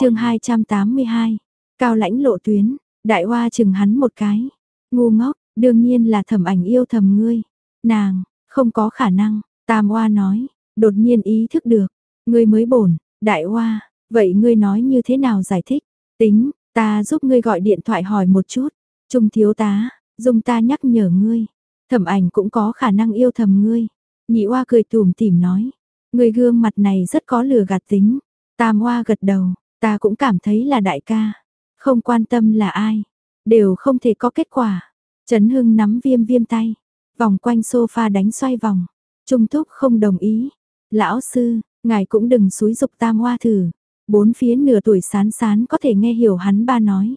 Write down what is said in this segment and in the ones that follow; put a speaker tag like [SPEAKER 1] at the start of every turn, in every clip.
[SPEAKER 1] chương 282, cao lãnh lộ tuyến, đại hoa chừng hắn một cái. Ngu ngốc, đương nhiên là thẩm ảnh yêu thầm ngươi. Nàng, không có khả năng, tam hoa nói, đột nhiên ý thức được, ngươi mới bổn, đại hoa, vậy ngươi nói như thế nào giải thích? Tính, ta giúp ngươi gọi điện thoại hỏi một chút. Trung thiếu tá, dùng ta nhắc nhở ngươi. Thẩm ảnh cũng có khả năng yêu thầm ngươi. Nhị oa cười tùm tìm nói. Người gương mặt này rất có lừa gạt tính. Tam oa gật đầu, ta cũng cảm thấy là đại ca. Không quan tâm là ai, đều không thể có kết quả. Trấn Hưng nắm viêm viêm tay, vòng quanh sofa đánh xoay vòng. Trung thúc không đồng ý. Lão sư, ngài cũng đừng xúi dục tam hoa thử. Bốn phía nửa tuổi sán sán có thể nghe hiểu hắn ba nói.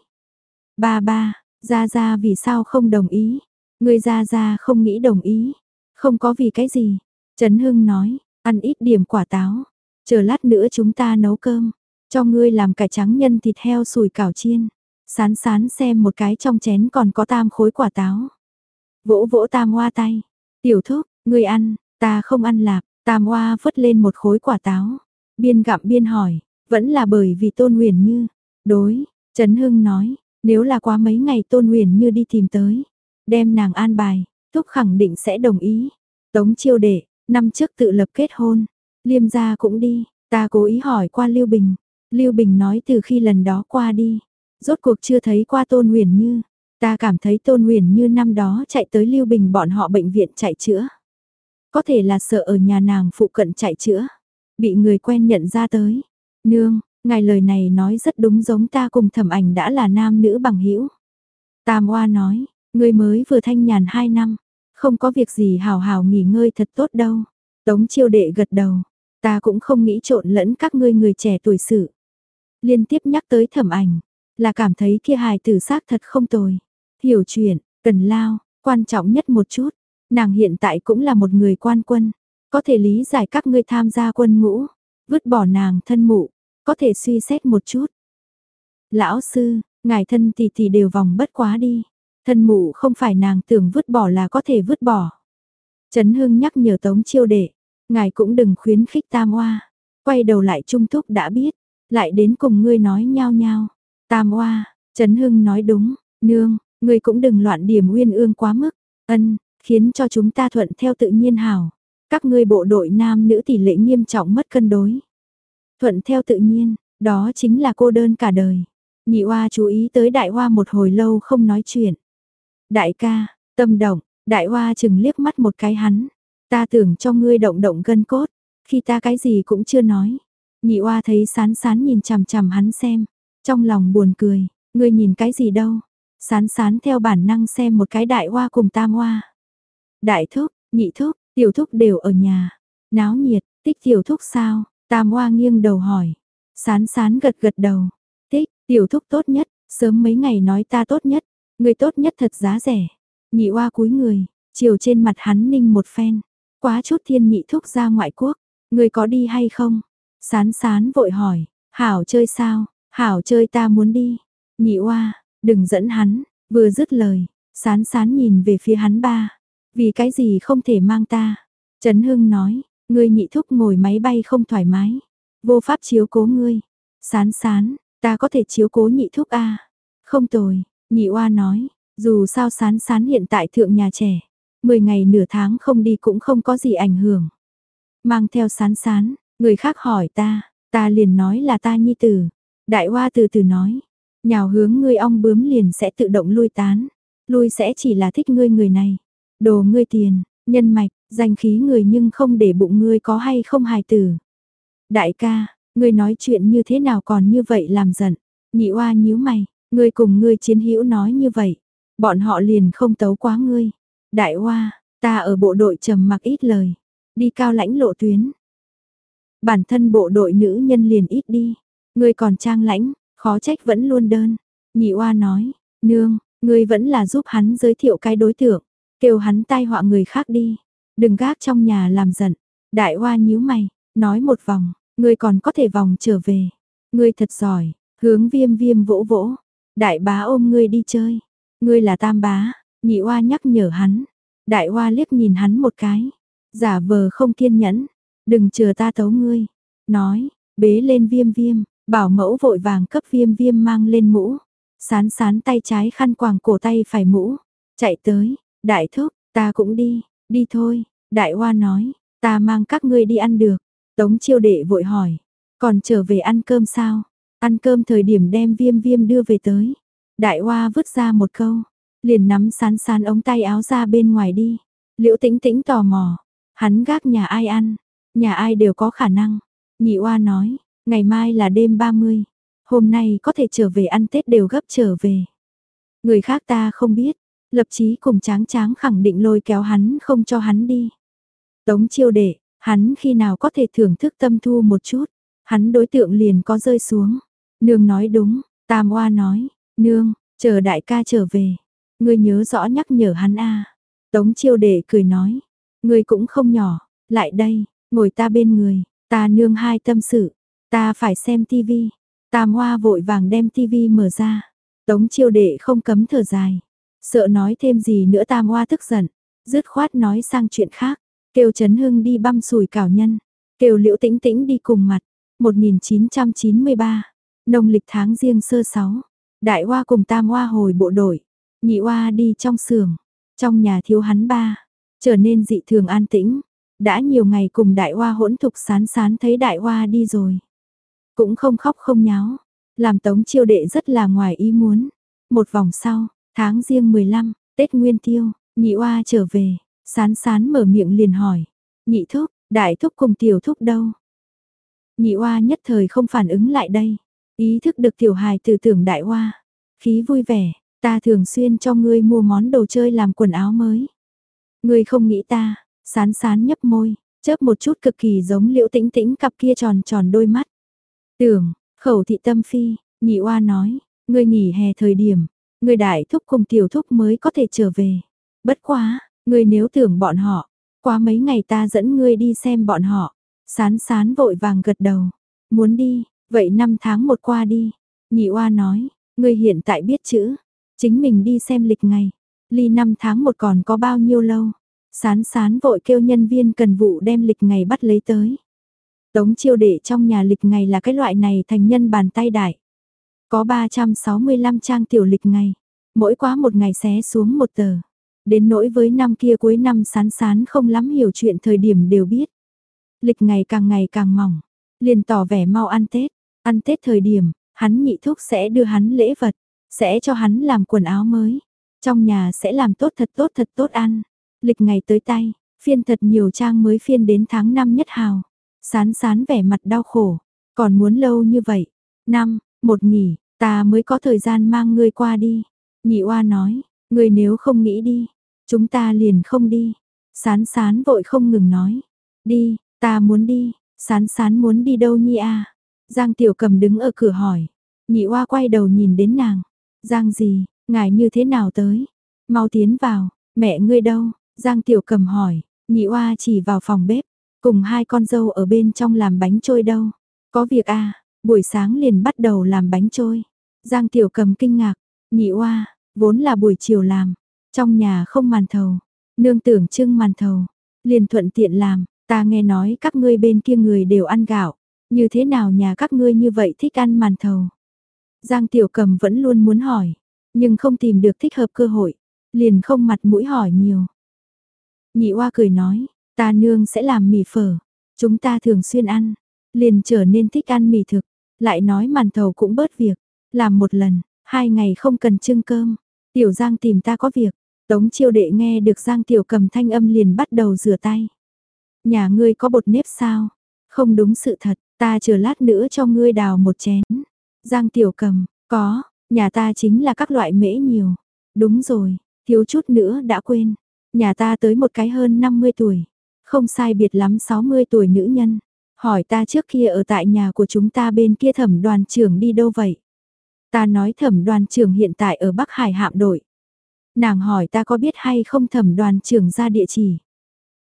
[SPEAKER 1] Ba ba, ra ra vì sao không đồng ý? Người ra ra không nghĩ đồng ý. Không có vì cái gì. Trấn Hưng nói, ăn ít điểm quả táo. Chờ lát nữa chúng ta nấu cơm. Cho ngươi làm cải trắng nhân thịt heo sùi cảo chiên. Sán sán xem một cái trong chén còn có tam khối quả táo. Vỗ vỗ tam hoa tay. Tiểu thúc, ngươi ăn, ta không ăn lạp. Tam hoa vứt lên một khối quả táo. Biên gặm biên hỏi, vẫn là bởi vì tôn huyền như. Đối, Trấn Hưng nói, nếu là quá mấy ngày tôn huyền như đi tìm tới. Đem nàng an bài, thúc khẳng định sẽ đồng ý. Tống chiêu đệ, năm trước tự lập kết hôn. Liêm gia cũng đi, ta cố ý hỏi qua Lưu Bình. Lưu Bình nói từ khi lần đó qua đi, rốt cuộc chưa thấy qua Tôn Huyền Như. Ta cảm thấy Tôn Huyền Như năm đó chạy tới Lưu Bình bọn họ bệnh viện chạy chữa. Có thể là sợ ở nhà nàng phụ cận chạy chữa. Bị người quen nhận ra tới. Nương, ngài lời này nói rất đúng giống ta cùng thẩm ảnh đã là nam nữ bằng hữu Tam Hoa nói, người mới vừa thanh nhàn hai năm. Không có việc gì hào hào nghỉ ngơi thật tốt đâu. Tống chiêu đệ gật đầu. Ta cũng không nghĩ trộn lẫn các ngươi người trẻ tuổi sự liên tiếp nhắc tới thẩm ảnh, là cảm thấy kia hài tử xác thật không tồi. Hiểu chuyện, cần lao, quan trọng nhất một chút, nàng hiện tại cũng là một người quan quân, có thể lý giải các ngươi tham gia quân ngũ, vứt bỏ nàng thân mụ, có thể suy xét một chút. Lão sư, ngài thân tỷ tỷ đều vòng bất quá đi, thân mụ không phải nàng tưởng vứt bỏ là có thể vứt bỏ. Trấn Hưng nhắc nhở Tống Chiêu Đệ, ngài cũng đừng khuyến khích Tam Oa. Quay đầu lại Trung Thúc đã biết, lại đến cùng ngươi nói nhau nhau. Tam oa, Trấn Hưng nói đúng, nương, ngươi cũng đừng loạn điểm uyên ương quá mức, ân, khiến cho chúng ta thuận theo tự nhiên hảo. Các ngươi bộ đội nam nữ tỷ lệ nghiêm trọng mất cân đối. Thuận theo tự nhiên, đó chính là cô đơn cả đời. Nhị oa chú ý tới đại oa một hồi lâu không nói chuyện. Đại ca, tâm động, đại oa chừng liếc mắt một cái hắn. Ta tưởng cho ngươi động động gân cốt, khi ta cái gì cũng chưa nói. Nhị oa thấy sán sán nhìn chằm chằm hắn xem, trong lòng buồn cười, ngươi nhìn cái gì đâu. Sán sán theo bản năng xem một cái đại oa cùng tam oa. Đại thúc, nhị thúc, tiểu thúc đều ở nhà. Náo nhiệt, tích tiểu thúc sao? Tam oa nghiêng đầu hỏi. Sán sán gật gật đầu. Tích, tiểu thúc tốt nhất, sớm mấy ngày nói ta tốt nhất. Người tốt nhất thật giá rẻ. Nhị oa cúi người, chiều trên mặt hắn ninh một phen. Quá chút thiên nhị thúc ra ngoại quốc. Người có đi hay không? Sán sán vội hỏi, Hảo chơi sao, Hảo chơi ta muốn đi. Nhị oa, đừng dẫn hắn, vừa dứt lời, sán sán nhìn về phía hắn ba. Vì cái gì không thể mang ta? Trấn Hưng nói, ngươi nhị thúc ngồi máy bay không thoải mái. Vô pháp chiếu cố ngươi. Sán sán, ta có thể chiếu cố nhị thúc a Không tồi, nhị oa nói, dù sao sán sán hiện tại thượng nhà trẻ. Mười ngày nửa tháng không đi cũng không có gì ảnh hưởng. Mang theo sán sán, Người khác hỏi ta, ta liền nói là ta nhi tử. Đại hoa từ từ nói, nhào hướng ngươi ong bướm liền sẽ tự động lui tán. Lui sẽ chỉ là thích ngươi người này. Đồ ngươi tiền, nhân mạch, danh khí người nhưng không để bụng ngươi có hay không hài tử. Đại ca, ngươi nói chuyện như thế nào còn như vậy làm giận. Nhị oa nhíu mày, ngươi cùng ngươi chiến hữu nói như vậy. Bọn họ liền không tấu quá ngươi. Đại oa, ta ở bộ đội trầm mặc ít lời. Đi cao lãnh lộ tuyến, Bản thân bộ đội nữ nhân liền ít đi. Ngươi còn trang lãnh, khó trách vẫn luôn đơn. Nhị oa nói, nương, ngươi vẫn là giúp hắn giới thiệu cái đối tượng. Kêu hắn tai họa người khác đi. Đừng gác trong nhà làm giận. Đại oa nhíu mày, nói một vòng, ngươi còn có thể vòng trở về. Ngươi thật giỏi, hướng viêm viêm vỗ vỗ. Đại bá ôm ngươi đi chơi. Ngươi là tam bá, nhị oa nhắc nhở hắn. Đại oa liếc nhìn hắn một cái. Giả vờ không kiên nhẫn, Đừng chờ ta tấu ngươi. Nói, bế lên viêm viêm, Bảo mẫu vội vàng cấp viêm viêm mang lên mũ. Sán sán tay trái khăn quàng cổ tay phải mũ. Chạy tới, đại thúc, ta cũng đi, đi thôi. Đại hoa nói, ta mang các ngươi đi ăn được. Tống chiêu đệ vội hỏi, còn trở về ăn cơm sao? Ăn cơm thời điểm đem viêm viêm đưa về tới. Đại hoa vứt ra một câu, liền nắm sán sán ống tay áo ra bên ngoài đi. Liễu tĩnh tĩnh tò mò, hắn gác nhà ai ăn, nhà ai đều có khả năng. Nhị oa nói, ngày mai là đêm 30, hôm nay có thể trở về ăn Tết đều gấp trở về. Người khác ta không biết, lập chí cùng tráng tráng khẳng định lôi kéo hắn không cho hắn đi. Tống chiêu đệ, hắn khi nào có thể thưởng thức tâm thu một chút, hắn đối tượng liền có rơi xuống. Nương nói đúng, Tam Oa nói, nương, chờ đại ca trở về, ngươi nhớ rõ nhắc nhở hắn a. Tống chiêu đệ cười nói, ngươi cũng không nhỏ, lại đây, ngồi ta bên người, ta nương hai tâm sự, ta phải xem tivi. Tam Hoa vội vàng đem tivi mở ra. Tống chiêu đệ không cấm thở dài. Sợ nói thêm gì nữa Tam Hoa tức giận. Dứt khoát nói sang chuyện khác. Kêu Trấn Hưng đi băm sùi cảo nhân. Kêu Liễu Tĩnh Tĩnh đi cùng mặt. 1993. Nông lịch tháng riêng sơ sáu. Đại Hoa cùng Tam Hoa hồi bộ đội. Nhị Hoa đi trong xưởng. Trong nhà thiếu hắn ba. Trở nên dị thường an tĩnh. Đã nhiều ngày cùng Đại Hoa hỗn thục sán sán thấy Đại Hoa đi rồi. Cũng không khóc không nháo. Làm tống chiêu đệ rất là ngoài ý muốn. Một vòng sau, tháng riêng 15, Tết Nguyên Tiêu, nhị oa trở về, sán sán mở miệng liền hỏi. Nhị thúc, đại thúc cùng tiểu thúc đâu? Nhị oa nhất thời không phản ứng lại đây. Ý thức được tiểu hài từ tưởng đại hoa Khí vui vẻ, ta thường xuyên cho ngươi mua món đồ chơi làm quần áo mới. Ngươi không nghĩ ta, sán sán nhấp môi, chớp một chút cực kỳ giống liễu tĩnh tĩnh cặp kia tròn tròn đôi mắt. Tưởng, khẩu thị tâm phi, nhị oa nói, ngươi nghỉ hè thời điểm, ngươi đại thúc cùng tiểu thúc mới có thể trở về. Bất quá, ngươi nếu tưởng bọn họ, qua mấy ngày ta dẫn ngươi đi xem bọn họ. Sán sán vội vàng gật đầu, muốn đi, vậy năm tháng một qua đi. Nhị oa nói, ngươi hiện tại biết chữ, chính mình đi xem lịch ngày. Ly năm tháng một còn có bao nhiêu lâu? Sán sán vội kêu nhân viên cần vụ đem lịch ngày bắt lấy tới. Tống chiêu đệ trong nhà lịch ngày là cái loại này thành nhân bàn tay đại. Có 365 trang tiểu lịch ngày, mỗi quá một ngày xé xuống một tờ. Đến nỗi với năm kia cuối năm sán sán không lắm hiểu chuyện thời điểm đều biết. Lịch ngày càng ngày càng mỏng, liền tỏ vẻ mau ăn Tết. Ăn Tết thời điểm, hắn nhị thúc sẽ đưa hắn lễ vật, sẽ cho hắn làm quần áo mới. Trong nhà sẽ làm tốt thật tốt thật tốt ăn. Lịch ngày tới tay, phiên thật nhiều trang mới phiên đến tháng 5 nhất hào. Sán sán vẻ mặt đau khổ, còn muốn lâu như vậy. Năm, một nghỉ, ta mới có thời gian mang ngươi qua đi. Nhị oa nói, ngươi nếu không nghĩ đi, chúng ta liền không đi. Sán sán vội không ngừng nói, đi, ta muốn đi, sán sán muốn đi đâu nhi a? Giang tiểu cầm đứng ở cửa hỏi, nhị oa quay đầu nhìn đến nàng, Giang gì, ngài như thế nào tới? Mau tiến vào, mẹ ngươi đâu? Giang tiểu cầm hỏi, nhị oa chỉ vào phòng bếp, Cùng hai con dâu ở bên trong làm bánh trôi đâu. Có việc à, buổi sáng liền bắt đầu làm bánh trôi. Giang Tiểu cầm kinh ngạc, nhị oa, vốn là buổi chiều làm. Trong nhà không màn thầu, nương tưởng trưng màn thầu. Liền thuận tiện làm, ta nghe nói các ngươi bên kia người đều ăn gạo. Như thế nào nhà các ngươi như vậy thích ăn màn thầu? Giang Tiểu cầm vẫn luôn muốn hỏi, nhưng không tìm được thích hợp cơ hội. Liền không mặt mũi hỏi nhiều. Nhị oa cười nói, Ta nương sẽ làm mì phở, chúng ta thường xuyên ăn, liền trở nên thích ăn mì thực, lại nói màn thầu cũng bớt việc, làm một lần, hai ngày không cần trưng cơm. Tiểu Giang tìm ta có việc, Tống chiêu đệ nghe được Giang Tiểu cầm thanh âm liền bắt đầu rửa tay. Nhà ngươi có bột nếp sao? Không đúng sự thật, ta chờ lát nữa cho ngươi đào một chén. Giang Tiểu cầm, có, nhà ta chính là các loại mễ nhiều. Đúng rồi, thiếu chút nữa đã quên. Nhà ta tới một cái hơn 50 tuổi. Không sai biệt lắm 60 tuổi nữ nhân. Hỏi ta trước kia ở tại nhà của chúng ta bên kia thẩm đoàn trưởng đi đâu vậy? Ta nói thẩm đoàn trưởng hiện tại ở Bắc Hải hạm đội. Nàng hỏi ta có biết hay không thẩm đoàn trưởng ra địa chỉ.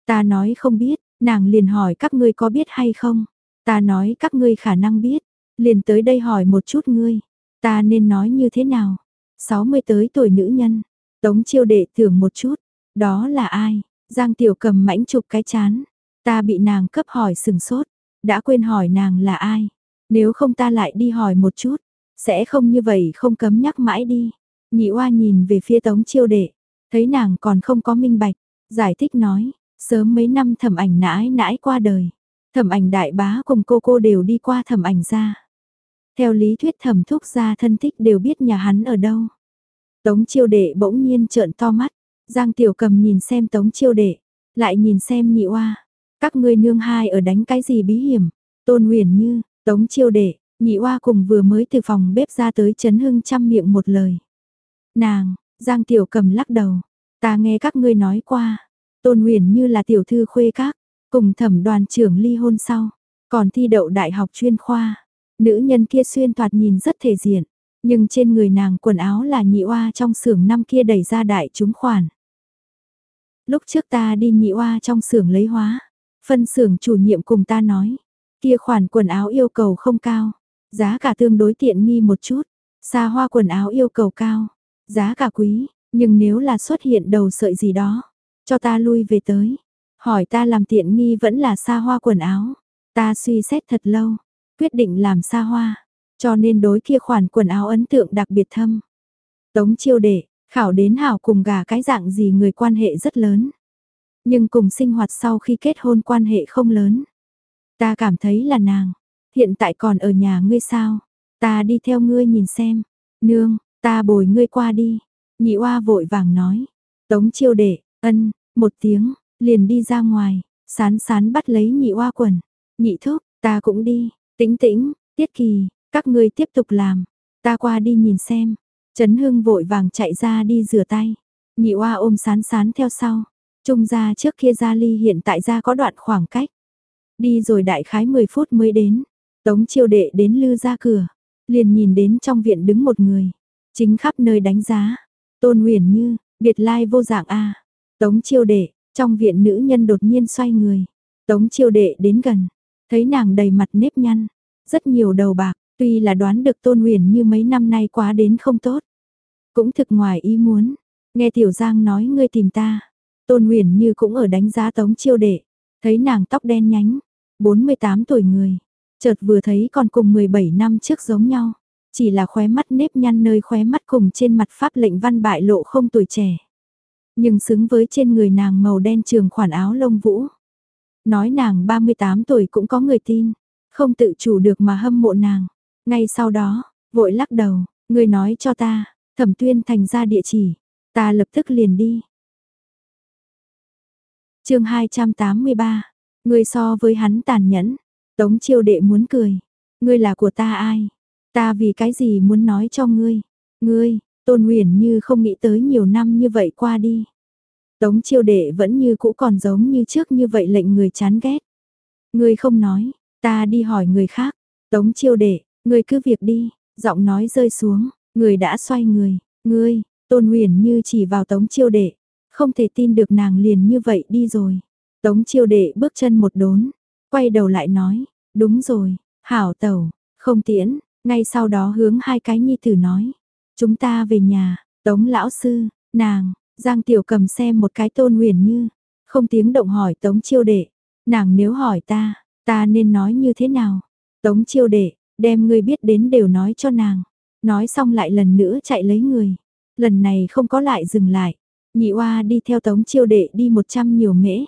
[SPEAKER 1] Ta nói không biết, nàng liền hỏi các ngươi có biết hay không. Ta nói các ngươi khả năng biết, liền tới đây hỏi một chút ngươi. Ta nên nói như thế nào? 60 tới tuổi nữ nhân, tống chiêu đệ thưởng một chút, đó là ai? Giang Tiểu cầm mãnh chụp cái chán, ta bị nàng cấp hỏi sừng sốt, đã quên hỏi nàng là ai. Nếu không ta lại đi hỏi một chút, sẽ không như vậy không cấm nhắc mãi đi. Nhị oa nhìn về phía tống chiêu đệ, thấy nàng còn không có minh bạch, giải thích nói, sớm mấy năm thẩm ảnh nãi nãi qua đời. Thẩm ảnh đại bá cùng cô cô đều đi qua thẩm ảnh ra. Theo lý thuyết thẩm thúc gia thân thích đều biết nhà hắn ở đâu. Tống chiêu đệ bỗng nhiên trợn to mắt, Giang tiểu cầm nhìn xem tống chiêu đệ, lại nhìn xem nhị oa. Các ngươi nương hai ở đánh cái gì bí hiểm, tôn huyền như, tống chiêu đệ, nhị oa cùng vừa mới từ phòng bếp ra tới chấn hưng chăm miệng một lời. Nàng, Giang tiểu cầm lắc đầu, ta nghe các ngươi nói qua, tôn huyền như là tiểu thư khuê các, cùng thẩm đoàn trưởng ly hôn sau, còn thi đậu đại học chuyên khoa. Nữ nhân kia xuyên thoạt nhìn rất thể diện, nhưng trên người nàng quần áo là nhị oa trong xưởng năm kia đẩy ra đại chúng khoản. Lúc trước ta đi nhị oa trong xưởng lấy hóa, phân xưởng chủ nhiệm cùng ta nói, kia khoản quần áo yêu cầu không cao, giá cả tương đối tiện nghi một chút, xa hoa quần áo yêu cầu cao, giá cả quý, nhưng nếu là xuất hiện đầu sợi gì đó, cho ta lui về tới. Hỏi ta làm tiện nghi vẫn là xa hoa quần áo, ta suy xét thật lâu, quyết định làm xa hoa, cho nên đối kia khoản quần áo ấn tượng đặc biệt thâm. Tống chiêu đệ, khảo đến hảo cùng gà cái dạng gì người quan hệ rất lớn. Nhưng cùng sinh hoạt sau khi kết hôn quan hệ không lớn. Ta cảm thấy là nàng, hiện tại còn ở nhà ngươi sao? Ta đi theo ngươi nhìn xem. Nương, ta bồi ngươi qua đi. Nhị oa vội vàng nói. Tống chiêu đệ, ân, một tiếng, liền đi ra ngoài, sán sán bắt lấy nhị oa quần. Nhị thúc, ta cũng đi, tĩnh tĩnh, tiết kỳ, các ngươi tiếp tục làm, ta qua đi nhìn xem. Trấn Hưng vội vàng chạy ra đi rửa tay, nhị oa ôm sán sán theo sau. Trung ra trước kia ra ly hiện tại ra có đoạn khoảng cách. Đi rồi đại khái 10 phút mới đến. Tống chiêu đệ đến lư ra cửa. Liền nhìn đến trong viện đứng một người. Chính khắp nơi đánh giá. Tôn huyền như, biệt lai vô dạng A. Tống chiêu đệ, trong viện nữ nhân đột nhiên xoay người. Tống chiêu đệ đến gần. Thấy nàng đầy mặt nếp nhăn. Rất nhiều đầu bạc. Tuy là đoán được tôn huyền như mấy năm nay quá đến không tốt. Cũng thực ngoài ý muốn. Nghe Tiểu Giang nói, ngươi tìm ta. Tôn huyền như cũng ở đánh giá tống chiêu đệ. Thấy nàng tóc đen nhánh. 48 tuổi người. Chợt vừa thấy còn cùng 17 năm trước giống nhau. Chỉ là khóe mắt nếp nhăn nơi khóe mắt cùng trên mặt pháp lệnh văn bại lộ không tuổi trẻ. Nhưng xứng với trên người nàng màu đen trường khoản áo lông vũ. Nói nàng 38 tuổi cũng có người tin. Không tự chủ được mà hâm mộ nàng. Ngay sau đó, vội lắc đầu, người nói cho ta, thẩm tuyên thành ra địa chỉ. Ta lập tức liền đi. chương 283, người so với hắn tàn nhẫn. Tống chiêu đệ muốn cười. Ngươi là của ta ai? Ta vì cái gì muốn nói cho ngươi? Ngươi, tôn huyền như không nghĩ tới nhiều năm như vậy qua đi. Tống chiêu đệ vẫn như cũ còn giống như trước như vậy lệnh người chán ghét. Ngươi không nói, ta đi hỏi người khác. Tống chiêu đệ, người cứ việc đi, giọng nói rơi xuống, người đã xoay người, ngươi, tôn huyền như chỉ vào tống chiêu đệ, không thể tin được nàng liền như vậy đi rồi. Tống chiêu đệ bước chân một đốn, quay đầu lại nói, đúng rồi, hảo tẩu, không tiễn, ngay sau đó hướng hai cái nhi tử nói, chúng ta về nhà, tống lão sư, nàng, giang tiểu cầm xem một cái tôn huyền như, không tiếng động hỏi tống chiêu đệ, nàng nếu hỏi ta, ta nên nói như thế nào, tống chiêu đệ, đem người biết đến đều nói cho nàng, nói xong lại lần nữa chạy lấy người, lần này không có lại dừng lại, nhị oa đi theo tống chiêu đệ đi một trăm nhiều mễ,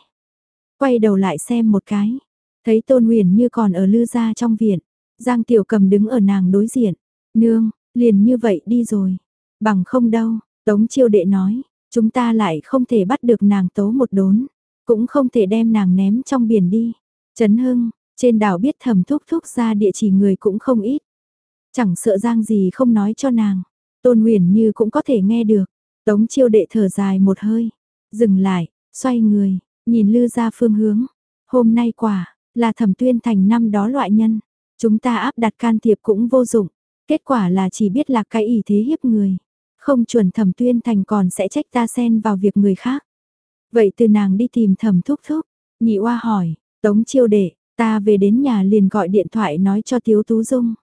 [SPEAKER 1] quay đầu lại xem một cái, thấy tôn huyền như còn ở lư gia trong viện, Giang Tiểu Cầm đứng ở nàng đối diện. Nương, liền như vậy đi rồi. Bằng không đâu, Tống Chiêu Đệ nói, chúng ta lại không thể bắt được nàng tố một đốn. Cũng không thể đem nàng ném trong biển đi. Trấn Hưng, trên đảo biết thầm thúc thúc ra địa chỉ người cũng không ít. Chẳng sợ Giang gì không nói cho nàng. Tôn Huyền Như cũng có thể nghe được. Tống Chiêu Đệ thở dài một hơi. Dừng lại, xoay người, nhìn lư ra phương hướng. Hôm nay quả, là thẩm tuyên thành năm đó loại nhân. Chúng ta áp đặt can thiệp cũng vô dụng, kết quả là chỉ biết là cái ý thế hiếp người. Không chuẩn thẩm tuyên thành còn sẽ trách ta xen vào việc người khác. Vậy từ nàng đi tìm thẩm thúc thúc, nhị oa hỏi, tống chiêu đệ, ta về đến nhà liền gọi điện thoại nói cho Tiếu Tú Dung.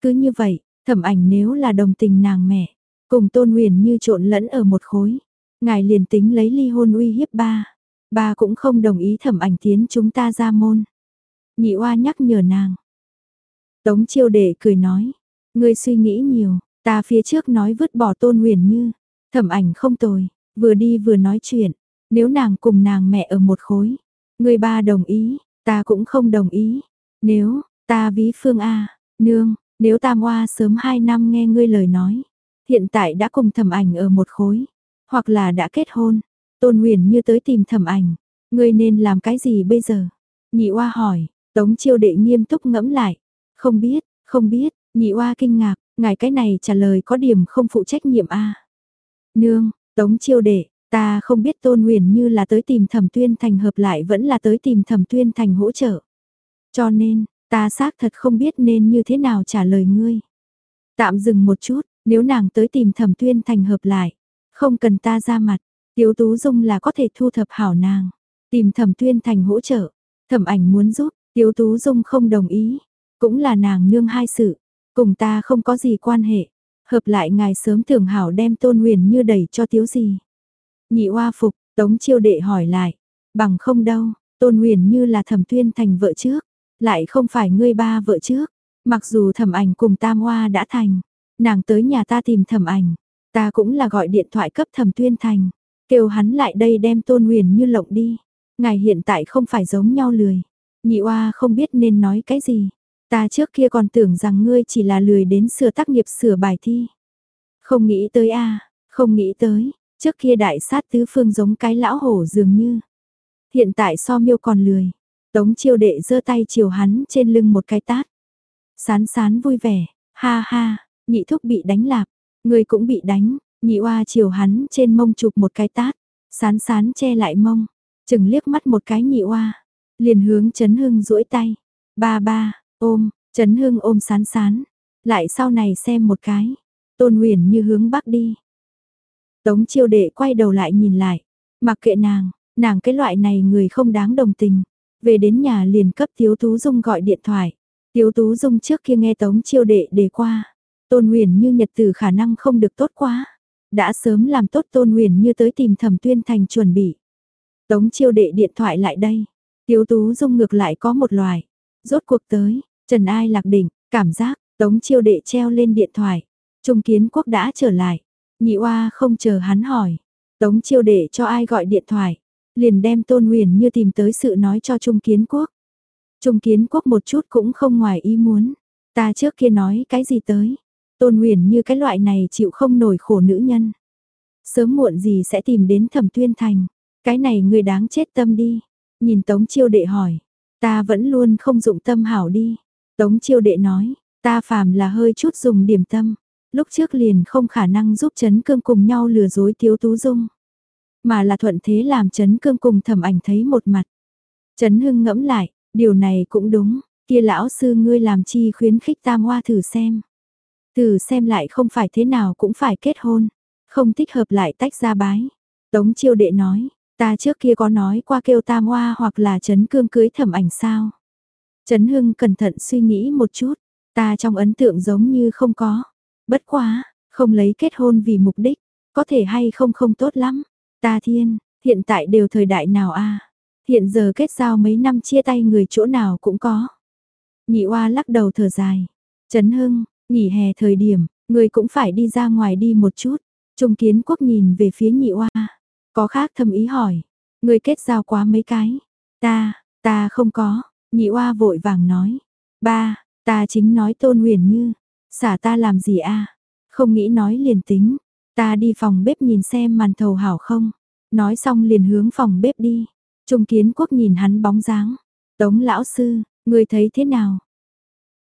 [SPEAKER 1] Cứ như vậy, thẩm ảnh nếu là đồng tình nàng mẹ, cùng tôn huyền như trộn lẫn ở một khối, ngài liền tính lấy ly hôn uy hiếp ba. Ba cũng không đồng ý thẩm ảnh tiến chúng ta ra môn. Nhị oa nhắc nhở nàng, Tống chiêu đệ cười nói, ngươi suy nghĩ nhiều, ta phía trước nói vứt bỏ tôn huyền như, thẩm ảnh không tồi, vừa đi vừa nói chuyện, nếu nàng cùng nàng mẹ ở một khối, người ba đồng ý, ta cũng không đồng ý, nếu, ta ví phương A, nương, nếu ta hoa sớm 2 năm nghe ngươi lời nói, hiện tại đã cùng thẩm ảnh ở một khối, hoặc là đã kết hôn, tôn huyền như tới tìm thẩm ảnh, ngươi nên làm cái gì bây giờ? Nhị oa hỏi, tống chiêu đệ nghiêm túc ngẫm lại, không biết, không biết, nhị oa kinh ngạc, ngài cái này trả lời có điểm không phụ trách nhiệm a. Nương, tống chiêu đệ, ta không biết tôn huyền như là tới tìm thẩm tuyên thành hợp lại vẫn là tới tìm thẩm tuyên thành hỗ trợ. Cho nên, ta xác thật không biết nên như thế nào trả lời ngươi. Tạm dừng một chút, nếu nàng tới tìm thẩm tuyên thành hợp lại, không cần ta ra mặt, Tiếu Tú Dung là có thể thu thập hảo nàng, tìm thẩm tuyên thành hỗ trợ, thẩm ảnh muốn giúp, Tiếu Tú Dung không đồng ý, cũng là nàng nương hai sự, cùng ta không có gì quan hệ, hợp lại ngài sớm tưởng hảo đem tôn huyền như đẩy cho tiếu gì. Nhị oa phục, tống chiêu đệ hỏi lại, bằng không đâu, tôn huyền như là thẩm tuyên thành vợ trước, lại không phải ngươi ba vợ trước, mặc dù thẩm ảnh cùng tam oa đã thành, nàng tới nhà ta tìm thẩm ảnh, ta cũng là gọi điện thoại cấp thẩm tuyên thành, kêu hắn lại đây đem tôn huyền như lộng đi, ngài hiện tại không phải giống nhau lười, nhị oa không biết nên nói cái gì, Ta trước kia còn tưởng rằng ngươi chỉ là lười đến sửa tác nghiệp sửa bài thi. Không nghĩ tới a không nghĩ tới, trước kia đại sát tứ phương giống cái lão hổ dường như. Hiện tại so miêu còn lười. Tống chiêu đệ giơ tay chiều hắn trên lưng một cái tát. Sán sán vui vẻ, ha ha, nhị thúc bị đánh lạp, người cũng bị đánh, nhị oa chiều hắn trên mông chụp một cái tát. Sán sán che lại mông, chừng liếc mắt một cái nhị oa, liền hướng chấn hưng duỗi tay. Ba ba, Ôm, Trấn Hưng ôm sán sán. Lại sau này xem một cái. Tôn huyền như hướng bắc đi. Tống chiêu đệ quay đầu lại nhìn lại. Mặc kệ nàng, nàng cái loại này người không đáng đồng tình. Về đến nhà liền cấp Tiếu Tú Dung gọi điện thoại. Tiếu Tú Dung trước kia nghe Tống chiêu đệ đề qua. Tôn huyền như nhật tử khả năng không được tốt quá. Đã sớm làm tốt Tôn huyền như tới tìm thẩm tuyên thành chuẩn bị. Tống chiêu đệ điện thoại lại đây. Tiếu Tú Dung ngược lại có một loài. Rốt cuộc tới, Trần Ai lạc đỉnh, cảm giác, tống chiêu đệ treo lên điện thoại. Trung kiến quốc đã trở lại. Nhị oa không chờ hắn hỏi. Tống chiêu đệ cho ai gọi điện thoại. Liền đem tôn huyền như tìm tới sự nói cho Trung kiến quốc. Trung kiến quốc một chút cũng không ngoài ý muốn. Ta trước kia nói cái gì tới. Tôn huyền như cái loại này chịu không nổi khổ nữ nhân. Sớm muộn gì sẽ tìm đến thẩm tuyên thành. Cái này người đáng chết tâm đi. Nhìn tống chiêu đệ hỏi. Ta vẫn luôn không dụng tâm hảo đi. Tống chiêu đệ nói, ta phàm là hơi chút dùng điểm tâm, lúc trước liền không khả năng giúp chấn cương cùng nhau lừa dối thiếu tú dung. Mà là thuận thế làm chấn cương cùng thẩm ảnh thấy một mặt. Chấn hưng ngẫm lại, điều này cũng đúng, kia lão sư ngươi làm chi khuyến khích tam hoa thử xem. Thử xem lại không phải thế nào cũng phải kết hôn, không thích hợp lại tách ra bái. Tống chiêu đệ nói, ta trước kia có nói qua kêu tam hoa hoặc là chấn cương cưới thẩm ảnh sao. Trấn Hưng cẩn thận suy nghĩ một chút, ta trong ấn tượng giống như không có. Bất quá, không lấy kết hôn vì mục đích, có thể hay không không tốt lắm. Ta thiên, hiện tại đều thời đại nào a? Hiện giờ kết giao mấy năm chia tay người chỗ nào cũng có. Nhị oa lắc đầu thở dài. Trấn Hưng, nghỉ hè thời điểm, người cũng phải đi ra ngoài đi một chút. Trung kiến quốc nhìn về phía nhị oa. Có khác thầm ý hỏi. Người kết giao quá mấy cái. Ta, ta không có. Nhị oa vội vàng nói, ba, ta chính nói tôn huyền như, xả ta làm gì a Không nghĩ nói liền tính, ta đi phòng bếp nhìn xem màn thầu hảo không. Nói xong liền hướng phòng bếp đi. Trung kiến quốc nhìn hắn bóng dáng. Tống lão sư, người thấy thế nào?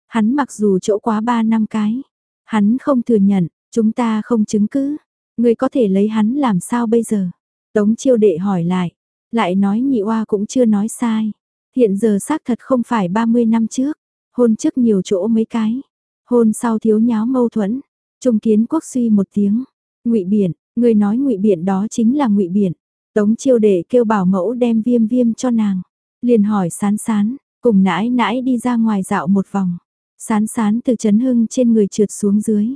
[SPEAKER 1] Hắn mặc dù chỗ quá ba năm cái. Hắn không thừa nhận, chúng ta không chứng cứ. Người có thể lấy hắn làm sao bây giờ? Tống chiêu đệ hỏi lại. Lại nói nhị oa cũng chưa nói sai. Hiện giờ xác thật không phải 30 năm trước, hôn trước nhiều chỗ mấy cái, hôn sau thiếu nháo mâu thuẫn. Trung Kiến Quốc suy một tiếng, "Ngụy Biển, người nói Ngụy Biển đó chính là Ngụy Biển." Tống Chiêu Đệ kêu bảo mẫu đem Viêm Viêm cho nàng, liền hỏi Sán Sán, cùng nãi nãi đi ra ngoài dạo một vòng. Sán Sán từ chấn hưng trên người trượt xuống dưới.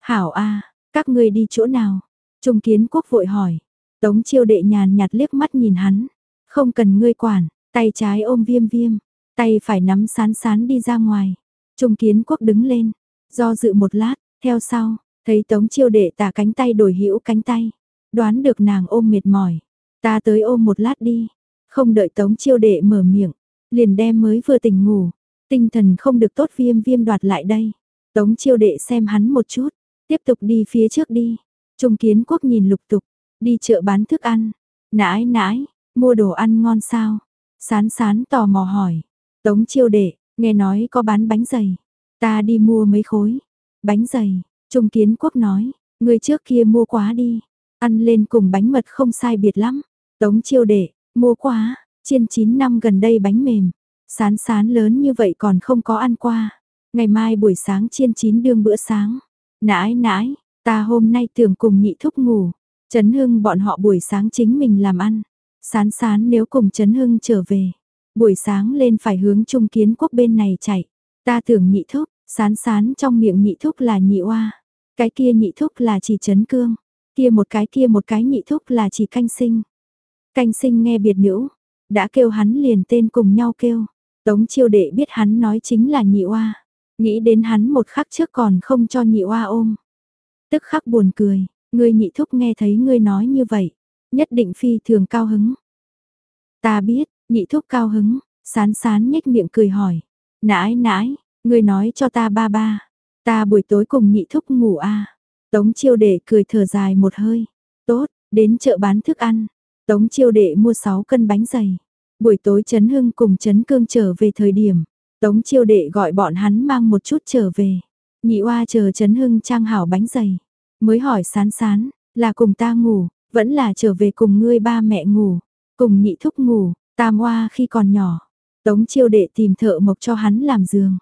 [SPEAKER 1] "Hảo a, các ngươi đi chỗ nào?" Trung Kiến Quốc vội hỏi. Tống Chiêu Đệ nhàn nhạt liếc mắt nhìn hắn, "Không cần ngươi quản." Tay trái ôm viêm viêm, tay phải nắm sán sán đi ra ngoài. Trung kiến quốc đứng lên, do dự một lát, theo sau, thấy tống chiêu đệ tả cánh tay đổi hữu cánh tay. Đoán được nàng ôm mệt mỏi, ta tới ôm một lát đi. Không đợi tống chiêu đệ mở miệng, liền đem mới vừa tỉnh ngủ, tinh thần không được tốt viêm viêm đoạt lại đây. Tống chiêu đệ xem hắn một chút, tiếp tục đi phía trước đi. Trung kiến quốc nhìn lục tục, đi chợ bán thức ăn. Nãi nãi, mua đồ ăn ngon sao? Sán sán tò mò hỏi. Tống chiêu đệ, nghe nói có bán bánh dày. Ta đi mua mấy khối. Bánh dày, Trung kiến quốc nói, người trước kia mua quá đi. Ăn lên cùng bánh mật không sai biệt lắm. Tống chiêu đệ, mua quá, chiên 9 năm gần đây bánh mềm. Sán sán lớn như vậy còn không có ăn qua. Ngày mai buổi sáng chiên chín đương bữa sáng. Nãi nãi, ta hôm nay tưởng cùng nhị thúc ngủ. Trấn Hưng bọn họ buổi sáng chính mình làm ăn. Sán sán nếu cùng Trấn Hưng trở về. Buổi sáng lên phải hướng trung kiến quốc bên này chạy. Ta tưởng nhị thúc, sán sán trong miệng nhị thúc là nhị oa. Cái kia nhị thúc là chỉ Trấn Cương. Kia một cái kia một cái nhị thúc là chỉ canh sinh. Canh sinh nghe biệt nữ, đã kêu hắn liền tên cùng nhau kêu. Tống chiêu đệ biết hắn nói chính là nhị oa. Nghĩ đến hắn một khắc trước còn không cho nhị oa ôm. Tức khắc buồn cười, ngươi nhị thúc nghe thấy ngươi nói như vậy, nhất định phi thường cao hứng. Ta biết, nhị thúc cao hứng, sán sán nhếch miệng cười hỏi. Nãi nãi, ngươi nói cho ta ba ba, ta buổi tối cùng nhị thúc ngủ à. Tống chiêu đệ cười thở dài một hơi. Tốt, đến chợ bán thức ăn. Tống chiêu đệ mua 6 cân bánh dày. Buổi tối Trấn Hưng cùng Trấn Cương trở về thời điểm, Tống chiêu đệ gọi bọn hắn mang một chút trở về. Nhị oa chờ Trấn Hưng trang hảo bánh dày. Mới hỏi sán sán, là cùng ta ngủ, vẫn là trở về cùng ngươi ba mẹ ngủ, cùng nhị thúc ngủ, tam oa khi còn nhỏ. Tống chiêu đệ tìm thợ mộc cho hắn làm giường.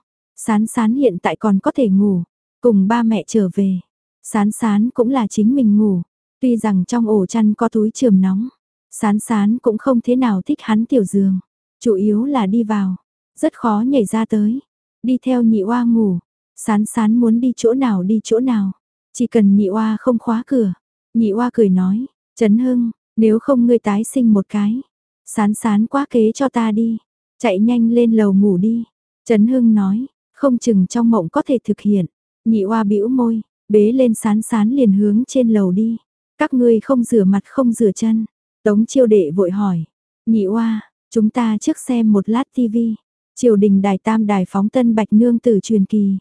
[SPEAKER 1] Sán sán hiện tại còn có thể ngủ, cùng ba mẹ trở về. Sán sán cũng là chính mình ngủ, tuy rằng trong ổ chăn có túi trường nóng. Sán sán cũng không thế nào thích hắn tiểu giường, chủ yếu là đi vào, rất khó nhảy ra tới. Đi theo nhị oa ngủ, sán sán muốn đi chỗ nào đi chỗ nào, chỉ cần nhị oa không khóa cửa. Nhị oa cười nói, Trấn Hưng, nếu không ngươi tái sinh một cái, sán sán quá kế cho ta đi, chạy nhanh lên lầu ngủ đi. Trấn Hưng nói, không chừng trong mộng có thể thực hiện. Nhị oa bĩu môi, bế lên sán sán liền hướng trên lầu đi. Các ngươi không rửa mặt không rửa chân. Tống chiêu đệ vội hỏi, nhị oa, chúng ta trước xem một lát tivi. Triều đình đài tam đài phóng tân bạch nương tử truyền kỳ.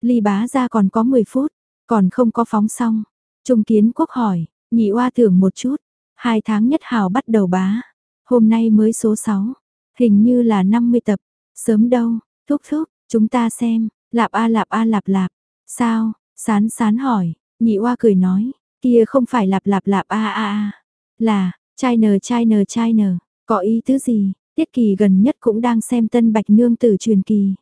[SPEAKER 1] Ly bá ra còn có 10 phút, còn không có phóng xong. Trung kiến quốc hỏi, nhị oa thưởng một chút, hai tháng nhất hào bắt đầu bá. Hôm nay mới số 6, hình như là 50 tập, sớm đâu, thúc thúc, chúng ta xem, lạp a lạp a lạp lạp, sao, sán sán hỏi, nhị oa cười nói, kia không phải lạp lạp lạp a a a, là, chai nờ chai nờ chai nờ, có ý tứ gì, Tiết Kỳ gần nhất cũng đang xem tân bạch nương tử truyền kỳ.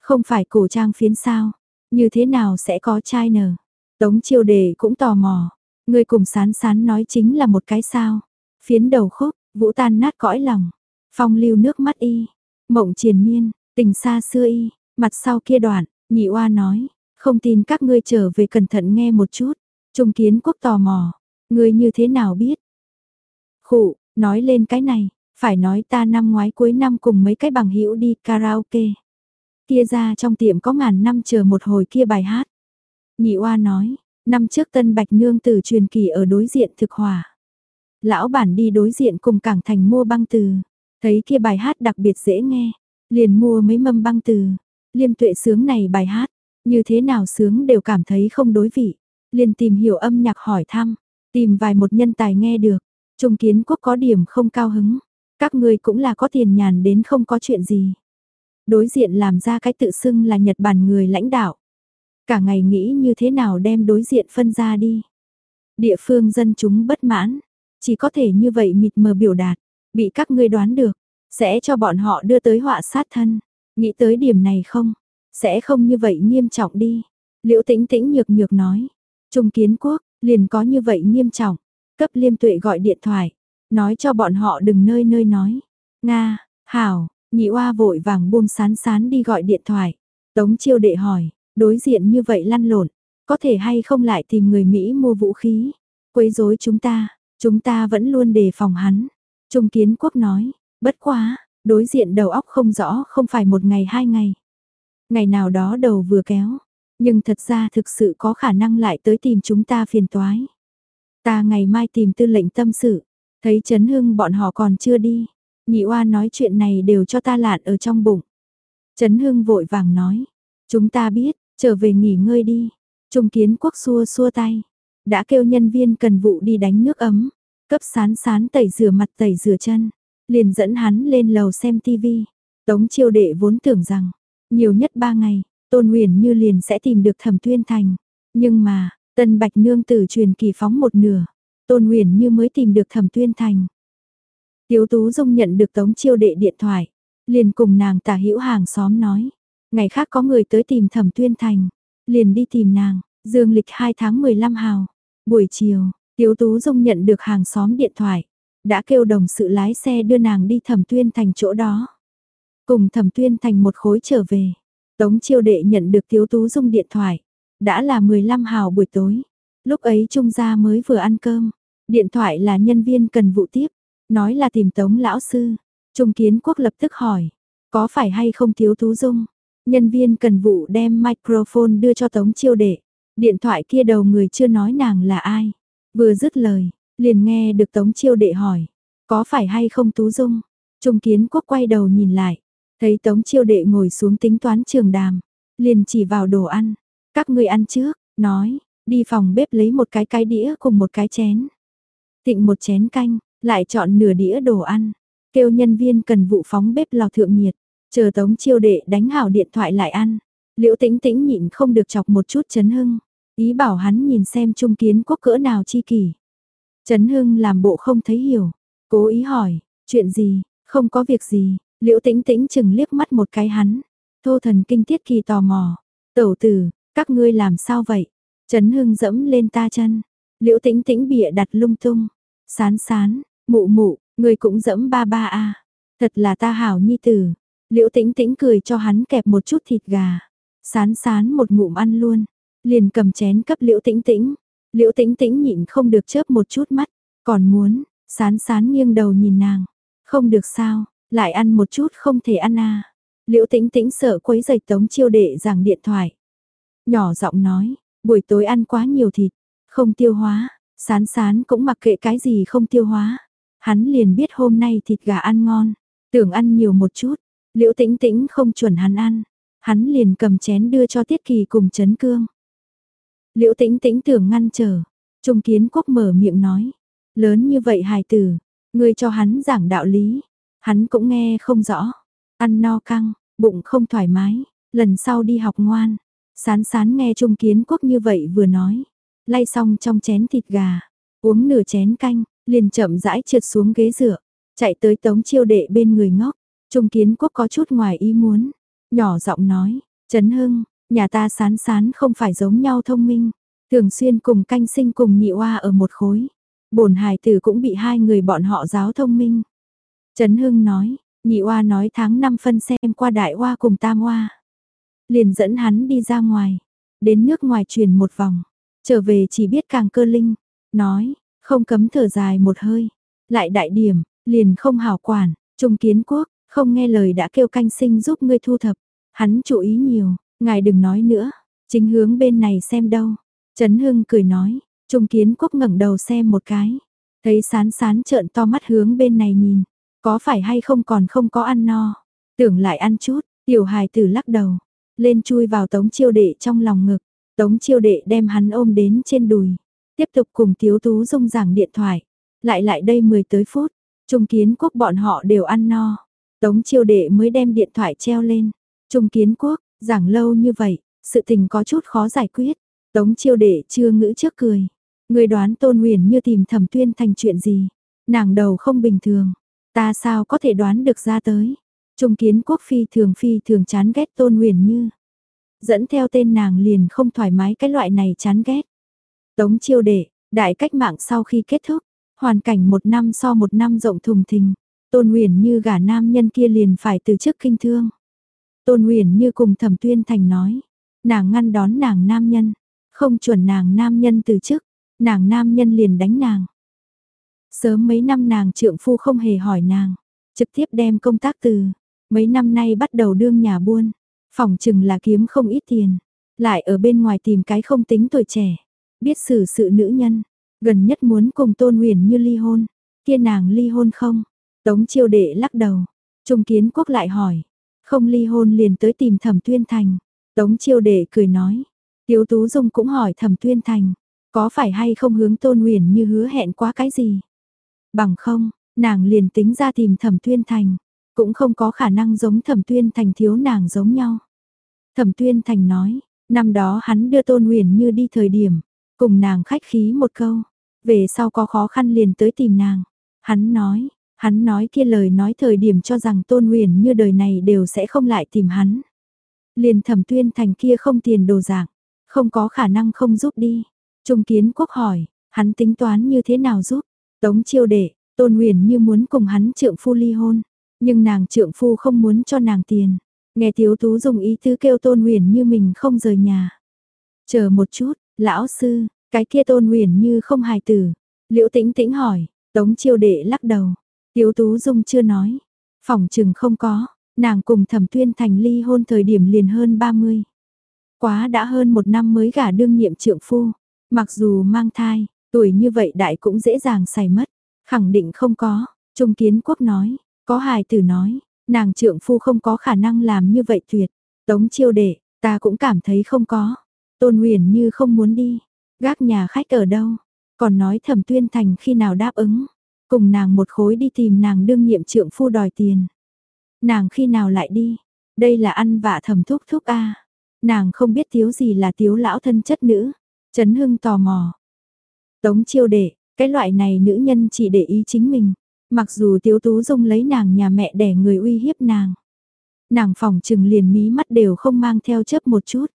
[SPEAKER 1] Không phải cổ trang phiến sao, như thế nào sẽ có trai nờ? Tống chiêu đề cũng tò mò, người cùng sán sán nói chính là một cái sao. Phiến đầu khúc, vũ tan nát cõi lòng, phong lưu nước mắt y, mộng triền miên, tình xa xưa y, mặt sau kia đoạn, nhị oa nói, không tin các ngươi trở về cẩn thận nghe một chút. Trung kiến quốc tò mò, ngươi như thế nào biết? Khụ, nói lên cái này, phải nói ta năm ngoái cuối năm cùng mấy cái bằng hữu đi karaoke. Kia ra trong tiệm có ngàn năm chờ một hồi kia bài hát. Nhị oa nói, năm trước tân bạch nương tử truyền kỳ ở đối diện thực hòa. Lão bản đi đối diện cùng cảng thành mua băng từ. Thấy kia bài hát đặc biệt dễ nghe. Liền mua mấy mâm băng từ. Liêm tuệ sướng này bài hát. Như thế nào sướng đều cảm thấy không đối vị. Liền tìm hiểu âm nhạc hỏi thăm. Tìm vài một nhân tài nghe được. Trung kiến quốc có điểm không cao hứng. Các ngươi cũng là có tiền nhàn đến không có chuyện gì. Đối diện làm ra cái tự xưng là Nhật Bản người lãnh đạo. Cả ngày nghĩ như thế nào đem đối diện phân ra đi. Địa phương dân chúng bất mãn, chỉ có thể như vậy mịt mờ biểu đạt, bị các ngươi đoán được, sẽ cho bọn họ đưa tới họa sát thân. Nghĩ tới điểm này không? Sẽ không như vậy nghiêm trọng đi. Liễu tĩnh tĩnh nhược nhược nói. Trung kiến quốc, liền có như vậy nghiêm trọng. Cấp liêm tuệ gọi điện thoại. Nói cho bọn họ đừng nơi nơi nói. Nga, Hảo, nhị oa vội vàng buông sán sán đi gọi điện thoại. Tống chiêu đệ hỏi, đối diện như vậy lăn lộn, có thể hay không lại tìm người Mỹ mua vũ khí, quấy rối chúng ta, chúng ta vẫn luôn đề phòng hắn. Trung kiến quốc nói, bất quá, đối diện đầu óc không rõ không phải một ngày hai ngày. ngày nào đó đầu vừa kéo, nhưng thật ra thực sự có khả năng lại tới tìm chúng ta phiền toái. Ta ngày mai tìm tư lệnh tâm sự, thấy Trấn Hưng bọn họ còn chưa đi, nhị oa nói chuyện này đều cho ta lạn ở trong bụng. Trấn Hưng vội vàng nói, chúng ta biết, trở về nghỉ ngơi đi. Trung kiến quốc xua xua tay, đã kêu nhân viên cần vụ đi đánh nước ấm, cấp sán sán tẩy rửa mặt tẩy rửa chân, liền dẫn hắn lên lầu xem tivi. Tống chiêu đệ vốn tưởng rằng, nhiều nhất ba ngày, Tôn Huyền Như liền sẽ tìm được Thẩm Tuyên Thành. Nhưng mà, Tân Bạch Nương tử truyền kỳ phóng một nửa, Tôn Huyền Như mới tìm được Thẩm Tuyên Thành. Tiếu Tú Dung nhận được Tống Chiêu Đệ điện thoại, liền cùng nàng tả hữu hàng xóm nói, ngày khác có người tới tìm Thẩm Tuyên Thành, liền đi tìm nàng, dương lịch 2 tháng 15 hào, buổi chiều, Tiếu Tú Dung nhận được hàng xóm điện thoại, đã kêu đồng sự lái xe đưa nàng đi Thẩm Tuyên Thành chỗ đó. Cùng Thẩm Tuyên Thành một khối trở về. Tống chiêu đệ nhận được Tiếu Tú Dung điện thoại. Đã là 15 hào buổi tối. Lúc ấy Trung gia mới vừa ăn cơm. Điện thoại là nhân viên cần vụ tiếp. Nói là tìm Tống lão sư. Trung kiến quốc lập tức hỏi. Có phải hay không Tiếu Tú Dung? Nhân viên cần vụ đem microphone đưa cho Tống chiêu đệ. Điện thoại kia đầu người chưa nói nàng là ai. Vừa dứt lời, liền nghe được Tống chiêu đệ hỏi. Có phải hay không Tú Dung? Trung kiến quốc quay đầu nhìn lại. Thấy Tống chiêu đệ ngồi xuống tính toán trường đàm, liền chỉ vào đồ ăn. Các ngươi ăn trước, nói, đi phòng bếp lấy một cái cái đĩa cùng một cái chén. Tịnh một chén canh, lại chọn nửa đĩa đồ ăn. Kêu nhân viên cần vụ phóng bếp lò thượng nhiệt, chờ tống chiêu đệ đánh hảo điện thoại lại ăn. Liễu tĩnh tĩnh nhịn không được chọc một chút chấn hưng. Ý bảo hắn nhìn xem trung kiến quốc cỡ nào chi kỷ. Trấn Hưng làm bộ không thấy hiểu, cố ý hỏi, chuyện gì, không có việc gì, Liễu tĩnh tĩnh chừng liếc mắt một cái hắn. Thô thần kinh tiết kỳ tò mò. Tẩu tử, các ngươi làm sao vậy? Trấn hưng dẫm lên ta chân. Liễu tĩnh tĩnh bịa đặt lung tung. Sán sán, mụ mụ, ngươi cũng dẫm ba ba a Thật là ta hảo nhi tử. Liễu tĩnh tĩnh cười cho hắn kẹp một chút thịt gà. Sán sán một ngụm ăn luôn. Liền cầm chén cấp liễu tĩnh tĩnh. Liễu tĩnh tĩnh nhịn không được chớp một chút mắt. Còn muốn, sán sán nghiêng đầu nhìn nàng. Không được sao, lại ăn một chút không thể ăn à. Liễu tĩnh tĩnh sợ quấy giày tống chiêu đệ giảng điện thoại. Nhỏ giọng nói, buổi tối ăn quá nhiều thịt, không tiêu hóa, sán sán cũng mặc kệ cái gì không tiêu hóa. Hắn liền biết hôm nay thịt gà ăn ngon, tưởng ăn nhiều một chút, liễu tĩnh tĩnh không chuẩn hắn ăn. Hắn liền cầm chén đưa cho Tiết Kỳ cùng Trấn cương. Liễu tĩnh tĩnh tưởng ngăn trở, Trung Kiến Quốc mở miệng nói, lớn như vậy hài tử, ngươi cho hắn giảng đạo lý, Hắn cũng nghe không rõ. Ăn no căng, bụng không thoải mái, lần sau đi học ngoan. Sán sán nghe Trung Kiến Quốc như vậy vừa nói. Lay xong trong chén thịt gà, uống nửa chén canh, liền chậm rãi trượt xuống ghế dựa, chạy tới tống chiêu đệ bên người ngốc. Trung Kiến Quốc có chút ngoài ý muốn, nhỏ giọng nói, Trấn Hưng, nhà ta sán sán không phải giống nhau thông minh, thường xuyên cùng canh sinh cùng nhị oa ở một khối. Bổn hài tử cũng bị hai người bọn họ giáo thông minh. Trấn Hưng nói, nhị oa nói tháng 5 phân xem qua đại oa cùng tam oa. Liền dẫn hắn đi ra ngoài, đến nước ngoài truyền một vòng, trở về chỉ biết càng cơ linh, nói, không cấm thở dài một hơi, lại đại điểm, liền không hảo quản, trung kiến quốc, không nghe lời đã kêu canh sinh giúp ngươi thu thập, hắn chú ý nhiều, ngài đừng nói nữa, chính hướng bên này xem đâu. Trấn Hưng cười nói, trung kiến quốc ngẩng đầu xem một cái, thấy sán sán trợn to mắt hướng bên này nhìn, có phải hay không còn không có ăn no? Tưởng lại ăn chút, tiểu hài tử lắc đầu, lên chui vào tống chiêu đệ trong lòng ngực. Tống chiêu đệ đem hắn ôm đến trên đùi. Tiếp tục cùng tiếu tú dung giảng điện thoại. Lại lại đây 10 tới phút. Trung kiến quốc bọn họ đều ăn no. Tống chiêu đệ mới đem điện thoại treo lên. Trung kiến quốc, giảng lâu như vậy, sự tình có chút khó giải quyết. Tống chiêu đệ chưa ngữ trước cười. Người đoán tôn huyền như tìm thẩm tuyên thành chuyện gì. Nàng đầu không bình thường. Ta sao có thể đoán được ra tới. Trung kiến quốc phi thường phi thường chán ghét tôn huyền như. Dẫn theo tên nàng liền không thoải mái cái loại này chán ghét. Tống chiêu đệ, đại cách mạng sau khi kết thúc, hoàn cảnh một năm so một năm rộng thùng thình. Tôn huyền như gả nam nhân kia liền phải từ chức kinh thương. Tôn huyền như cùng thẩm tuyên thành nói, nàng ngăn đón nàng nam nhân, không chuẩn nàng nam nhân từ chức, nàng nam nhân liền đánh nàng. Sớm mấy năm nàng trượng phu không hề hỏi nàng, trực tiếp đem công tác từ, mấy năm nay bắt đầu đương nhà buôn, Phòng chừng là kiếm không ít tiền, lại ở bên ngoài tìm cái không tính tuổi trẻ, biết xử sự nữ nhân, gần nhất muốn cùng Tôn Huyền như ly hôn, kia nàng ly hôn không? Tống chiêu đệ lắc đầu, Trung Kiến Quốc lại hỏi, không ly hôn liền tới tìm Thẩm Tuyên Thành. Tống chiêu đệ cười nói, Tiếu Tú Dung cũng hỏi Thẩm Tuyên Thành, có phải hay không hướng Tôn Huyền như hứa hẹn quá cái gì? Bằng không, nàng liền tính ra tìm Thẩm Tuyên Thành, cũng không có khả năng giống Thẩm Tuyên Thành thiếu nàng giống nhau. Thẩm Tuyên Thành nói, năm đó hắn đưa Tôn Huyền như đi thời điểm, cùng nàng khách khí một câu, về sau có khó khăn liền tới tìm nàng. Hắn nói, hắn nói kia lời nói thời điểm cho rằng Tôn Huyền như đời này đều sẽ không lại tìm hắn. Liền Thẩm Tuyên Thành kia không tiền đồ dạng, không có khả năng không giúp đi. Trung Kiến Quốc hỏi, hắn tính toán như thế nào giúp? Tống chiêu đệ, Tôn Huyền như muốn cùng hắn trượng phu ly hôn, nhưng nàng trượng phu không muốn cho nàng tiền. Nghe Tiếu Tú dùng ý tứ kêu Tôn Huyền như mình không rời nhà. Chờ một chút, lão sư, cái kia Tôn Huyền như không hài tử. Liễu Tĩnh Tĩnh hỏi, Tống Chiêu Đệ lắc đầu. Tiếu Tú Dung chưa nói, phòng chừng không có, nàng cùng Thẩm Tuyên Thành ly hôn thời điểm liền hơn 30. Quá đã hơn một năm mới gả đương nhiệm trượng phu, mặc dù mang thai, tuổi như vậy đại cũng dễ dàng xảy mất, khẳng định không có, Trung Kiến Quốc nói, có hài tử nói, nàng trượng phu không có khả năng làm như vậy tuyệt. Tống chiêu đệ, ta cũng cảm thấy không có. Tôn huyền như không muốn đi. Gác nhà khách ở đâu? Còn nói thẩm tuyên thành khi nào đáp ứng. Cùng nàng một khối đi tìm nàng đương nhiệm trượng phu đòi tiền. Nàng khi nào lại đi? Đây là ăn vạ thầm thúc thúc a Nàng không biết thiếu gì là thiếu lão thân chất nữ. Trấn Hưng tò mò. Tống chiêu đệ, cái loại này nữ nhân chỉ để ý chính mình. Mặc dù thiếu Tú Dung lấy nàng nhà mẹ đẻ người uy hiếp nàng. Nàng phòng trừng liền mí mắt đều không mang theo chấp một chút.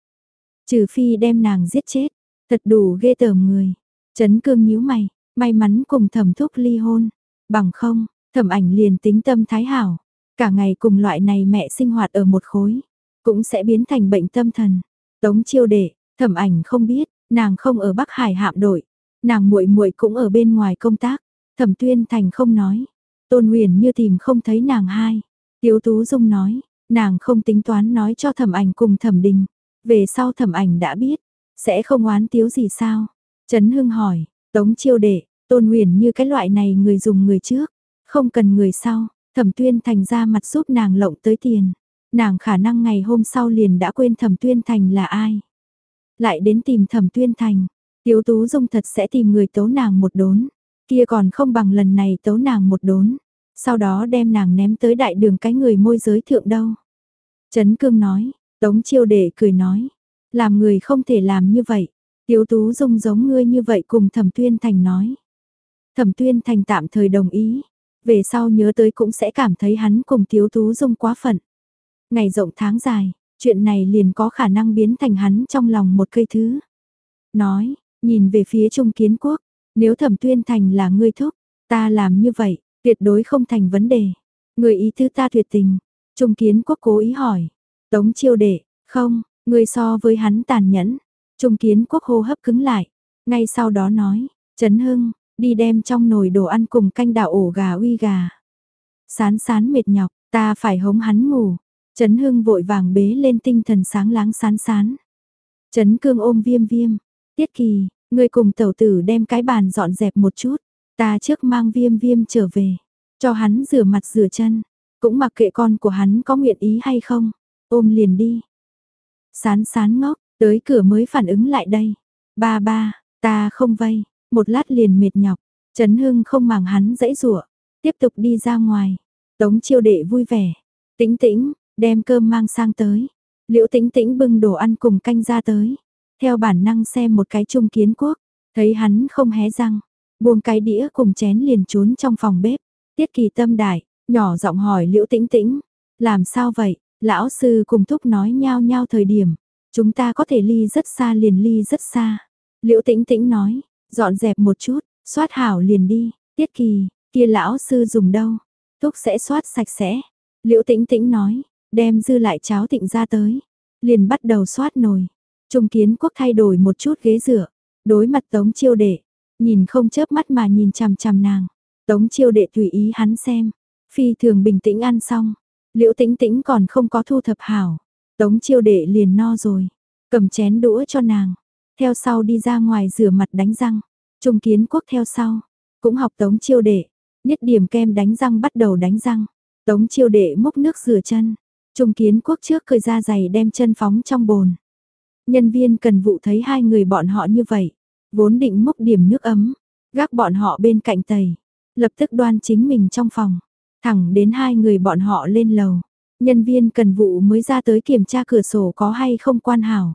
[SPEAKER 1] Trừ phi đem nàng giết chết, thật đủ ghê tởm người. Trấn cương nhíu mày, may mắn cùng thẩm thúc ly hôn. Bằng không, thẩm ảnh liền tính tâm thái hảo. Cả ngày cùng loại này mẹ sinh hoạt ở một khối, cũng sẽ biến thành bệnh tâm thần. Tống chiêu đệ, thẩm ảnh không biết, nàng không ở Bắc Hải hạm đội, nàng muội muội cũng ở bên ngoài công tác, Thẩm Tuyên Thành không nói. Tôn Huyền như tìm không thấy nàng hai. Tiếu Tú Dung nói, nàng không tính toán nói cho thẩm ảnh cùng thẩm đình. Về sau thẩm ảnh đã biết, sẽ không oán tiếu gì sao? Trấn Hưng hỏi, Tống chiêu đệ, Tôn Huyền như cái loại này người dùng người trước, không cần người sau, thẩm tuyên thành ra mặt giúp nàng lộng tới tiền. Nàng khả năng ngày hôm sau liền đã quên thẩm tuyên thành là ai. Lại đến tìm thẩm tuyên thành, Tiếu Tú Dung thật sẽ tìm người tấu nàng một đốn. Kia còn không bằng lần này tấu nàng một đốn, sau đó đem nàng ném tới đại đường cái người môi giới thượng đâu. Trấn Cương nói, Tống Chiêu Đệ cười nói, làm người không thể làm như vậy, Tiếu Tú Dung giống ngươi như vậy cùng Thẩm Tuyên Thành nói. Thẩm Tuyên Thành tạm thời đồng ý, về sau nhớ tới cũng sẽ cảm thấy hắn cùng Tiếu Tú Dung quá phận. Ngày rộng tháng dài, chuyện này liền có khả năng biến thành hắn trong lòng một cây thứ. Nói, nhìn về phía Trung Kiến Quốc, nếu thẩm tuyên thành là ngươi thúc, ta làm như vậy, tuyệt đối không thành vấn đề. Người ý thứ ta tuyệt tình. Trung kiến quốc cố ý hỏi. Tống chiêu đệ, không, người so với hắn tàn nhẫn. Trung kiến quốc hô hấp cứng lại. Ngay sau đó nói, Trấn Hưng, đi đem trong nồi đồ ăn cùng canh đảo ổ gà uy gà. Sán sán mệt nhọc, ta phải hống hắn ngủ. Trấn Hưng vội vàng bế lên tinh thần sáng láng sán sán. Trấn Cương ôm viêm viêm. Tiết kỳ, Người cùng tẩu tử đem cái bàn dọn dẹp một chút, ta trước mang viêm viêm trở về, cho hắn rửa mặt rửa chân, cũng mặc kệ con của hắn có nguyện ý hay không, ôm liền đi. Sán sán ngốc, tới cửa mới phản ứng lại đây. Ba ba, ta không vây, một lát liền mệt nhọc, Trấn Hưng không màng hắn dãy rủa, tiếp tục đi ra ngoài. Tống chiêu đệ vui vẻ, tĩnh tĩnh, đem cơm mang sang tới. Liễu tĩnh tĩnh bưng đồ ăn cùng canh ra tới. Theo bản năng xem một cái trung kiến quốc, thấy hắn không hé răng, buông cái đĩa cùng chén liền trốn trong phòng bếp. Tiết kỳ tâm đại, nhỏ giọng hỏi liễu tĩnh tĩnh, làm sao vậy, lão sư cùng thúc nói nhau nhau thời điểm, chúng ta có thể ly rất xa liền ly rất xa. Liễu tĩnh tĩnh nói, dọn dẹp một chút, soát hảo liền đi, tiết kỳ, kia lão sư dùng đâu, thuốc sẽ soát sạch sẽ. Liễu tĩnh tĩnh nói, đem dư lại cháo tịnh ra tới, liền bắt đầu soát nồi. Trung kiến quốc thay đổi một chút ghế dựa, đối mặt tống chiêu đệ, nhìn không chớp mắt mà nhìn chằm chằm nàng. Tống chiêu đệ tùy ý hắn xem, phi thường bình tĩnh ăn xong, liễu tĩnh tĩnh còn không có thu thập hảo. Tống chiêu đệ liền no rồi, cầm chén đũa cho nàng, theo sau đi ra ngoài rửa mặt đánh răng, trung kiến quốc theo sau, cũng học tống chiêu đệ, niết điểm kem đánh răng bắt đầu đánh răng, tống chiêu đệ múc nước rửa chân, trung kiến quốc trước cởi ra giày đem chân phóng trong bồn. Nhân viên cần vụ thấy hai người bọn họ như vậy, vốn định múc điểm nước ấm, gác bọn họ bên cạnh tầy, lập tức đoan chính mình trong phòng, thẳng đến hai người bọn họ lên lầu. Nhân viên cần vụ mới ra tới kiểm tra cửa sổ có hay không quan hảo.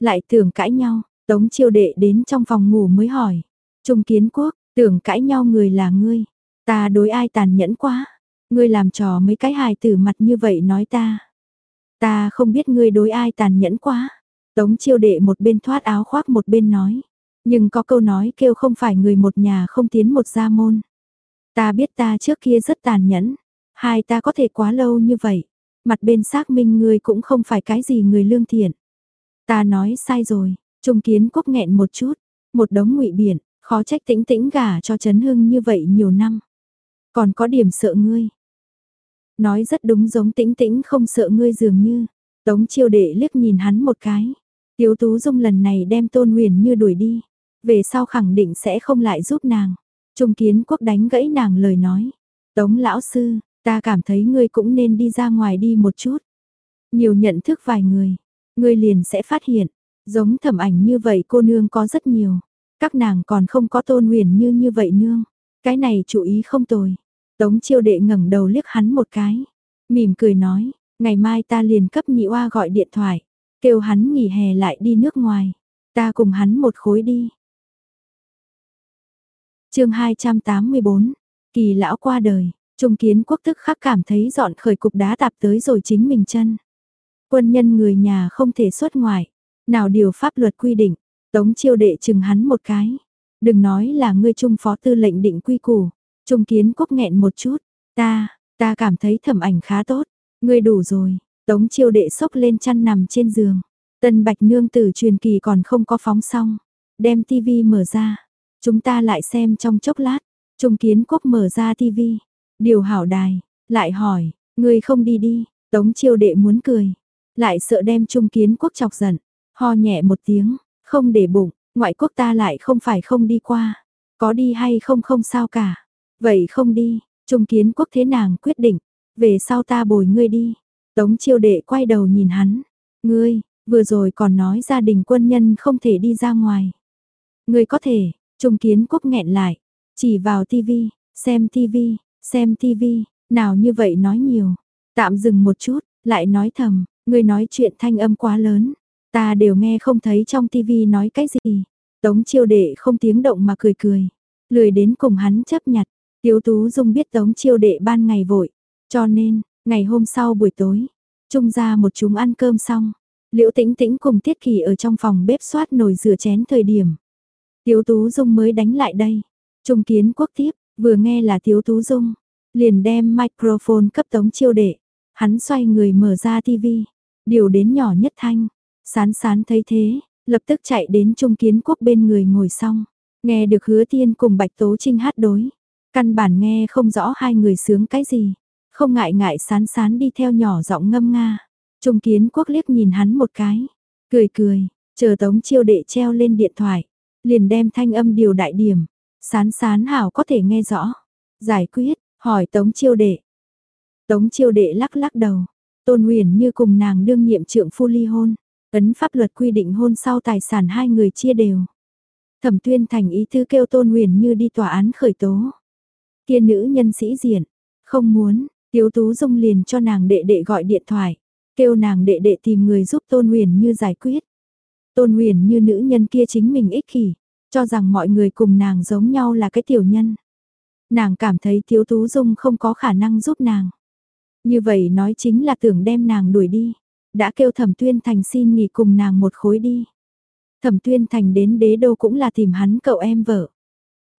[SPEAKER 1] Lại tưởng cãi nhau, tống chiêu đệ đến trong phòng ngủ mới hỏi. Trung kiến quốc, tưởng cãi nhau người là ngươi. Ta đối ai tàn nhẫn quá. Ngươi làm trò mấy cái hài tử mặt như vậy nói ta. Ta không biết ngươi đối ai tàn nhẫn quá. Tống chiêu đệ một bên thoát áo khoác một bên nói. Nhưng có câu nói kêu không phải người một nhà không tiến một gia môn. Ta biết ta trước kia rất tàn nhẫn. Hai ta có thể quá lâu như vậy. Mặt bên xác minh ngươi cũng không phải cái gì người lương thiện. Ta nói sai rồi. Trung kiến quốc nghẹn một chút. Một đống ngụy biển. Khó trách tĩnh tĩnh gả cho Trấn Hưng như vậy nhiều năm. Còn có điểm sợ ngươi. Nói rất đúng giống tĩnh tĩnh không sợ ngươi dường như. Tống chiêu đệ liếc nhìn hắn một cái. Tiếu Tú Dung lần này đem Tôn Nguyền như đuổi đi. Về sau khẳng định sẽ không lại giúp nàng. Trung kiến quốc đánh gãy nàng lời nói. Tống lão sư, ta cảm thấy ngươi cũng nên đi ra ngoài đi một chút. Nhiều nhận thức vài người, ngươi liền sẽ phát hiện, giống thẩm ảnh như vậy cô nương có rất nhiều. Các nàng còn không có tôn huyền như như vậy nương. Cái này chú ý không tồi. Tống chiêu đệ ngẩng đầu liếc hắn một cái. Mỉm cười nói, ngày mai ta liền cấp nhị oa gọi điện thoại. Kêu hắn nghỉ hè lại đi nước ngoài. Ta cùng hắn một khối đi. chương 284, kỳ lão qua đời, trung kiến quốc tức khắc cảm thấy dọn khởi cục đá tạp tới rồi chính mình chân. Quân nhân người nhà không thể xuất ngoại, nào điều pháp luật quy định, tống chiêu đệ chừng hắn một cái. Đừng nói là ngươi trung phó tư lệnh định quy củ, trung kiến quốc nghẹn một chút, ta, ta cảm thấy thẩm ảnh khá tốt, ngươi đủ rồi, tống chiêu đệ sốc lên chăn nằm trên giường. Tân Bạch Nương tử truyền kỳ còn không có phóng xong, đem tivi mở ra, chúng ta lại xem trong chốc lát, trung kiến quốc mở ra tivi, điều hảo đài, lại hỏi, ngươi không đi đi, tống chiêu đệ muốn cười, lại sợ đem trung kiến quốc chọc giận, ho nhẹ một tiếng, không để bụng, ngoại quốc ta lại không phải không đi qua, có đi hay không không sao cả, vậy không đi, trung kiến quốc thế nàng quyết định, về sau ta bồi ngươi đi, tống chiêu đệ quay đầu nhìn hắn, ngươi, vừa rồi còn nói gia đình quân nhân không thể đi ra ngoài. Ngươi có thể, trung kiến quốc nghẹn lại, chỉ vào tivi, xem tivi, xem tivi, nào như vậy nói nhiều, tạm dừng một chút, lại nói thầm, ngươi nói chuyện thanh âm quá lớn, ta đều nghe không thấy trong tivi nói cái gì. Tống chiêu đệ không tiếng động mà cười cười, lười đến cùng hắn chấp nhặt, Tiếu Tú Dung biết Tống chiêu đệ ban ngày vội, cho nên, ngày hôm sau buổi tối, trung ra một chúng ăn cơm xong, Liễu Tĩnh Tĩnh cùng Tiết Kỳ ở trong phòng bếp xoát nồi rửa chén thời điểm. Tiếu Tú Dung mới đánh lại đây. Trung kiến quốc tiếp, vừa nghe là Tiếu Tú Dung, liền đem microphone cấp tống chiêu đệ. Hắn xoay người mở ra tivi, điều đến nhỏ nhất thanh. Sán sán thấy thế, lập tức chạy đến Trung kiến quốc bên người ngồi xong. Nghe được hứa tiên cùng Bạch Tố Trinh hát đối. Căn bản nghe không rõ hai người sướng cái gì. Không ngại ngại sán sán đi theo nhỏ giọng ngâm nga. Trung kiến quốc liếc nhìn hắn một cái, cười cười, chờ tống chiêu đệ treo lên điện thoại, liền đem thanh âm điều đại điểm, sán sán hảo có thể nghe rõ. Giải quyết, hỏi tống chiêu đệ. Tống chiêu đệ lắc lắc đầu, tôn huyền như cùng nàng đương nhiệm trượng phu ly hôn, ấn pháp luật quy định hôn sau tài sản hai người chia đều. Thẩm tuyên thành ý thư kêu tôn huyền như đi tòa án khởi tố. Kia nữ nhân sĩ diện, không muốn, tiếu tú dung liền cho nàng đệ đệ gọi điện thoại kêu nàng đệ đệ tìm người giúp Tôn Huyền Như giải quyết. Tôn Huyền Như nữ nhân kia chính mình ích kỷ, cho rằng mọi người cùng nàng giống nhau là cái tiểu nhân. Nàng cảm thấy Tiếu Tú Dung không có khả năng giúp nàng. Như vậy nói chính là tưởng đem nàng đuổi đi, đã kêu Thẩm Tuyên Thành xin nghỉ cùng nàng một khối đi. Thẩm Tuyên Thành đến đế đô cũng là tìm hắn cậu em vợ.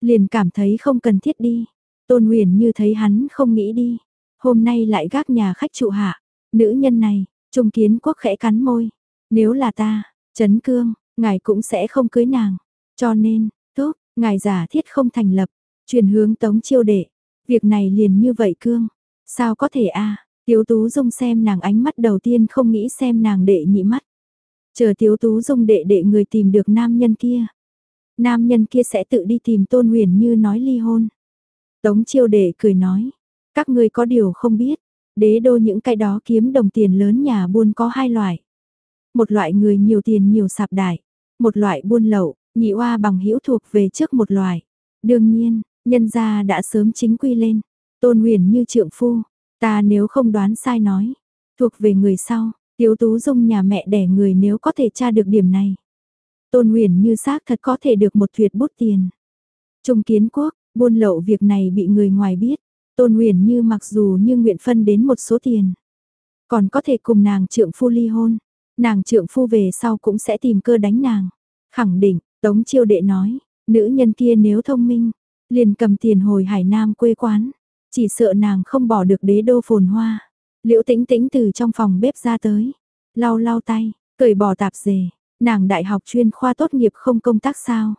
[SPEAKER 1] Liền cảm thấy không cần thiết đi. Tôn Huyền như thấy hắn không nghĩ đi. Hôm nay lại gác nhà khách trụ hạ. Nữ nhân này, Trung Kiến Quốc khẽ cắn môi. Nếu là ta, Trấn Cương, ngài cũng sẽ không cưới nàng. Cho nên, tốt, ngài giả thiết không thành lập, truyền hướng tống chiêu đệ. Việc này liền như vậy Cương. Sao có thể a Tiếu Tú Dung xem nàng ánh mắt đầu tiên không nghĩ xem nàng đệ nhị mắt. Chờ Tiếu Tú Dung đệ đệ người tìm được nam nhân kia. Nam nhân kia sẽ tự đi tìm Tôn Huyền Như nói ly hôn. Tống chiêu đệ cười nói, các ngươi có điều không biết, đế đô những cái đó kiếm đồng tiền lớn nhà buôn có hai loại. Một loại người nhiều tiền nhiều sạp đại, một loại buôn lậu, nhị oa bằng hữu thuộc về trước một loại. Đương nhiên, nhân gia đã sớm chính quy lên, tôn huyền như trượng phu, ta nếu không đoán sai nói, thuộc về người sau, tiếu tú dung nhà mẹ đẻ người nếu có thể tra được điểm này. Tôn huyền như xác thật có thể được một tuyệt bút tiền. Trung kiến quốc, buôn lậu việc này bị người ngoài biết, tôn huyền như mặc dù như nguyện phân đến một số tiền. Còn có thể cùng nàng trượng phu ly hôn, nàng trượng phu về sau cũng sẽ tìm cơ đánh nàng. Khẳng định, Tống chiêu đệ nói, nữ nhân kia nếu thông minh, liền cầm tiền hồi Hải Nam quê quán, chỉ sợ nàng không bỏ được đế đô phồn hoa. Liễu tĩnh tĩnh từ trong phòng bếp ra tới, lau lau tay, cởi bỏ tạp dề, nàng đại học chuyên khoa tốt nghiệp không công tác sao.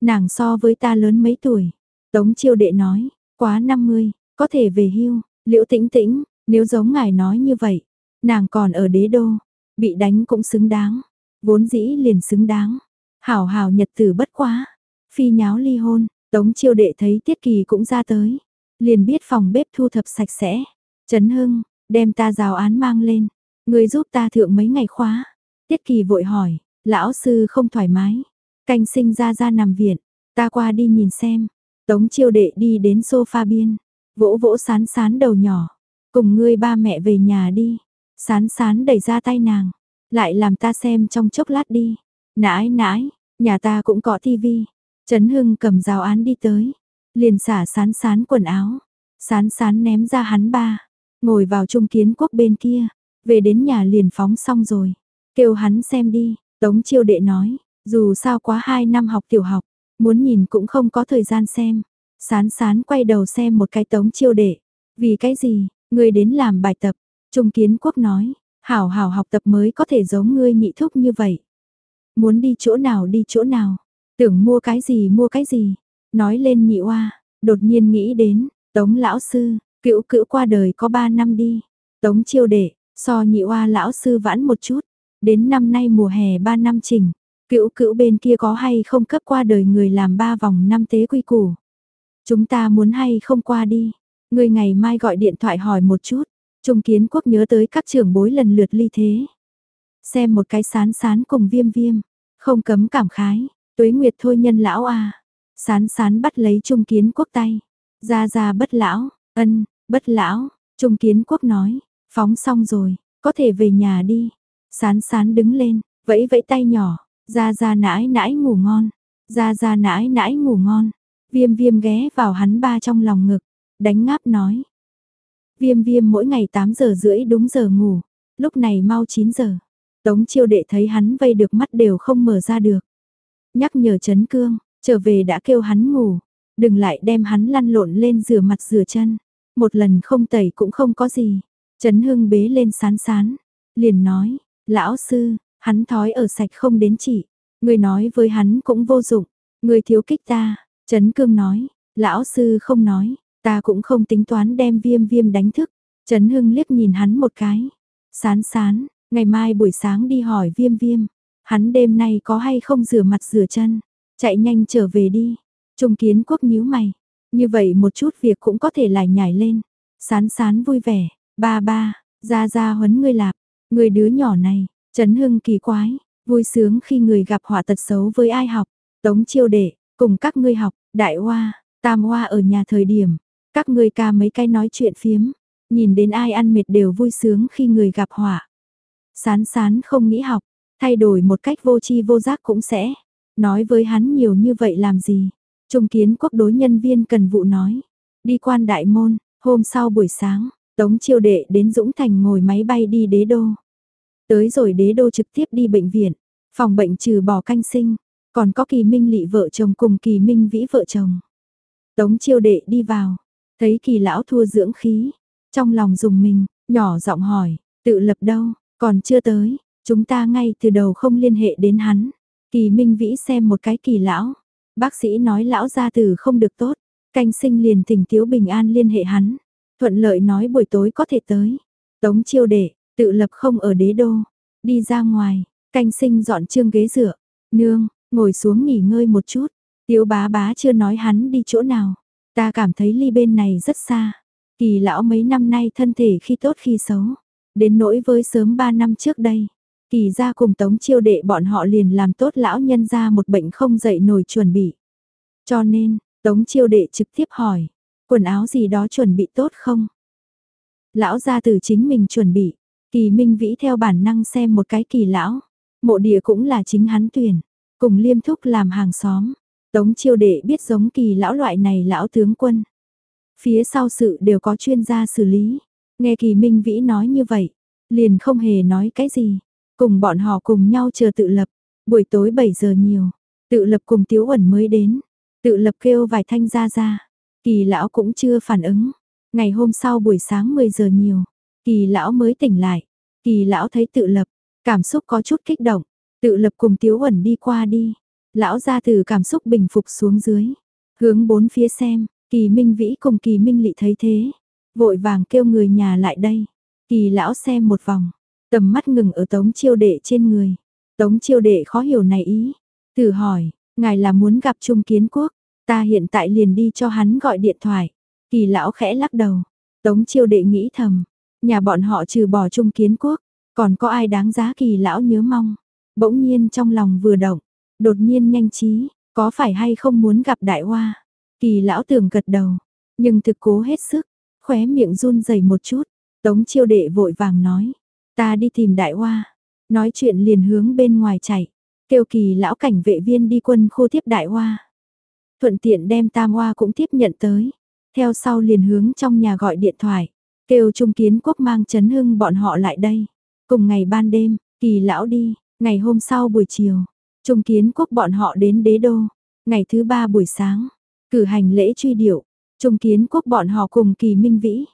[SPEAKER 1] Nàng so với ta lớn mấy tuổi, Tống chiêu đệ nói, quá 50, có thể về hưu, liễu tĩnh tĩnh, nếu giống ngài nói như vậy, nàng còn ở đế đô, bị đánh cũng xứng đáng, vốn dĩ liền xứng đáng. Hảo hảo nhật tử bất quá, phi nháo ly hôn, tống chiêu đệ thấy tiết kỳ cũng ra tới, liền biết phòng bếp thu thập sạch sẽ. Trấn Hưng, đem ta rào án mang lên, người giúp ta thượng mấy ngày khóa. Tiết kỳ vội hỏi, lão sư không thoải mái, canh sinh ra ra nằm viện, ta qua đi nhìn xem. Tống chiêu đệ đi đến sofa biên, vỗ vỗ sán sán đầu nhỏ, cùng ngươi ba mẹ về nhà đi. Sán sán đẩy ra tay nàng, lại làm ta xem trong chốc lát đi. Nãi nãi, nhà ta cũng có tivi. Trấn Hưng cầm rào án đi tới, liền xả sán sán quần áo. Sán sán ném ra hắn ba, ngồi vào trung kiến quốc bên kia, về đến nhà liền phóng xong rồi. Kêu hắn xem đi, Tống chiêu đệ nói, dù sao quá hai năm học tiểu học, muốn nhìn cũng không có thời gian xem. Sán sán quay đầu xem một cái tống chiêu đệ, vì cái gì, ngươi đến làm bài tập. Trung kiến quốc nói, hảo hảo học tập mới có thể giống ngươi nhị thúc như vậy. Muốn đi chỗ nào đi chỗ nào, tưởng mua cái gì mua cái gì. Nói lên nhị oa, đột nhiên nghĩ đến, tống lão sư, cữu cữu qua đời có 3 năm đi. Tống chiêu đệ, so nhị oa lão sư vãn một chút, đến năm nay mùa hè 3 năm trình. Cữu cữu bên kia có hay không cấp qua đời người làm ba vòng năm tế quy củ. Chúng ta muốn hay không qua đi. Người ngày mai gọi điện thoại hỏi một chút. Trung kiến quốc nhớ tới các trưởng bối lần lượt ly thế. Xem một cái sán sán cùng viêm viêm. Không cấm cảm khái. Tuế nguyệt thôi nhân lão à. Sán sán bắt lấy trung kiến quốc tay. Ra ra bất lão. Ân, bất lão. Trung kiến quốc nói. Phóng xong rồi. Có thể về nhà đi. Sán sán đứng lên. Vẫy vẫy tay nhỏ. Ra ra nãi nãi ngủ ngon. Ra ra nãi nãi ngủ ngon. Viêm viêm ghé vào hắn ba trong lòng ngực. Đánh ngáp nói. Viêm viêm mỗi ngày 8 giờ rưỡi đúng giờ ngủ. Lúc này mau 9 giờ. Tống chiêu đệ thấy hắn vây được mắt đều không mở ra được. Nhắc nhở chấn cương, trở về đã kêu hắn ngủ. Đừng lại đem hắn lăn lộn lên rửa mặt rửa chân. Một lần không tẩy cũng không có gì. Trấn Hưng bế lên sán sán. Liền nói, lão sư, hắn thói ở sạch không đến chỉ. Người nói với hắn cũng vô dụng. Người thiếu kích ta. Trấn Cương nói, lão sư không nói, ta cũng không tính toán đem viêm viêm đánh thức. Trấn Hưng liếc nhìn hắn một cái. Sán sán, ngày mai buổi sáng đi hỏi viêm viêm. Hắn đêm nay có hay không rửa mặt rửa chân. Chạy nhanh trở về đi. Trung kiến quốc nhíu mày. Như vậy một chút việc cũng có thể lại nhảy lên. Sán sán vui vẻ. Ba ba, ra ra huấn ngươi lạp. Người đứa nhỏ này, Trấn Hưng kỳ quái, vui sướng khi người gặp họa tật xấu với ai học. Tống chiêu đệ, cùng các ngươi học, đại hoa, tam hoa ở nhà thời điểm, các ngươi ca mấy cái nói chuyện phiếm, nhìn đến ai ăn mệt đều vui sướng khi người gặp họa. Sán sán không nghĩ học, thay đổi một cách vô chi vô giác cũng sẽ, nói với hắn nhiều như vậy làm gì. Trung kiến quốc đối nhân viên cần vụ nói, đi quan đại môn, hôm sau buổi sáng, Tống chiêu đệ đến Dũng Thành ngồi máy bay đi đế đô. Tới rồi đế đô trực tiếp đi bệnh viện, phòng bệnh trừ bỏ canh sinh, còn có kỳ minh lị vợ chồng cùng kỳ minh vĩ vợ chồng. Tống chiêu đệ đi vào, thấy kỳ lão thua dưỡng khí, trong lòng dùng mình, nhỏ giọng hỏi, tự lập đâu, còn chưa tới, chúng ta ngay từ đầu không liên hệ đến hắn. Kỳ minh vĩ xem một cái kỳ lão, bác sĩ nói lão gia tử không được tốt, canh sinh liền thỉnh tiếu bình an liên hệ hắn. Thuận lợi nói buổi tối có thể tới. Tống chiêu đệ, tự lập không ở đế đô. Đi ra ngoài, canh sinh dọn trương ghế dựa. Nương, ngồi xuống nghỉ ngơi một chút. Tiếu bá bá chưa nói hắn đi chỗ nào. Ta cảm thấy ly bên này rất xa. Kỳ lão mấy năm nay thân thể khi tốt khi xấu. Đến nỗi với sớm 3 năm trước đây. Kỳ ra cùng tống chiêu đệ bọn họ liền làm tốt lão nhân ra một bệnh không dậy nổi chuẩn bị. Cho nên, tống chiêu đệ trực tiếp hỏi. Quần áo gì đó chuẩn bị tốt không? Lão gia từ chính mình chuẩn bị. Kỳ Minh Vĩ theo bản năng xem một cái kỳ lão. Mộ địa cũng là chính hắn tuyển. Cùng liêm thúc làm hàng xóm. Tống chiêu đệ biết giống kỳ lão loại này lão tướng quân. Phía sau sự đều có chuyên gia xử lý. Nghe kỳ Minh Vĩ nói như vậy. Liền không hề nói cái gì. Cùng bọn họ cùng nhau chờ tự lập. Buổi tối 7 giờ nhiều. Tự lập cùng Tiếu Uẩn mới đến. Tự lập kêu vài thanh ra ra. Kỳ lão cũng chưa phản ứng. Ngày hôm sau buổi sáng 10 giờ nhiều. Kỳ lão mới tỉnh lại. Kỳ lão thấy tự lập. Cảm xúc có chút kích động. Tự lập cùng Tiếu Uẩn đi qua đi. Lão ra từ cảm xúc bình phục xuống dưới. Hướng bốn phía xem. Kỳ Minh Vĩ cùng Kỳ Minh Lị thấy thế. Vội vàng kêu người nhà lại đây. Kỳ lão xem một vòng. Tầm mắt ngừng ở tống chiêu đệ trên người. Tống chiêu đệ khó hiểu này ý. Thử hỏi, ngài là muốn gặp Trung Kiến Quốc. Ta hiện tại liền đi cho hắn gọi điện thoại. Kỳ lão khẽ lắc đầu. Tống chiêu đệ nghĩ thầm. Nhà bọn họ trừ bỏ Trung Kiến Quốc. Còn có ai đáng giá kỳ lão nhớ mong. Bỗng nhiên trong lòng vừa động. Đột nhiên nhanh trí. Có phải hay không muốn gặp đại hoa. Kỳ lão tưởng gật đầu. Nhưng thực cố hết sức. Khóe miệng run rẩy một chút. Tống chiêu đệ vội vàng nói. Ta đi tìm đại hoa. Nói chuyện liền hướng bên ngoài chạy. Kêu kỳ lão cảnh vệ viên đi quân khu tiếp đại hoa. Thuận tiện đem tam hoa cũng tiếp nhận tới. Theo sau liền hướng trong nhà gọi điện thoại. Kêu Trung Kiến Quốc mang chấn hưng bọn họ lại đây. Cùng ngày ban đêm, kỳ lão đi, ngày hôm sau buổi chiều. Trung Kiến Quốc bọn họ đến đế đô. Ngày thứ ba buổi sáng, cử hành lễ truy điệu. Trung Kiến Quốc bọn họ cùng kỳ minh vĩ.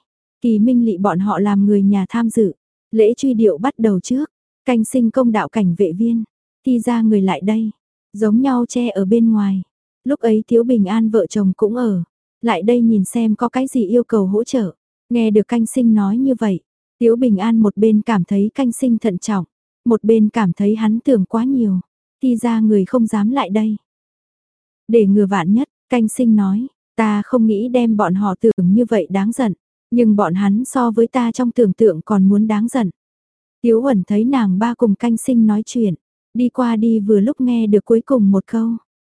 [SPEAKER 1] Kỳ minh lị bọn họ làm người nhà tham dự. Lễ truy điệu bắt đầu trước, canh sinh công đạo cảnh vệ viên, thi ra người lại đây, giống nhau che ở bên ngoài. Lúc ấy Thiếu Bình An vợ chồng cũng ở, lại đây nhìn xem có cái gì yêu cầu hỗ trợ. Nghe được canh sinh nói như vậy, Tiếu Bình An một bên cảm thấy canh sinh thận trọng, một bên cảm thấy hắn tưởng quá nhiều, thi ra người không dám lại đây. Để ngừa vạn nhất, canh sinh nói, ta không nghĩ đem bọn họ tưởng như vậy đáng giận. Nhưng bọn hắn so với ta trong tưởng tượng còn muốn đáng giận. Tiếu Huẩn thấy nàng ba cùng canh sinh nói chuyện, đi qua đi vừa lúc nghe được cuối cùng một câu.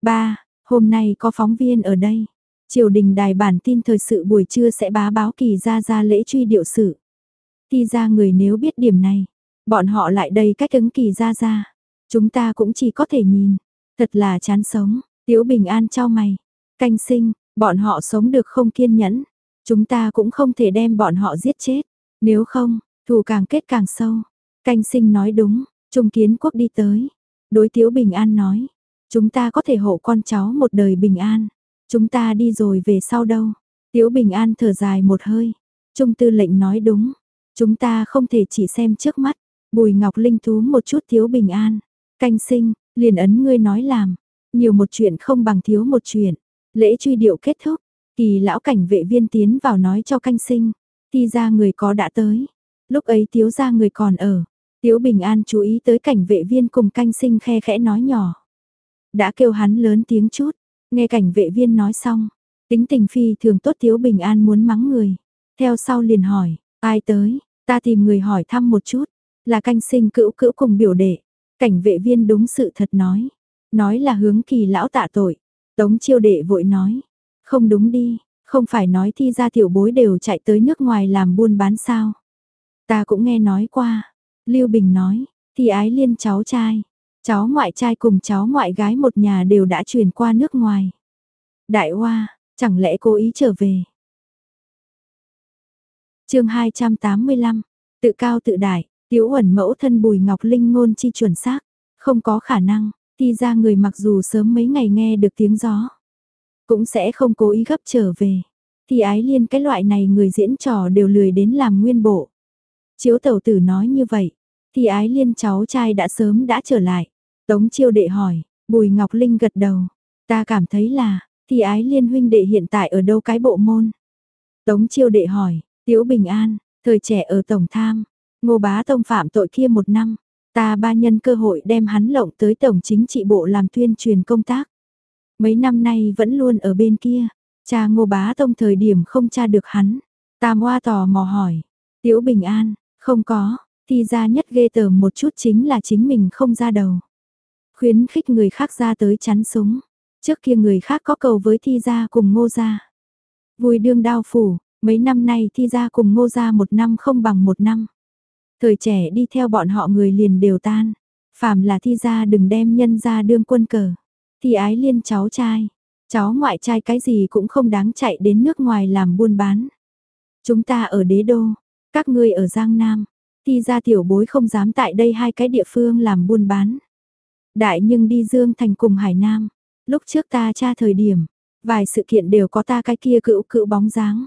[SPEAKER 1] Ba, hôm nay có phóng viên ở đây. Triều đình đài bản tin thời sự buổi trưa sẽ bá báo kỳ ra ra lễ truy điệu sự. Thì ra người nếu biết điểm này, bọn họ lại đây cách ứng kỳ ra ra. Chúng ta cũng chỉ có thể nhìn. Thật là chán sống, Tiếu Bình An trao mày. Canh sinh, bọn họ sống được không kiên nhẫn. Chúng ta cũng không thể đem bọn họ giết chết. Nếu không, thù càng kết càng sâu. Canh sinh nói đúng, Trung Kiến Quốc đi tới. Đối Tiếu Bình An nói. Chúng ta có thể hộ con cháu một đời bình an. Chúng ta đi rồi về sau đâu. Tiếu Bình An thở dài một hơi. Trung tư lệnh nói đúng. Chúng ta không thể chỉ xem trước mắt. Bùi Ngọc Linh thú một chút Tiếu Bình An. Canh sinh, liền ấn ngươi nói làm. Nhiều một chuyện không bằng thiếu một chuyện. Lễ truy điệu kết thúc. Kỳ lão cảnh vệ viên tiến vào nói cho canh sinh, thì ra người có đã tới. Lúc ấy tiếu ra người còn ở. Tiếu Bình An chú ý tới cảnh vệ viên cùng canh sinh khe khẽ nói nhỏ. Đã kêu hắn lớn tiếng chút, nghe cảnh vệ viên nói xong. Tính tình phi thường tốt Tiếu Bình An muốn mắng người. Theo sau liền hỏi, ai tới, ta tìm người hỏi thăm một chút. Là canh sinh cữu cữu cùng biểu đệ. Cảnh vệ viên đúng sự thật nói. Nói là hướng kỳ lão tạ tội. Tống chiêu đệ vội nói, không đúng đi, không phải nói thi ra tiểu bối đều chạy tới nước ngoài làm buôn bán sao. Ta cũng nghe nói qua. Lưu Bình nói, thì ái liên cháu trai. Cháu ngoại trai cùng cháu ngoại gái một nhà đều đã chuyển qua nước ngoài. Đại Hoa, chẳng lẽ cố ý trở về. chương 285, tự cao tự đại, tiểu ẩn mẫu thân Bùi Ngọc Linh ngôn chi chuẩn xác, không có khả năng, thi ra người mặc dù sớm mấy ngày nghe được tiếng gió. Cũng sẽ không cố ý gấp trở về. Thì ái liên cái loại này người diễn trò đều lười đến làm nguyên bộ. Chiếu tẩu tử nói như vậy. Thì ái liên cháu trai đã sớm đã trở lại. Tống chiêu đệ hỏi, Bùi Ngọc Linh gật đầu. Ta cảm thấy là, thì ái liên huynh đệ hiện tại ở đâu cái bộ môn? Tống chiêu đệ hỏi, Tiếu Bình An, thời trẻ ở Tổng Tham, Ngô Bá Tông phạm tội kia một năm, ta ba nhân cơ hội đem hắn lộng tới Tổng Chính trị Bộ làm tuyên truyền công tác. Mấy năm nay vẫn luôn ở bên kia, cha Ngô Bá Tông thời điểm không tra được hắn. Tam Hoa tò mò hỏi, Tiễu Bình An, không có, thì ra nhất ghê tởm một chút chính là chính mình không ra đầu. Khuyến khích người khác ra tới chắn súng. Trước kia người khác có cầu với thi gia cùng ngô gia. Vui đương đao phủ, mấy năm nay thi gia cùng ngô gia một năm không bằng một năm. Thời trẻ đi theo bọn họ người liền đều tan. Phàm là thi gia đừng đem nhân ra đương quân cờ. Thi ái liên cháu trai. Cháu ngoại trai cái gì cũng không đáng chạy đến nước ngoài làm buôn bán. Chúng ta ở đế đô, các ngươi ở Giang Nam, thi ra tiểu bối không dám tại đây hai cái địa phương làm buôn bán. Đại nhưng đi Dương Thành cùng Hải Nam, lúc trước ta tra thời điểm, vài sự kiện đều có ta cái kia cựu cựu bóng dáng.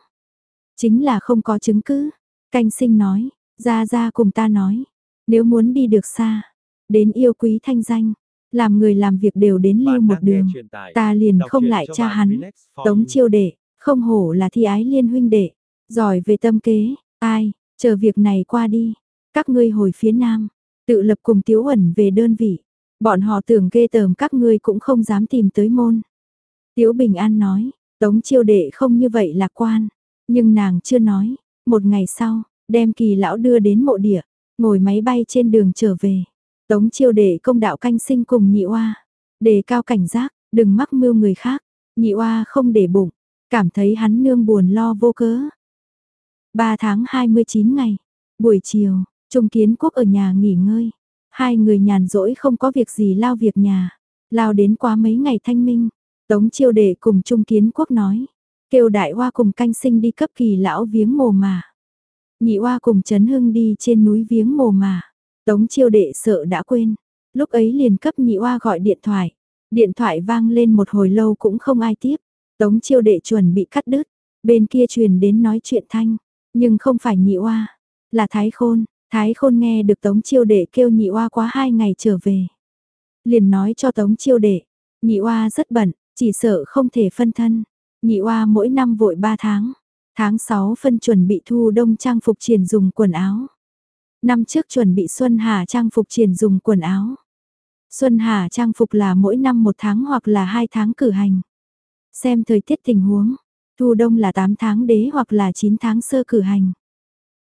[SPEAKER 1] Chính là không có chứng cứ, canh sinh nói, ra ra cùng ta nói, nếu muốn đi được xa, đến yêu quý thanh danh, làm người làm việc đều đến lưu một đường, ta liền không lại cha hắn, tống chiêu đệ, không hổ là thi ái liên huynh đệ, giỏi về tâm kế, ai, chờ việc này qua đi, các ngươi hồi phía nam, tự lập cùng tiếu ẩn về đơn vị, bọn họ tưởng ghê tởm các ngươi cũng không dám tìm tới môn. Tiếu Bình An nói, tống chiêu đệ không như vậy lạc quan, nhưng nàng chưa nói, một ngày sau, đem kỳ lão đưa đến mộ địa, ngồi máy bay trên đường trở về. Tống chiêu đề công đạo canh sinh cùng nhị oa, đề cao cảnh giác, đừng mắc mưu người khác, nhị oa không để bụng, cảm thấy hắn nương buồn lo vô cớ. 3 tháng 29 ngày, buổi chiều, Trung Kiến Quốc ở nhà nghỉ ngơi, hai người nhàn rỗi không có việc gì lao việc nhà, lao đến quá mấy ngày thanh minh, Tống chiêu đệ cùng Trung Kiến Quốc nói, kêu đại hoa cùng canh sinh đi cấp kỳ lão viếng mồ mà. Nhị hoa cùng Trấn Hưng đi trên núi viếng mồ mà. Tống chiêu đệ sợ đã quên. Lúc ấy liền cấp nhị Oa gọi điện thoại. Điện thoại vang lên một hồi lâu cũng không ai tiếp. Tống chiêu đệ chuẩn bị cắt đứt. Bên kia truyền đến nói chuyện thanh. Nhưng không phải nhị Oa, Là Thái Khôn. Thái Khôn nghe được Tống chiêu đệ kêu nhị Oa quá hai ngày trở về. Liền nói cho Tống chiêu đệ. Nhị Oa rất bận. Chỉ sợ không thể phân thân. Nhị Oa mỗi năm vội ba tháng. Tháng 6 phân chuẩn bị thu đông trang phục triển dùng quần áo. Năm trước chuẩn bị Xuân Hà trang phục triển dùng quần áo. Xuân Hà trang phục là mỗi năm một tháng hoặc là hai tháng cử hành. Xem thời tiết tình huống, thu đông là 8 tháng đế hoặc là 9 tháng sơ cử hành.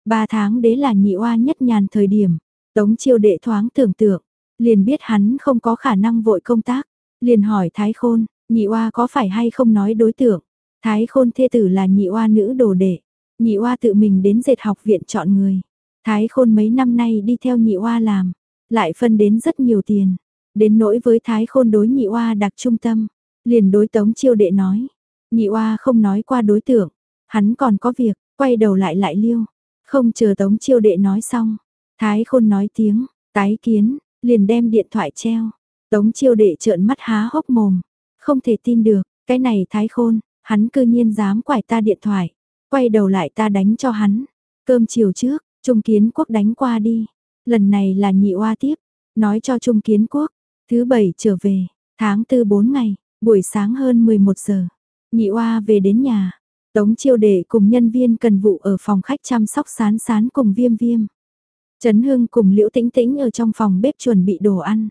[SPEAKER 1] 3 tháng đế là nhị oa nhất nhàn thời điểm, tống chiêu đệ thoáng tưởng tượng, liền biết hắn không có khả năng vội công tác, liền hỏi Thái Khôn, nhị oa có phải hay không nói đối tượng, Thái Khôn thê tử là nhị oa nữ đồ đệ, nhị oa tự mình đến dệt học viện chọn người. Thái khôn mấy năm nay đi theo nhị oa làm, lại phân đến rất nhiều tiền. Đến nỗi với thái khôn đối nhị oa đặc trung tâm, liền đối tống chiêu đệ nói. Nhị oa không nói qua đối tượng, hắn còn có việc, quay đầu lại lại liêu. Không chờ tống chiêu đệ nói xong, thái khôn nói tiếng, tái kiến, liền đem điện thoại treo. Tống chiêu đệ trợn mắt há hốc mồm, không thể tin được, cái này thái khôn, hắn cư nhiên dám quải ta điện thoại, quay đầu lại ta đánh cho hắn. Cơm chiều trước, Trung Kiến Quốc đánh qua đi. Lần này là nhị oa tiếp, nói cho Trung Kiến Quốc, thứ bảy trở về, tháng tư bốn ngày, buổi sáng hơn 11 giờ. Nhị oa về đến nhà, Tống chiêu đệ cùng nhân viên cần vụ ở phòng khách chăm sóc sán sán cùng viêm viêm. Trấn Hưng cùng Liễu Tĩnh Tĩnh ở trong phòng bếp chuẩn bị đồ ăn.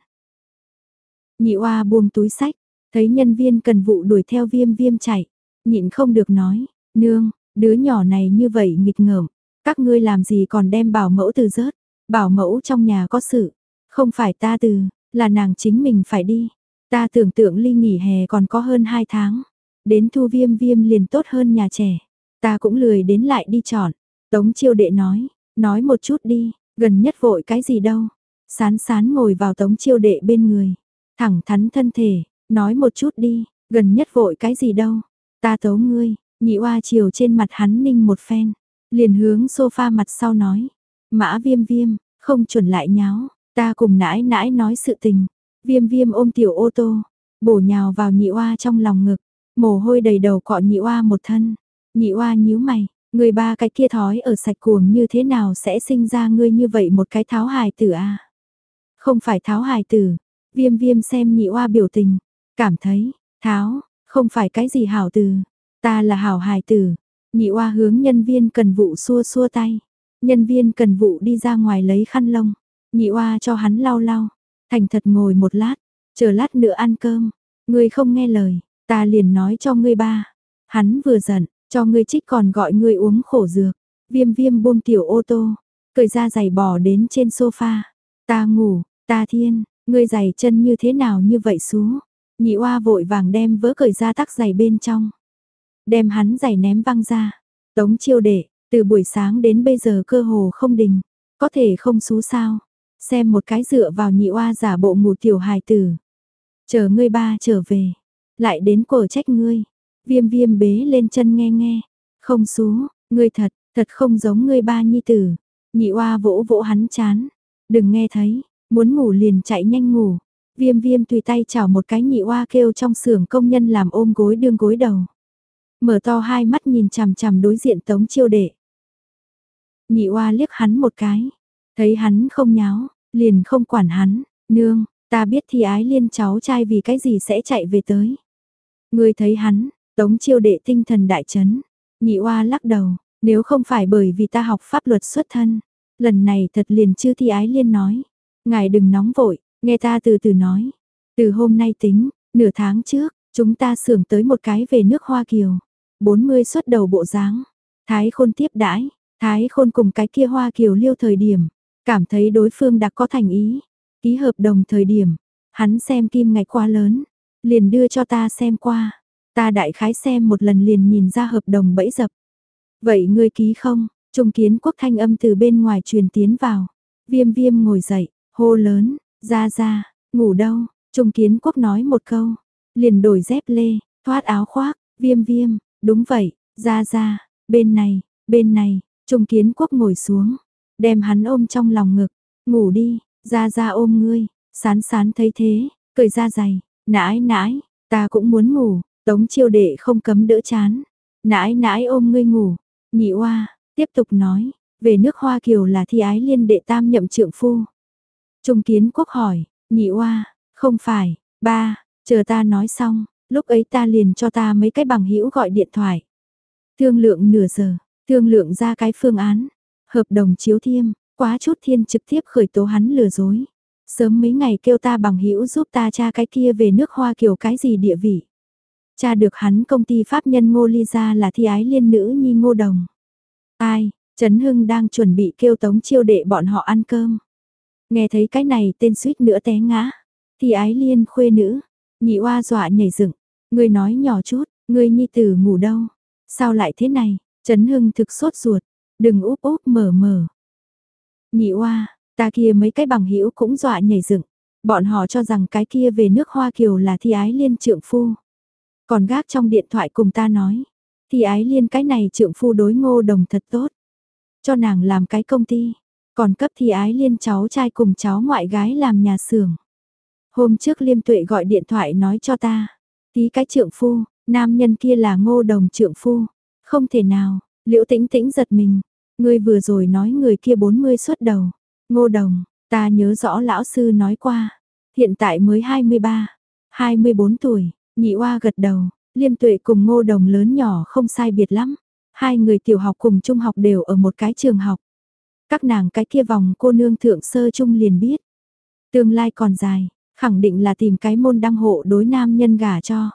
[SPEAKER 1] Nhị oa buông túi sách, thấy nhân viên cần vụ đuổi theo viêm viêm chạy, nhịn không được nói, nương, đứa nhỏ này như vậy nghịch ngợm, các ngươi làm gì còn đem bảo mẫu từ rớt, bảo mẫu trong nhà có sự, không phải ta từ, là nàng chính mình phải đi. Ta tưởng tượng ly nghỉ hè còn có hơn 2 tháng, đến thu viêm viêm liền tốt hơn nhà trẻ. Ta cũng lười đến lại đi chọn. Tống chiêu đệ nói, nói một chút đi, gần nhất vội cái gì đâu. Sán sán ngồi vào tống chiêu đệ bên người, thẳng thắn thân thể, nói một chút đi, gần nhất vội cái gì đâu. Ta tấu ngươi, nhị oa chiều trên mặt hắn ninh một phen. Liền hướng sofa mặt sau nói. Mã viêm viêm, không chuẩn lại nháo. Ta cùng nãi nãi nói sự tình. Viêm viêm ôm tiểu ô tô. Bổ nhào vào nhị oa trong lòng ngực. Mồ hôi đầy đầu cọ nhị oa một thân. Nhị oa nhíu mày. Người ba cái kia thói ở sạch cuồng như thế nào sẽ sinh ra ngươi như vậy một cái tháo hài tử a Không phải tháo hài tử. Viêm viêm xem nhị oa biểu tình. Cảm thấy, tháo, không phải cái gì hảo từ. Ta là hảo hài tử, Nhị oa hướng nhân viên cần vụ xua xua tay. Nhân viên cần vụ đi ra ngoài lấy khăn lông. Nhị oa cho hắn lau lau. Thành thật ngồi một lát. Chờ lát nữa ăn cơm. Ngươi không nghe lời. Ta liền nói cho ngươi ba. Hắn vừa giận. Cho ngươi trích còn gọi ngươi uống khổ dược. Viêm viêm buông tiểu ô tô. Cởi ra giày bò đến trên sofa. Ta ngủ. Ta thiên. Ngươi giày chân như thế nào như vậy xuống. Nhị oa vội vàng đem vỡ cởi ra tắc giày bên trong. Đem hắn giày ném văng ra. Tống chiêu đệ, từ buổi sáng đến bây giờ cơ hồ không đình. Có thể không xú sao. Xem một cái dựa vào nhị oa giả bộ ngủ tiểu hài tử. Chờ ngươi ba trở về. Lại đến cổ trách ngươi. Viêm viêm bế lên chân nghe nghe. Không xú, ngươi thật, thật không giống ngươi ba nhi tử. Nhị oa vỗ vỗ hắn chán. Đừng nghe thấy, muốn ngủ liền chạy nhanh ngủ. Viêm viêm tùy tay chảo một cái nhị oa kêu trong xưởng công nhân làm ôm gối đương gối đầu. Mở to hai mắt nhìn chằm chằm đối diện tống chiêu đệ. Nhị oa liếc hắn một cái. Thấy hắn không nháo, liền không quản hắn. Nương, ta biết thì ái liên cháu trai vì cái gì sẽ chạy về tới. Người thấy hắn, tống chiêu đệ tinh thần đại chấn. Nhị oa lắc đầu, nếu không phải bởi vì ta học pháp luật xuất thân. Lần này thật liền chưa thi ái liên nói. Ngài đừng nóng vội, Nghe ta từ từ nói, từ hôm nay tính, nửa tháng trước, chúng ta sưởng tới một cái về nước Hoa Kiều. 40 xuất đầu bộ dáng. Thái Khôn tiếp đãi, Thái Khôn cùng cái kia Hoa Kiều liêu thời điểm, cảm thấy đối phương đã có thành ý, ký hợp đồng thời điểm, hắn xem kim ngạch quá lớn, liền đưa cho ta xem qua. Ta đại khái xem một lần liền nhìn ra hợp đồng bẫy dập. Vậy ngươi ký không? Trung kiến quốc thanh âm từ bên ngoài truyền tiến vào. Viêm viêm ngồi dậy, hô lớn, ra ra, ngủ đâu? Trung kiến quốc nói một câu, liền đổi dép lê, thoát áo khoác, viêm viêm, đúng vậy, ra ra, bên này, bên này, Trung kiến quốc ngồi xuống, đem hắn ôm trong lòng ngực, ngủ đi, ra ra ôm ngươi, sán sán thấy thế, cười ra giày, nãi nãi, ta cũng muốn ngủ, tống chiêu đệ không cấm đỡ chán, nãi nãi ôm ngươi ngủ, nhị oa, tiếp tục nói, về nước Hoa Kiều là thi ái liên đệ tam nhậm trượng phu, Trung kiến quốc hỏi, nhị oa, không phải, ba, chờ ta nói xong, lúc ấy ta liền cho ta mấy cái bằng hữu gọi điện thoại. Thương lượng nửa giờ, thương lượng ra cái phương án, hợp đồng chiếu thiêm, quá chút thiên trực tiếp khởi tố hắn lừa dối. Sớm mấy ngày kêu ta bằng hữu giúp ta tra cái kia về nước hoa kiểu cái gì địa vị. Cha được hắn công ty pháp nhân Ngô Ly ra là thi ái liên nữ nhi Ngô Đồng. Ai, Trấn Hưng đang chuẩn bị kêu tống chiêu đệ bọn họ ăn cơm. Nghe thấy cái này tên suýt nữa té ngã. Thì ái liên khuê nữ. Nhị oa dọa nhảy dựng. Người nói nhỏ chút, người nhi tử ngủ đâu. Sao lại thế này? Trấn Hưng thực sốt ruột. Đừng úp úp mở mở. Nhị oa, ta kia mấy cái bằng hữu cũng dọa nhảy dựng. Bọn họ cho rằng cái kia về nước Hoa Kiều là thi ái liên trượng phu. Còn gác trong điện thoại cùng ta nói. Thi ái liên cái này trượng phu đối ngô đồng thật tốt. Cho nàng làm cái công ty. Còn cấp Thi ái liên cháu trai cùng cháu ngoại gái làm nhà xưởng. Hôm trước liêm tuệ gọi điện thoại nói cho ta. Tí cái trượng phu, nam nhân kia là ngô đồng trượng phu. Không thể nào, liễu tĩnh tĩnh giật mình. Ngươi vừa rồi nói người kia 40 xuất đầu. Ngô đồng, ta nhớ rõ lão sư nói qua. Hiện tại mới 23, 24 tuổi, nhị oa gật đầu. Liêm tuệ cùng ngô đồng lớn nhỏ không sai biệt lắm. Hai người tiểu học cùng trung học đều ở một cái trường học. Các nàng cái kia vòng cô nương thượng sơ trung liền biết. Tương lai còn dài, khẳng định là tìm cái môn đăng hộ đối nam nhân gả cho.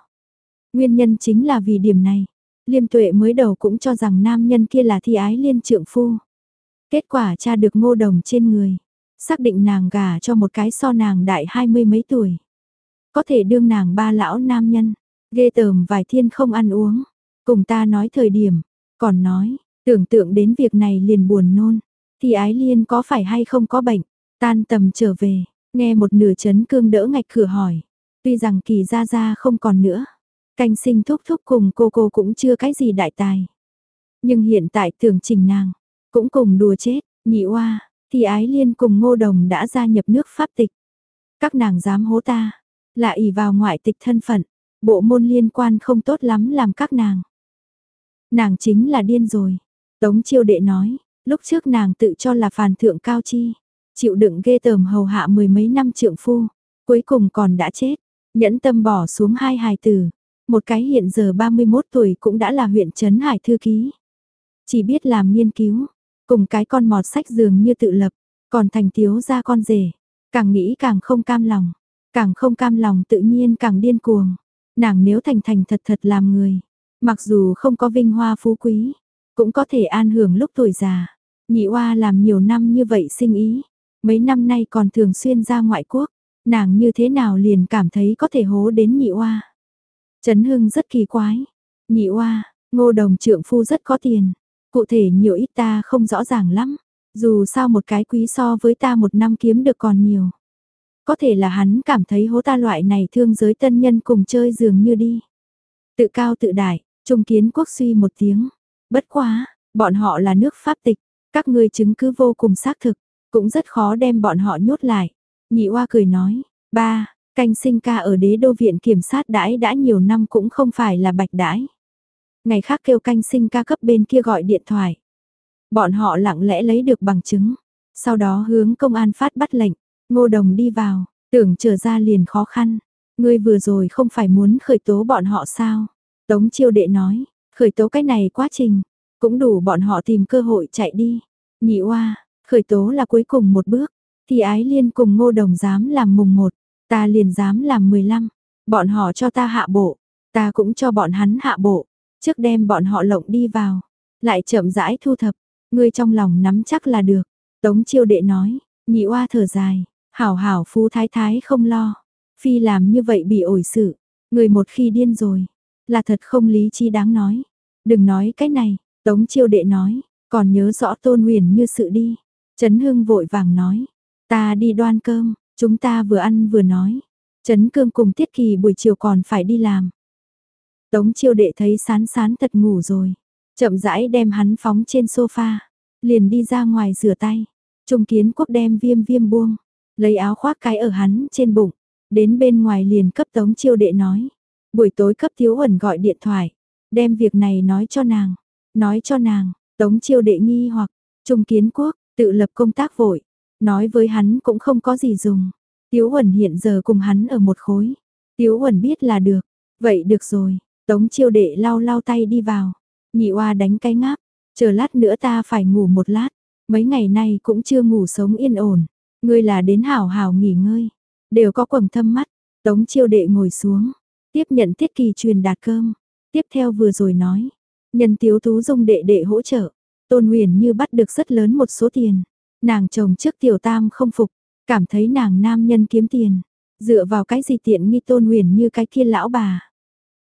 [SPEAKER 1] Nguyên nhân chính là vì điểm này. Liêm tuệ mới đầu cũng cho rằng nam nhân kia là thi ái liên trượng phu. Kết quả cha được ngô đồng trên người. Xác định nàng gả cho một cái so nàng đại hai mươi mấy tuổi. Có thể đương nàng ba lão nam nhân. Ghê tởm vài thiên không ăn uống. Cùng ta nói thời điểm. Còn nói, tưởng tượng đến việc này liền buồn nôn. Thì ái liên có phải hay không có bệnh? Tan tầm trở về, nghe một nửa chấn cương đỡ ngạch cửa hỏi. Tuy rằng kỳ ra ra không còn nữa. Canh sinh thúc thúc cùng cô cô cũng chưa cái gì đại tài. Nhưng hiện tại tưởng trình nàng, cũng cùng đùa chết, nhị oa, thì ái liên cùng ngô đồng đã gia nhập nước pháp tịch. Các nàng dám hố ta, là ỷ vào ngoại tịch thân phận, bộ môn liên quan không tốt lắm làm các nàng. Nàng chính là điên rồi. Tống chiêu đệ nói, Lúc trước nàng tự cho là phàn thượng cao chi, chịu đựng ghê tởm hầu hạ mười mấy năm trượng phu, cuối cùng còn đã chết, nhẫn tâm bỏ xuống hai hài tử. Một cái hiện giờ 31 tuổi cũng đã là huyện Trấn Hải Thư Ký, chỉ biết làm nghiên cứu, cùng cái con mọt sách dường như tự lập, còn thành thiếu ra con rể, càng nghĩ càng không cam lòng, càng không cam lòng tự nhiên càng điên cuồng. Nàng nếu thành thành thật thật làm người, mặc dù không có vinh hoa phú quý, cũng có thể an hưởng lúc tuổi già. Nhị oa làm nhiều năm như vậy sinh ý, mấy năm nay còn thường xuyên ra ngoại quốc, nàng như thế nào liền cảm thấy có thể hố đến nhị oa. Trấn Hưng rất kỳ quái, nhị oa, ngô đồng trượng phu rất có tiền, cụ thể nhiều ít ta không rõ ràng lắm, dù sao một cái quý so với ta một năm kiếm được còn nhiều. Có thể là hắn cảm thấy hố ta loại này thương giới tân nhân cùng chơi dường như đi. Tự cao tự đại, trung kiến quốc suy một tiếng. Bất quá, bọn họ là nước pháp tịch, các ngươi chứng cứ vô cùng xác thực, cũng rất khó đem bọn họ nhốt lại. Nhị oa cười nói, ba, canh sinh ca ở đế đô viện kiểm sát đãi đã nhiều năm cũng không phải là bạch đãi. Ngày khác kêu canh sinh ca cấp bên kia gọi điện thoại. Bọn họ lặng lẽ lấy được bằng chứng, sau đó hướng công an phát bắt lệnh, ngô đồng đi vào, tưởng trở ra liền khó khăn. Ngươi vừa rồi không phải muốn khởi tố bọn họ sao? Tống chiêu đệ nói, khởi tố cái này quá trình, cũng đủ bọn họ tìm cơ hội chạy đi. Nhị oa, khởi tố là cuối cùng một bước, thì ái liên cùng ngô đồng dám làm mùng một, ta liền dám làm 15, bọn họ cho ta hạ bộ, ta cũng cho bọn hắn hạ bộ, trước đem bọn họ lộng đi vào, lại chậm rãi thu thập, ngươi trong lòng nắm chắc là được. Tống chiêu đệ nói, nhị oa thở dài, hảo hảo phú thái thái không lo, phi làm như vậy bị ổi sự, người một khi điên rồi, là thật không lý chi đáng nói. Đừng nói cái này, Tống chiêu đệ nói, còn nhớ rõ tôn huyền như sự đi. Trấn Hưng vội vàng nói, ta đi đoan cơm, chúng ta vừa ăn vừa nói. Trấn Cương cùng Tiết Kỳ buổi chiều còn phải đi làm. Tống chiêu đệ thấy sán sán thật ngủ rồi, chậm rãi đem hắn phóng trên sofa, liền đi ra ngoài rửa tay. Trung kiến quốc đem viêm viêm buông, lấy áo khoác cái ở hắn trên bụng, đến bên ngoài liền cấp tống chiêu đệ nói. Buổi tối cấp thiếu huẩn gọi điện thoại, đem việc này nói cho nàng, nói cho nàng, tống chiêu đệ nghi hoặc, trung kiến quốc, tự lập công tác vội, nói với hắn cũng không có gì dùng. Tiếu Huẩn hiện giờ cùng hắn ở một khối. Tiếu Huẩn biết là được. Vậy được rồi, Tống chiêu đệ lau lau tay đi vào. Nhị oa đánh cái ngáp. Chờ lát nữa ta phải ngủ một lát. Mấy ngày nay cũng chưa ngủ sống yên ổn. Ngươi là đến hảo hảo nghỉ ngơi. Đều có quầng thâm mắt. Tống chiêu đệ ngồi xuống. Tiếp nhận tiết kỳ truyền đạt cơm. Tiếp theo vừa rồi nói. Nhân tiếu tú dung đệ đệ hỗ trợ. Tôn huyền như bắt được rất lớn một số tiền. Nàng chồng trước tiểu tam không phục. Cảm thấy nàng nam nhân kiếm tiền. Dựa vào cái gì tiện nghi tôn huyền như cái kia lão bà.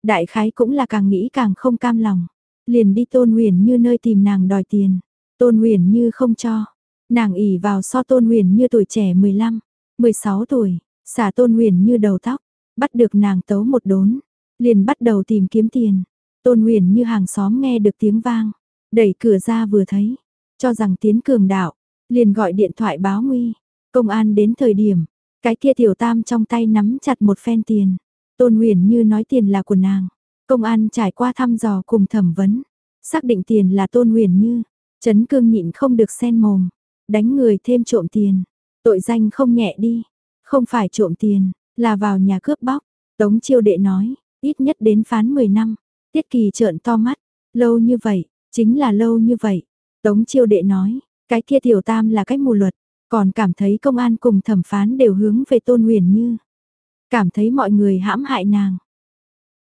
[SPEAKER 1] Đại khái cũng là càng nghĩ càng không cam lòng. Liền đi tôn huyền như nơi tìm nàng đòi tiền. Tôn huyền như không cho. Nàng ỉ vào so tôn huyền như tuổi trẻ 15, 16 tuổi, xả tôn huyền như đầu tóc, bắt được nàng tấu một đốn, liền bắt đầu tìm kiếm tiền. Tôn huyền như hàng xóm nghe được tiếng vang, đẩy cửa ra vừa thấy, cho rằng tiến cường đạo, liền gọi điện thoại báo nguy. Công an đến thời điểm, cái kia tiểu tam trong tay nắm chặt một phen tiền. Tôn huyền như nói tiền là của nàng. Công an trải qua thăm dò cùng thẩm vấn. Xác định tiền là tôn huyền như. Trấn cương nhịn không được sen mồm. Đánh người thêm trộm tiền. Tội danh không nhẹ đi. Không phải trộm tiền, là vào nhà cướp bóc. Tống chiêu đệ nói, ít nhất đến phán 10 năm. Tiết kỳ trợn to mắt. Lâu như vậy, chính là lâu như vậy. Tống chiêu đệ nói, cái kia tiểu tam là cách mù luật. Còn cảm thấy công an cùng thẩm phán đều hướng về tôn huyền như. Cảm thấy mọi người hãm hại nàng.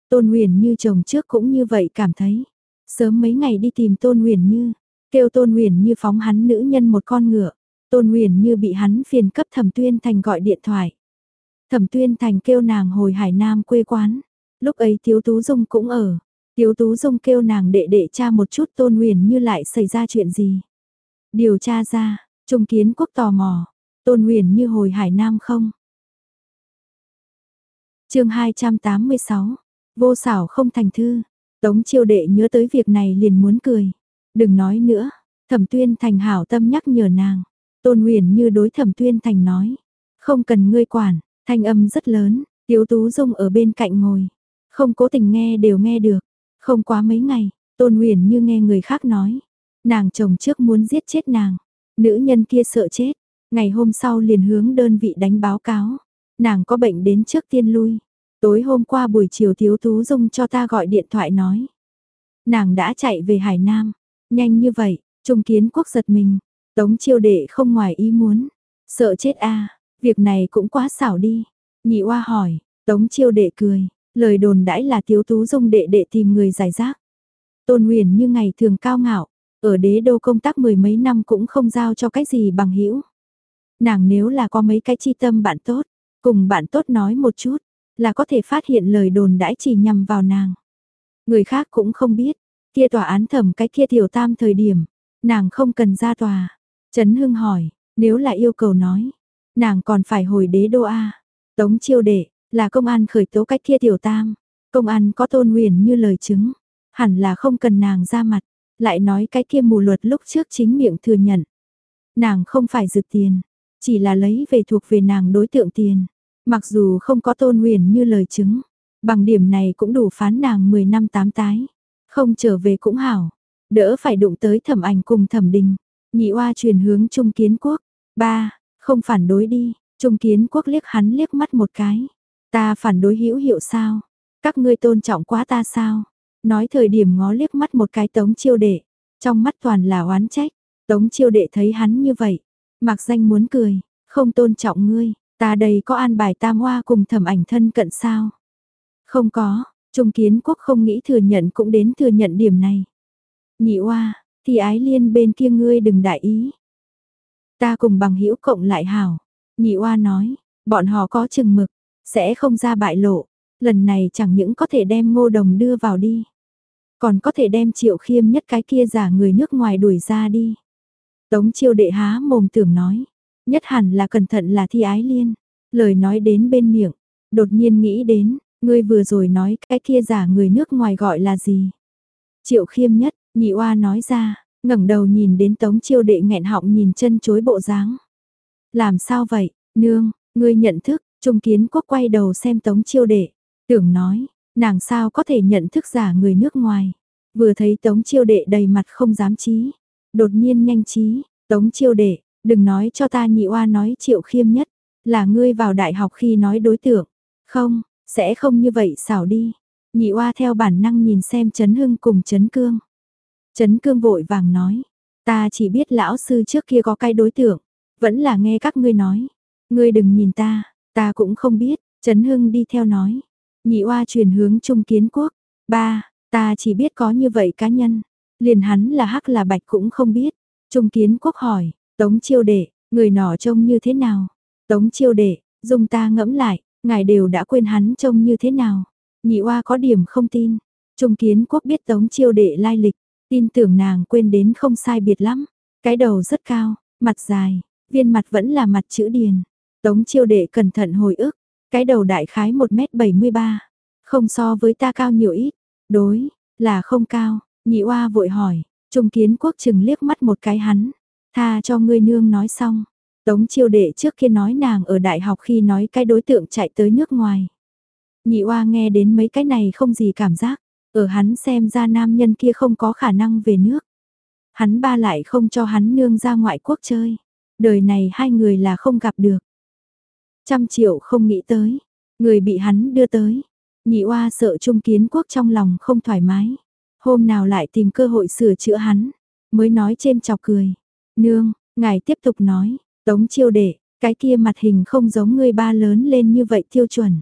[SPEAKER 1] Tôn huyền như chồng trước cũng như vậy cảm thấy. Sớm mấy ngày đi tìm tôn huyền như. Kêu tôn huyền như phóng hắn nữ nhân một con ngựa. Tôn huyền như bị hắn phiền cấp thẩm tuyên thành gọi điện thoại. Thẩm tuyên thành kêu nàng hồi Hải Nam quê quán. Lúc ấy thiếu Tú Dung cũng ở. Tiếu Tú Dung kêu nàng đệ đệ cha một chút tôn huyền như lại xảy ra chuyện gì. Điều tra ra, Trung Kiến Quốc tò mò. Tôn huyền như hồi Hải Nam không? chương 286, vô xảo không thành thư. Tống chiêu đệ nhớ tới việc này liền muốn cười. Đừng nói nữa, thẩm tuyên thành hảo tâm nhắc nhở nàng. Tôn huyền như đối thẩm tuyên thành nói. Không cần ngươi quản, thanh âm rất lớn, tiếu tú dung ở bên cạnh ngồi. Không cố tình nghe đều nghe được. Không quá mấy ngày, tôn huyền như nghe người khác nói. Nàng chồng trước muốn giết chết nàng. Nữ nhân kia sợ chết. Ngày hôm sau liền hướng đơn vị đánh báo cáo. Nàng có bệnh đến trước tiên lui. Tối hôm qua buổi chiều Thiếu Tú Dung cho ta gọi điện thoại nói. Nàng đã chạy về Hải Nam. Nhanh như vậy, Trung Kiến Quốc giật mình, Tống chiêu đệ không ngoài ý muốn. Sợ chết a việc này cũng quá xảo đi. Nhị oa hỏi, Tống chiêu đệ cười, lời đồn đãi là tiếu tú dung đệ đệ tìm người giải rác. Tôn Nguyền như ngày thường cao ngạo, ở đế đô công tác mười mấy năm cũng không giao cho cái gì bằng hữu Nàng nếu là có mấy cái chi tâm bạn tốt, cùng bạn tốt nói một chút, là có thể phát hiện lời đồn đãi chỉ nhằm vào nàng. Người khác cũng không biết, kia tòa án thẩm cái kia tiểu tam thời điểm, nàng không cần ra tòa. Trấn Hưng hỏi, nếu là yêu cầu nói, nàng còn phải hồi đế đô A. Tống chiêu đệ, là công an khởi tố cách kia tiểu tam. Công an có tôn nguyền như lời chứng, hẳn là không cần nàng ra mặt, lại nói cái kia mù luật lúc trước chính miệng thừa nhận. Nàng không phải dự tiền, chỉ là lấy về thuộc về nàng đối tượng tiền. Mặc dù không có tôn nguyền như lời chứng, bằng điểm này cũng đủ phán nàng 10 năm tám tái. Không trở về cũng hảo, đỡ phải đụng tới thẩm ảnh cùng thẩm đình. Nhị oa truyền hướng Trung Kiến Quốc. Ba, không phản đối đi. Trung Kiến Quốc liếc hắn liếc mắt một cái. Ta phản đối hữu hiệu sao? Các ngươi tôn trọng quá ta sao? Nói thời điểm ngó liếc mắt một cái tống chiêu đệ. Trong mắt toàn là oán trách. Tống chiêu đệ thấy hắn như vậy. Mặc danh muốn cười. Không tôn trọng ngươi. Ta đây có an bài tam hoa cùng thẩm ảnh thân cận sao? Không có. Trung Kiến Quốc không nghĩ thừa nhận cũng đến thừa nhận điểm này. Nhị oa, thì ái liên bên kia ngươi đừng đại ý. Ta cùng bằng hữu cộng lại hảo. Nhị oa nói, bọn họ có chừng mực, sẽ không ra bại lộ. Lần này chẳng những có thể đem ngô đồng đưa vào đi. Còn có thể đem triệu khiêm nhất cái kia giả người nước ngoài đuổi ra đi. Tống chiêu đệ há mồm tưởng nói. Nhất hẳn là cẩn thận là thi ái liên. Lời nói đến bên miệng. Đột nhiên nghĩ đến, ngươi vừa rồi nói cái kia giả người nước ngoài gọi là gì. Triệu khiêm nhất, nhị oa nói ra, ngẩng đầu nhìn đến tống chiêu đệ nghẹn họng nhìn chân chối bộ dáng. Làm sao vậy, nương, ngươi nhận thức, trung kiến quốc quay đầu xem tống chiêu đệ, tưởng nói, nàng sao có thể nhận thức giả người nước ngoài. Vừa thấy tống chiêu đệ đầy mặt không dám trí, đột nhiên nhanh trí, tống chiêu đệ, đừng nói cho ta nhị oa nói triệu khiêm nhất, là ngươi vào đại học khi nói đối tượng, không, sẽ không như vậy xảo đi. Nhị oa theo bản năng nhìn xem Trấn Hưng cùng Trấn Cương. Trấn Cương vội vàng nói, ta chỉ biết lão sư trước kia có cái đối tượng, vẫn là nghe các ngươi nói. Ngươi đừng nhìn ta, ta cũng không biết, Trấn Hưng đi theo nói. Nhị oa truyền hướng Trung Kiến Quốc, ba, ta chỉ biết có như vậy cá nhân, liền hắn là hắc là bạch cũng không biết. Trung Kiến Quốc hỏi, Tống Chiêu Đệ, người nọ trông như thế nào? Tống Chiêu Đệ, dùng ta ngẫm lại, ngài đều đã quên hắn trông như thế nào? Nhị oa có điểm không tin. Trung Kiến Quốc biết Tống Chiêu Đệ lai lịch, Tin tưởng nàng quên đến không sai biệt lắm. Cái đầu rất cao, mặt dài, viên mặt vẫn là mặt chữ điền. Tống chiêu đệ cẩn thận hồi ức, cái đầu đại khái 1m73. Không so với ta cao nhiều ít. Đối, là không cao. Nhị oa vội hỏi, trung kiến quốc chừng liếc mắt một cái hắn. Tha cho ngươi nương nói xong. Tống chiêu đệ trước kia nói nàng ở đại học khi nói cái đối tượng chạy tới nước ngoài. Nhị oa nghe đến mấy cái này không gì cảm giác. Ở hắn xem ra nam nhân kia không có khả năng về nước. Hắn ba lại không cho hắn nương ra ngoại quốc chơi. Đời này hai người là không gặp được. Trăm triệu không nghĩ tới. Người bị hắn đưa tới. Nhị oa sợ trung kiến quốc trong lòng không thoải mái. Hôm nào lại tìm cơ hội sửa chữa hắn. Mới nói chêm chọc cười. Nương, ngài tiếp tục nói. Tống chiêu đệ, cái kia mặt hình không giống người ba lớn lên như vậy tiêu chuẩn.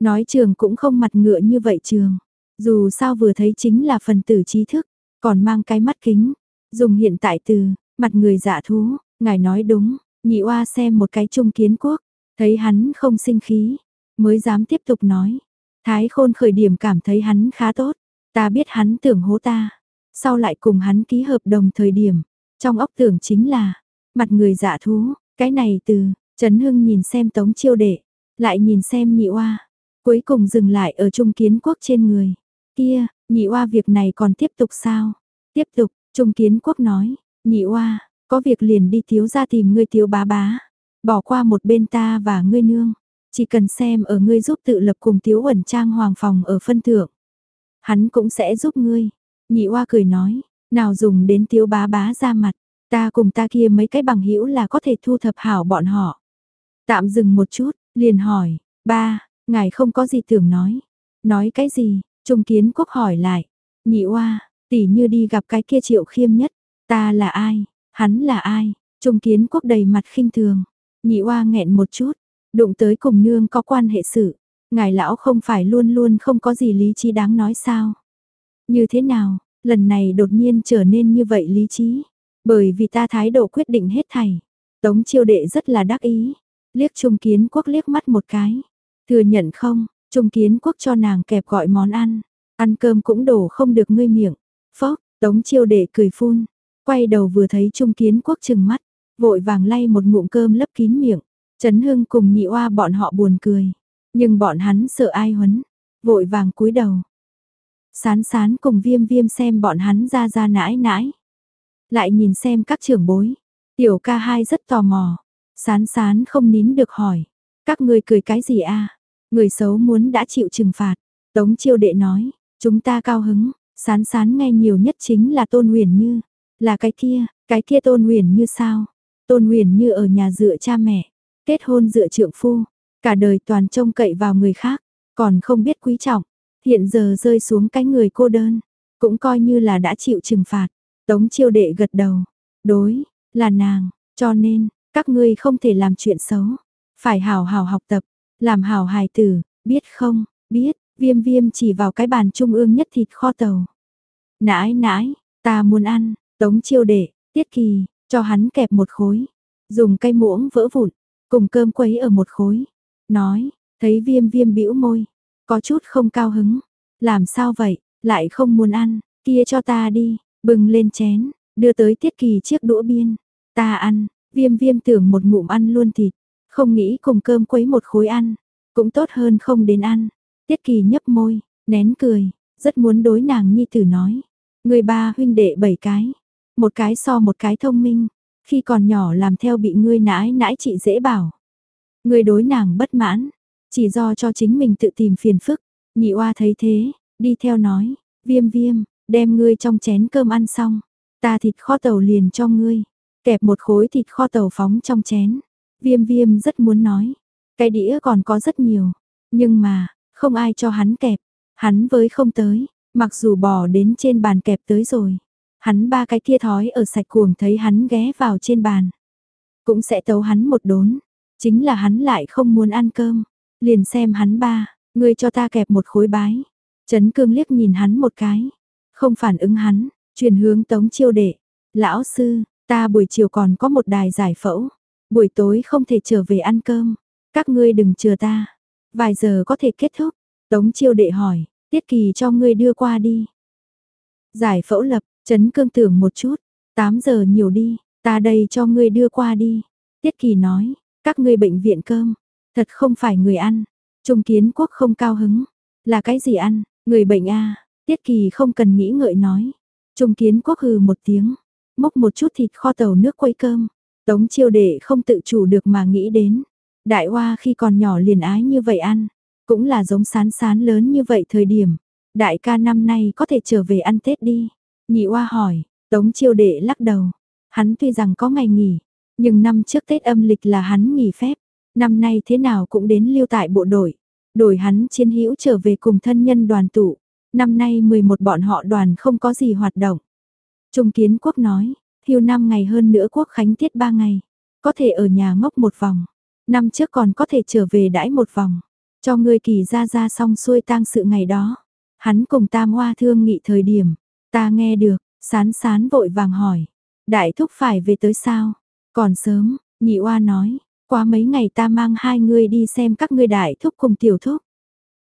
[SPEAKER 1] Nói trường cũng không mặt ngựa như vậy trường. Dù sao vừa thấy chính là phần tử trí thức, còn mang cái mắt kính, dùng hiện tại từ, mặt người giả thú, ngài nói đúng, nhị oa xem một cái trung kiến quốc, thấy hắn không sinh khí, mới dám tiếp tục nói. Thái khôn khởi điểm cảm thấy hắn khá tốt, ta biết hắn tưởng hố ta, sau lại cùng hắn ký hợp đồng thời điểm, trong óc tưởng chính là, mặt người dạ thú, cái này từ, Trấn Hưng nhìn xem tống chiêu đệ, lại nhìn xem nhị oa, cuối cùng dừng lại ở trung kiến quốc trên người. Kia, nhị oa việc này còn tiếp tục sao? Tiếp tục, Trung Kiến Quốc nói, nhị oa, có việc liền đi thiếu ra tìm ngươi thiếu bá bá. Bỏ qua một bên ta và ngươi nương. Chỉ cần xem ở ngươi giúp tự lập cùng thiếu ẩn trang hoàng phòng ở phân thượng. Hắn cũng sẽ giúp ngươi. Nhị oa cười nói, nào dùng đến thiếu bá bá ra mặt. Ta cùng ta kia mấy cái bằng hữu là có thể thu thập hảo bọn họ. Tạm dừng một chút, liền hỏi, ba, ngài không có gì tưởng nói. Nói cái gì, Trung kiến quốc hỏi lại, nhị oa, Tỷ như đi gặp cái kia triệu khiêm nhất, ta là ai, hắn là ai, trung kiến quốc đầy mặt khinh thường, nhị oa nghẹn một chút, đụng tới cùng nương có quan hệ sự, ngài lão không phải luôn luôn không có gì lý trí đáng nói sao. Như thế nào, lần này đột nhiên trở nên như vậy lý trí, bởi vì ta thái độ quyết định hết thảy. Tống chiêu đệ rất là đắc ý, liếc trung kiến quốc liếc mắt một cái, thừa nhận không, trung kiến quốc cho nàng kẹp gọi món ăn, ăn cơm cũng đổ không được ngươi miệng, phốc, tống chiêu đệ cười phun, quay đầu vừa thấy trung kiến quốc chừng mắt, vội vàng lay một ngụm cơm lấp kín miệng, Trấn Hưng cùng nhị oa bọn họ buồn cười, nhưng bọn hắn sợ ai huấn, vội vàng cúi đầu. Sán sán cùng viêm viêm xem bọn hắn ra ra nãi nãi. Lại nhìn xem các trưởng bối, tiểu ca hai rất tò mò, sán sán không nín được hỏi, các ngươi cười cái gì a? Người xấu muốn đã chịu trừng phạt, tống chiêu đệ nói, chúng ta cao hứng, sán sán nghe nhiều nhất chính là tôn huyền như, là cái kia, cái kia tôn huyền như sao? Tôn Nguyền như ở nhà dựa cha mẹ, kết hôn dựa trượng phu, cả đời toàn trông cậy vào người khác, còn không biết quý trọng, hiện giờ rơi xuống cái người cô đơn, cũng coi như là đã chịu trừng phạt. Tống chiêu đệ gật đầu, đối, là nàng, cho nên, các ngươi không thể làm chuyện xấu, phải hào hào học tập, làm hào hài tử, biết không, biết, viêm viêm chỉ vào cái bàn trung ương nhất thịt kho tàu. Nãi nãi, ta muốn ăn, tống chiêu đệ, tiết kỳ, cho hắn kẹp một khối, dùng cây muỗng vỡ vụn, cùng cơm quấy ở một khối. Nói, thấy viêm viêm bĩu môi, có chút không cao hứng. Làm sao vậy, lại không muốn ăn, kia cho ta đi, bừng lên chén, đưa tới tiết kỳ chiếc đũa biên. Ta ăn, viêm viêm tưởng một ngụm ăn luôn thịt, không nghĩ cùng cơm quấy một khối ăn, cũng tốt hơn không đến ăn. Tiết kỳ nhấp môi, nén cười, rất muốn đối nàng nhi tử nói. Người ba huynh đệ bảy cái, một cái so một cái thông minh, khi còn nhỏ làm theo bị ngươi nãi nãi chị dễ bảo. Ngươi đối nàng bất mãn, chỉ do cho chính mình tự tìm phiền phức, nhị oa thấy thế, đi theo nói, viêm viêm, đem ngươi trong chén cơm ăn xong, ta thịt kho tàu liền cho ngươi, kẹp một khối thịt kho tàu phóng trong chén. Viêm viêm rất muốn nói, cái đĩa còn có rất nhiều, nhưng mà, không ai cho hắn kẹp, hắn với không tới, mặc dù bỏ đến trên bàn kẹp tới rồi. Hắn ba cái kia thói ở sạch cuồng thấy hắn ghé vào trên bàn. Cũng sẽ tấu hắn một đốn. Chính là hắn lại không muốn ăn cơm. Liền xem hắn ba, ngươi cho ta kẹp một khối bái. Trấn cương liếc nhìn hắn một cái. Không phản ứng hắn, chuyển hướng tống chiêu đệ. Lão sư, ta buổi chiều còn có một đài giải phẫu. Buổi tối không thể trở về ăn cơm. Các ngươi đừng chờ ta. Vài giờ có thể kết thúc. Tống chiêu đệ hỏi, tiết kỳ cho ngươi đưa qua đi. Giải phẫu lập, Trấn cương tưởng một chút, 8 giờ nhiều đi, ta đây cho ngươi đưa qua đi. Tiết Kỳ nói, các ngươi bệnh viện cơm, thật không phải người ăn. Trung kiến quốc không cao hứng, là cái gì ăn, người bệnh a Tiết Kỳ không cần nghĩ ngợi nói. Trung kiến quốc hừ một tiếng, mốc một chút thịt kho tàu nước quấy cơm. Tống chiêu đệ không tự chủ được mà nghĩ đến. Đại hoa khi còn nhỏ liền ái như vậy ăn, cũng là giống sán sán lớn như vậy thời điểm. Đại ca năm nay có thể trở về ăn Tết đi. Nhị oa hỏi, Tống chiêu đệ lắc đầu. Hắn tuy rằng có ngày nghỉ, nhưng năm trước Tết âm lịch là hắn nghỉ phép. Năm nay thế nào cũng đến lưu tại bộ đội. Đổi hắn chiến hữu trở về cùng thân nhân đoàn tụ. Năm nay 11 bọn họ đoàn không có gì hoạt động. Trung kiến quốc nói, thiêu năm ngày hơn nữa quốc khánh tiết 3 ngày. Có thể ở nhà ngốc một vòng. Năm trước còn có thể trở về đãi một vòng. Cho người kỳ ra ra xong xuôi tang sự ngày đó. Hắn cùng tam hoa thương nghị thời điểm, Ta nghe được, sán sán vội vàng hỏi. Đại thúc phải về tới sao? Còn sớm, nhị oa nói, qua mấy ngày ta mang hai người đi xem các ngươi đại thúc cùng tiểu thúc.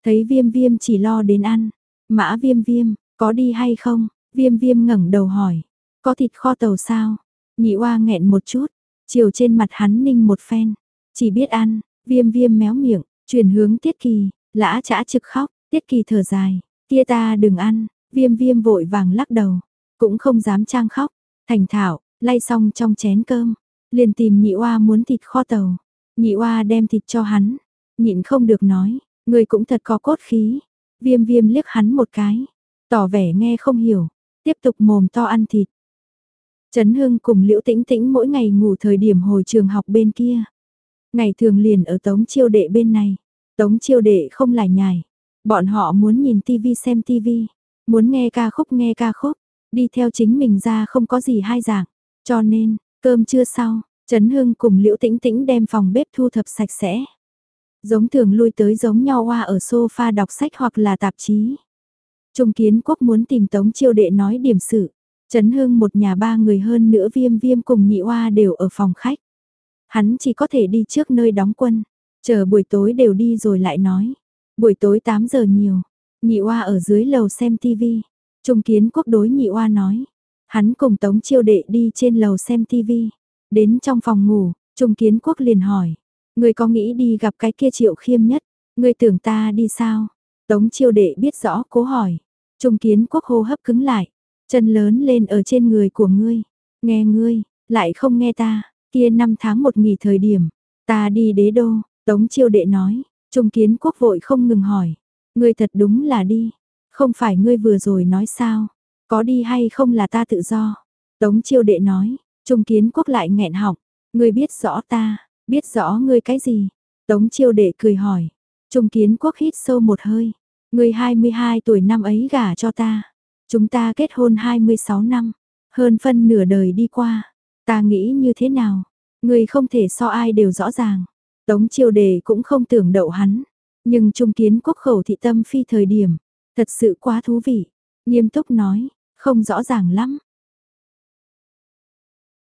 [SPEAKER 1] Thấy viêm viêm chỉ lo đến ăn. Mã viêm viêm, có đi hay không? Viêm viêm ngẩng đầu hỏi. Có thịt kho tàu sao? Nhị oa nghẹn một chút. Chiều trên mặt hắn ninh một phen. Chỉ biết ăn, viêm viêm méo miệng, chuyển hướng tiết kỳ, lã chả trực khóc, tiết kỳ thở dài. Kia ta đừng ăn, Viêm viêm vội vàng lắc đầu, cũng không dám trang khóc, thành thảo, lay xong trong chén cơm, liền tìm nhị oa muốn thịt kho tàu. Nhị oa đem thịt cho hắn, nhịn không được nói, người cũng thật có cốt khí. Viêm viêm liếc hắn một cái, tỏ vẻ nghe không hiểu, tiếp tục mồm to ăn thịt. Trấn Hưng cùng Liễu Tĩnh Tĩnh mỗi ngày ngủ thời điểm hồi trường học bên kia. Ngày thường liền ở Tống Chiêu Đệ bên này. Tống Chiêu Đệ không lải nhải. Bọn họ muốn nhìn tivi xem tivi. Muốn nghe ca khúc nghe ca khúc, đi theo chính mình ra không có gì hai dạng, cho nên, cơm trưa sau, Trấn Hưng cùng Liễu Tĩnh Tĩnh đem phòng bếp thu thập sạch sẽ. Giống thường lui tới giống nhau hoa ở sofa đọc sách hoặc là tạp chí. Trung kiến quốc muốn tìm Tống Chiêu Đệ nói điểm sự. Trấn Hưng một nhà ba người hơn nữa viêm viêm cùng nhị hoa đều ở phòng khách. Hắn chỉ có thể đi trước nơi đóng quân. Chờ buổi tối đều đi rồi lại nói. Buổi tối 8 giờ nhiều. Nhị Oa ở dưới lầu xem tivi. Trung kiến quốc đối nhị Oa nói. Hắn cùng Tống Chiêu Đệ đi trên lầu xem tivi. Đến trong phòng ngủ, Trung Kiến Quốc liền hỏi, người có nghĩ đi gặp cái kia triệu khiêm nhất, người tưởng ta đi sao? Tống chiêu đệ biết rõ cố hỏi, Trung Kiến Quốc hô hấp cứng lại, chân lớn lên ở trên người của ngươi, nghe ngươi, lại không nghe ta, kia năm tháng một nghỉ thời điểm, ta đi đế đô, Tống chiêu đệ nói, Trung Kiến Quốc vội không ngừng hỏi, ngươi thật đúng là đi, không phải ngươi vừa rồi nói sao, có đi hay không là ta tự do. Tống chiêu đệ nói, Trung kiến quốc lại nghẹn họng, ngươi biết rõ ta, biết rõ ngươi cái gì? Tống chiêu đệ cười hỏi. Trung kiến quốc hít sâu một hơi. Ngươi 22 tuổi năm ấy gả cho ta. Chúng ta kết hôn 26 năm. Hơn phân nửa đời đi qua. Ta nghĩ như thế nào? Ngươi không thể so ai đều rõ ràng. Tống chiêu đệ cũng không tưởng đậu hắn. Nhưng trung kiến quốc khẩu thị tâm phi thời điểm. Thật sự quá thú vị. Nghiêm túc nói. Không rõ ràng lắm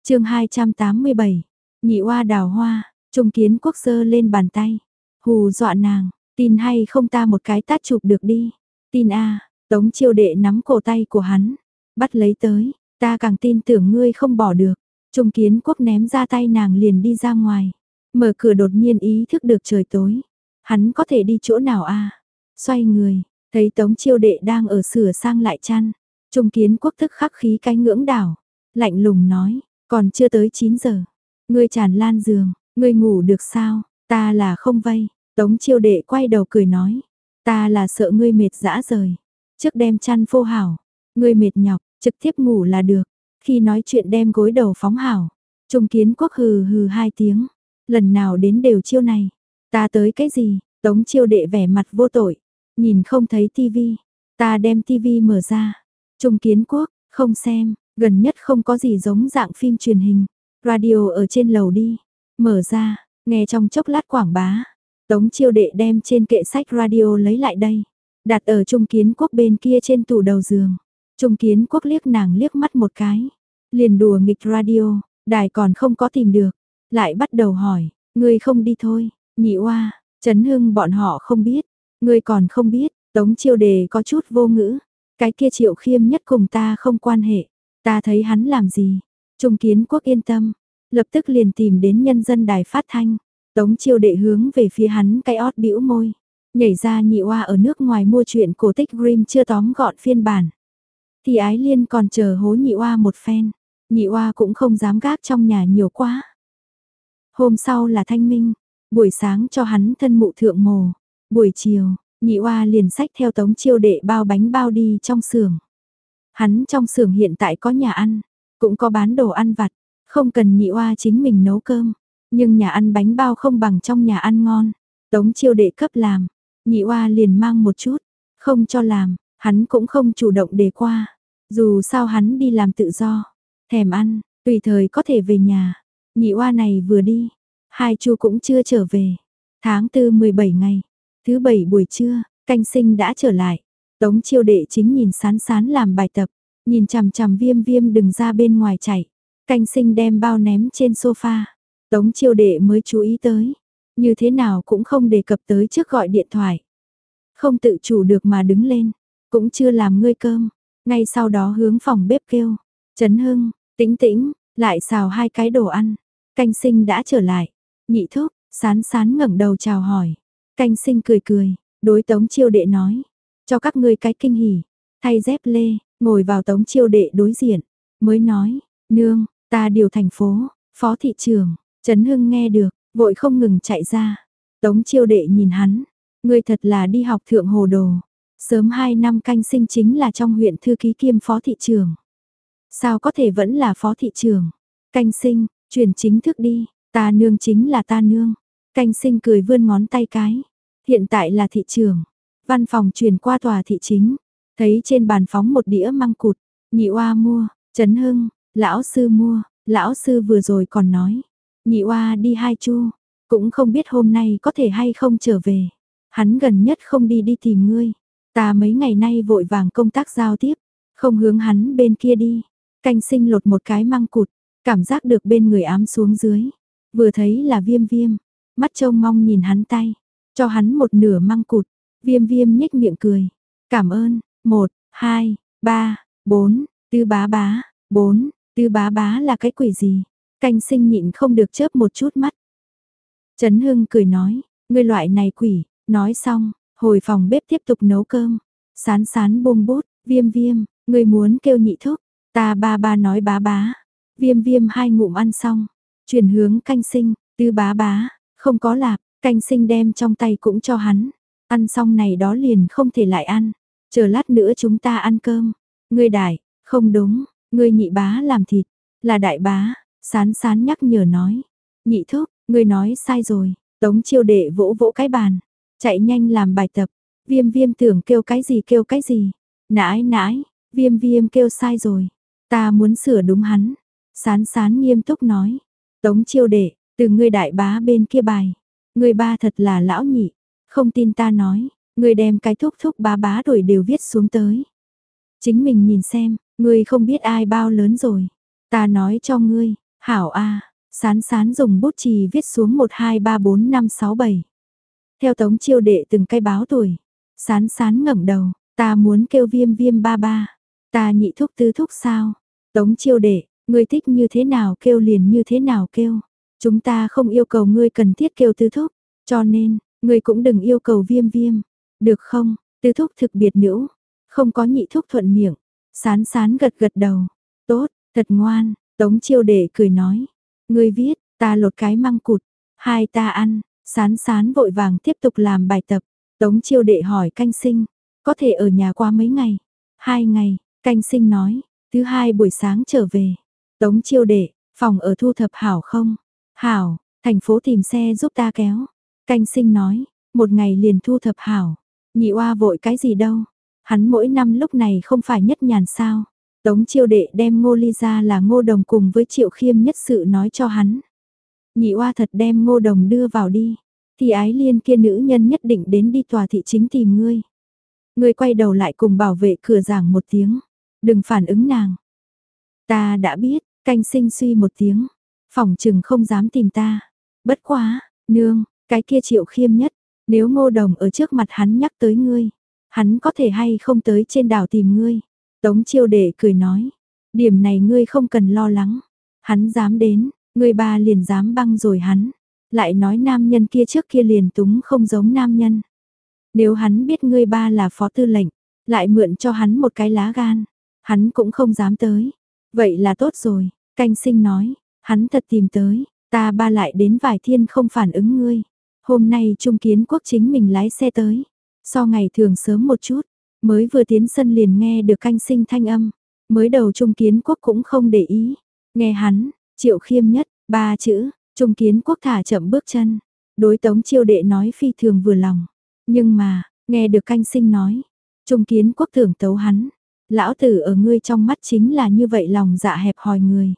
[SPEAKER 1] chương 287, nhị oa đào hoa, trung kiến quốc sơ lên bàn tay, hù dọa nàng, tin hay không ta một cái tát chụp được đi, tin a tống chiêu đệ nắm cổ tay của hắn, bắt lấy tới, ta càng tin tưởng ngươi không bỏ được, trung kiến quốc ném ra tay nàng liền đi ra ngoài, mở cửa đột nhiên ý thức được trời tối, hắn có thể đi chỗ nào a xoay người, thấy tống chiêu đệ đang ở sửa sang lại chăn, trung kiến quốc thức khắc khí cái ngưỡng đảo, lạnh lùng nói, còn chưa tới 9 giờ. Ngươi tràn lan giường, ngươi ngủ được sao? Ta là không vây. Tống chiêu đệ quay đầu cười nói. Ta là sợ ngươi mệt dã rời. Trước đem chăn phô hảo. Ngươi mệt nhọc, trực tiếp ngủ là được. Khi nói chuyện đem gối đầu phóng hảo. Trung kiến quốc hừ hừ hai tiếng. Lần nào đến đều chiêu này. Ta tới cái gì? Tống chiêu đệ vẻ mặt vô tội. Nhìn không thấy tivi. Ta đem tivi mở ra. Trung kiến quốc, không xem. Gần nhất không có gì giống dạng phim truyền hình. Radio ở trên lầu đi. Mở ra, nghe trong chốc lát quảng bá. Tống chiêu đệ đem trên kệ sách radio lấy lại đây. Đặt ở trung kiến quốc bên kia trên tủ đầu giường. Trung kiến quốc liếc nàng liếc mắt một cái. Liền đùa nghịch radio, đài còn không có tìm được. Lại bắt đầu hỏi, ngươi không đi thôi, nhị oa, Trấn Hưng bọn họ không biết. Ngươi còn không biết, Tống chiêu đề có chút vô ngữ. Cái kia triệu khiêm nhất cùng ta không quan hệ. Ta thấy hắn làm gì? Trung kiến quốc yên tâm, lập tức liền tìm đến nhân dân đài phát thanh. Tống chiêu đệ hướng về phía hắn cái ót bĩu môi. Nhảy ra nhị oa ở nước ngoài mua chuyện cổ tích Grimm chưa tóm gọn phiên bản. Thì ái liên còn chờ hố nhị oa một phen. Nhị oa cũng không dám gác trong nhà nhiều quá. Hôm sau là thanh minh, buổi sáng cho hắn thân mụ thượng mồ. Buổi chiều, nhị oa liền sách theo tống chiêu đệ bao bánh bao đi trong xưởng. Hắn trong xưởng hiện tại có nhà ăn, cũng có bán đồ ăn vặt, không cần nhị oa chính mình nấu cơm, nhưng nhà ăn bánh bao không bằng trong nhà ăn ngon. Tống chiêu đệ cấp làm, nhị oa liền mang một chút, không cho làm, hắn cũng không chủ động đề qua. Dù sao hắn đi làm tự do, thèm ăn, tùy thời có thể về nhà. Nhị oa này vừa đi, hai chu cũng chưa trở về. Tháng tư 17 ngày, thứ bảy buổi trưa, canh sinh đã trở lại. Tống chiêu đệ chính nhìn sán sán làm bài tập, nhìn chằm chằm viêm viêm đừng ra bên ngoài chạy. Canh sinh đem bao ném trên sofa. Tống chiêu đệ mới chú ý tới. Như thế nào cũng không đề cập tới trước gọi điện thoại. Không tự chủ được mà đứng lên. Cũng chưa làm ngươi cơm. Ngay sau đó hướng phòng bếp kêu. Trấn Hưng, tĩnh tĩnh, lại xào hai cái đồ ăn. Canh sinh đã trở lại. Nhị thúc, sán sán ngẩng đầu chào hỏi. Canh sinh cười cười, đối tống chiêu đệ nói. Cho các ngươi cái kinh hỉ, thay dép lê, ngồi vào tống chiêu đệ đối diện, mới nói, nương, ta điều thành phố, phó thị trường, Trấn Hưng nghe được, vội không ngừng chạy ra. Tống chiêu đệ nhìn hắn, ngươi thật là đi học thượng hồ đồ, sớm 2 năm canh sinh chính là trong huyện thư ký kiêm phó thị trường. Sao có thể vẫn là phó thị trường? Canh sinh, chuyển chính thức đi, ta nương chính là ta nương. Canh sinh cười vươn ngón tay cái. Hiện tại là thị trường, Văn phòng truyền qua tòa thị chính, thấy trên bàn phóng một đĩa măng cụt, Nhị oa mua, Trấn Hưng, lão sư mua, lão sư vừa rồi còn nói. Nhị oa đi hai chu, cũng không biết hôm nay có thể hay không trở về. Hắn gần nhất không đi đi tìm ngươi. Ta mấy ngày nay vội vàng công tác giao tiếp, không hướng hắn bên kia đi. Canh sinh lột một cái măng cụt, cảm giác được bên người ám xuống dưới. Vừa thấy là viêm viêm, mắt trông mong nhìn hắn tay, cho hắn một nửa măng cụt. Viêm viêm nhếch miệng cười. Cảm ơn, một, hai, ba, bốn, tư bá bá, bốn, tư bá bá là cái quỷ gì? Canh sinh nhịn không được chớp một chút mắt. Trấn Hưng cười nói, ngươi loại này quỷ, nói xong, hồi phòng bếp tiếp tục nấu cơm. Sán sán bông bút, viêm viêm, ngươi muốn kêu nhị thúc, ta ba ba nói bá bá. Viêm viêm hai ngụm ăn xong, chuyển hướng canh sinh, tư bá bá, không có lạp, canh sinh đem trong tay cũng cho hắn. Ăn xong này đó liền không thể lại ăn, chờ lát nữa chúng ta ăn cơm. Ngươi đại, không đúng, ngươi nhị bá làm thịt, là đại bá, sán sán nhắc nhở nói. Nhị thúc, ngươi nói sai rồi, tống chiêu đệ vỗ vỗ cái bàn, chạy nhanh làm bài tập, viêm viêm tưởng kêu cái gì kêu cái gì, nãi nãi, viêm viêm kêu sai rồi, ta muốn sửa đúng hắn, sán sán nghiêm túc nói, tống chiêu đệ, từ ngươi đại bá bên kia bài, người ba thật là lão nhị, không tin ta nói, người đem cái thúc thúc bá bá đổi đều viết xuống tới. Chính mình nhìn xem, ngươi không biết ai bao lớn rồi, ta nói cho ngươi, hảo a Sán sán dùng bút chì viết xuống 1 2 3 4 5 6 7. Theo tống chiêu đệ từng cái báo tuổi. Sán sán ngẩng đầu, ta muốn kêu viêm viêm ba ba. Ta nhị thúc tứ thúc sao? Tống chiêu đệ, ngươi thích như thế nào kêu liền như thế nào kêu. Chúng ta không yêu cầu ngươi cần thiết kêu tứ thúc. Cho nên, ngươi cũng đừng yêu cầu viêm viêm. Được không? Tứ thúc thực biệt nữ. Không có nhị thúc thuận miệng. Sán sán gật gật đầu. Tốt, thật ngoan. Tống chiêu đệ cười nói. Ngươi viết, ta lột cái măng cụt, hai ta ăn, sán sán vội vàng tiếp tục làm bài tập. Tống chiêu đệ hỏi canh sinh, có thể ở nhà qua mấy ngày? Hai ngày, canh sinh nói, thứ hai buổi sáng trở về. Tống chiêu đệ, phòng ở thu thập hảo không? Hảo, thành phố tìm xe giúp ta kéo. Canh sinh nói, một ngày liền thu thập hảo. Nhị oa vội cái gì đâu. Hắn mỗi năm lúc này không phải nhất nhàn sao. Tống chiêu đệ đem ngô ly ra là ngô đồng cùng với triệu khiêm nhất sự nói cho hắn. Nhị oa thật đem ngô đồng đưa vào đi. Thì ái liên kia nữ nhân nhất định đến đi tòa thị chính tìm ngươi. Ngươi quay đầu lại cùng bảo vệ cửa giảng một tiếng. Đừng phản ứng nàng. Ta đã biết, canh sinh suy một tiếng. Phòng trừng không dám tìm ta. Bất quá, nương, cái kia triệu khiêm nhất. Nếu ngô đồng ở trước mặt hắn nhắc tới ngươi. Hắn có thể hay không tới trên đảo tìm ngươi. Tống chiêu đệ cười nói, điểm này ngươi không cần lo lắng, hắn dám đến, ngươi ba liền dám băng rồi hắn, lại nói nam nhân kia trước kia liền túng không giống nam nhân. Nếu hắn biết ngươi ba là phó tư lệnh, lại mượn cho hắn một cái lá gan, hắn cũng không dám tới. Vậy là tốt rồi, canh sinh nói, hắn thật tìm tới, ta ba lại đến vài thiên không phản ứng ngươi. Hôm nay Trung Kiến Quốc chính mình lái xe tới, so ngày thường sớm một chút, Mới vừa tiến sân liền nghe được canh sinh thanh âm, mới đầu Trung Kiến Quốc cũng không để ý. Nghe hắn, triệu khiêm nhất, ba chữ, Trung Kiến Quốc thả chậm bước chân. Đối tống chiêu đệ nói phi thường vừa lòng. Nhưng mà, nghe được canh sinh nói, Trung Kiến Quốc tưởng tấu hắn. Lão tử ở ngươi trong mắt chính là như vậy lòng dạ hẹp hòi người.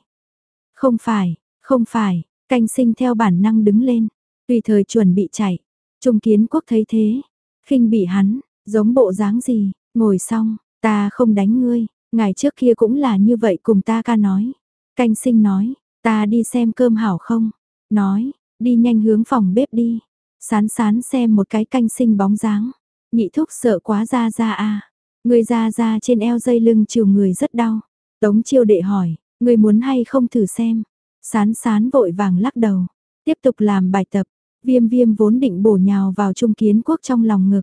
[SPEAKER 1] Không phải, không phải, canh sinh theo bản năng đứng lên, tùy thời chuẩn bị chạy. Trung Kiến Quốc thấy thế, khinh bị hắn, giống bộ dáng gì, Ngồi xong, ta không đánh ngươi, ngày trước kia cũng là như vậy cùng ta ca nói. Canh sinh nói, ta đi xem cơm hảo không? Nói, đi nhanh hướng phòng bếp đi. Sán sán xem một cái canh sinh bóng dáng. Nhị thúc sợ quá ra ra a Người ra ra trên eo dây lưng chiều người rất đau. Tống chiêu đệ hỏi, người muốn hay không thử xem. Sán sán vội vàng lắc đầu. Tiếp tục làm bài tập. Viêm viêm vốn định bổ nhào vào trung kiến quốc trong lòng ngực.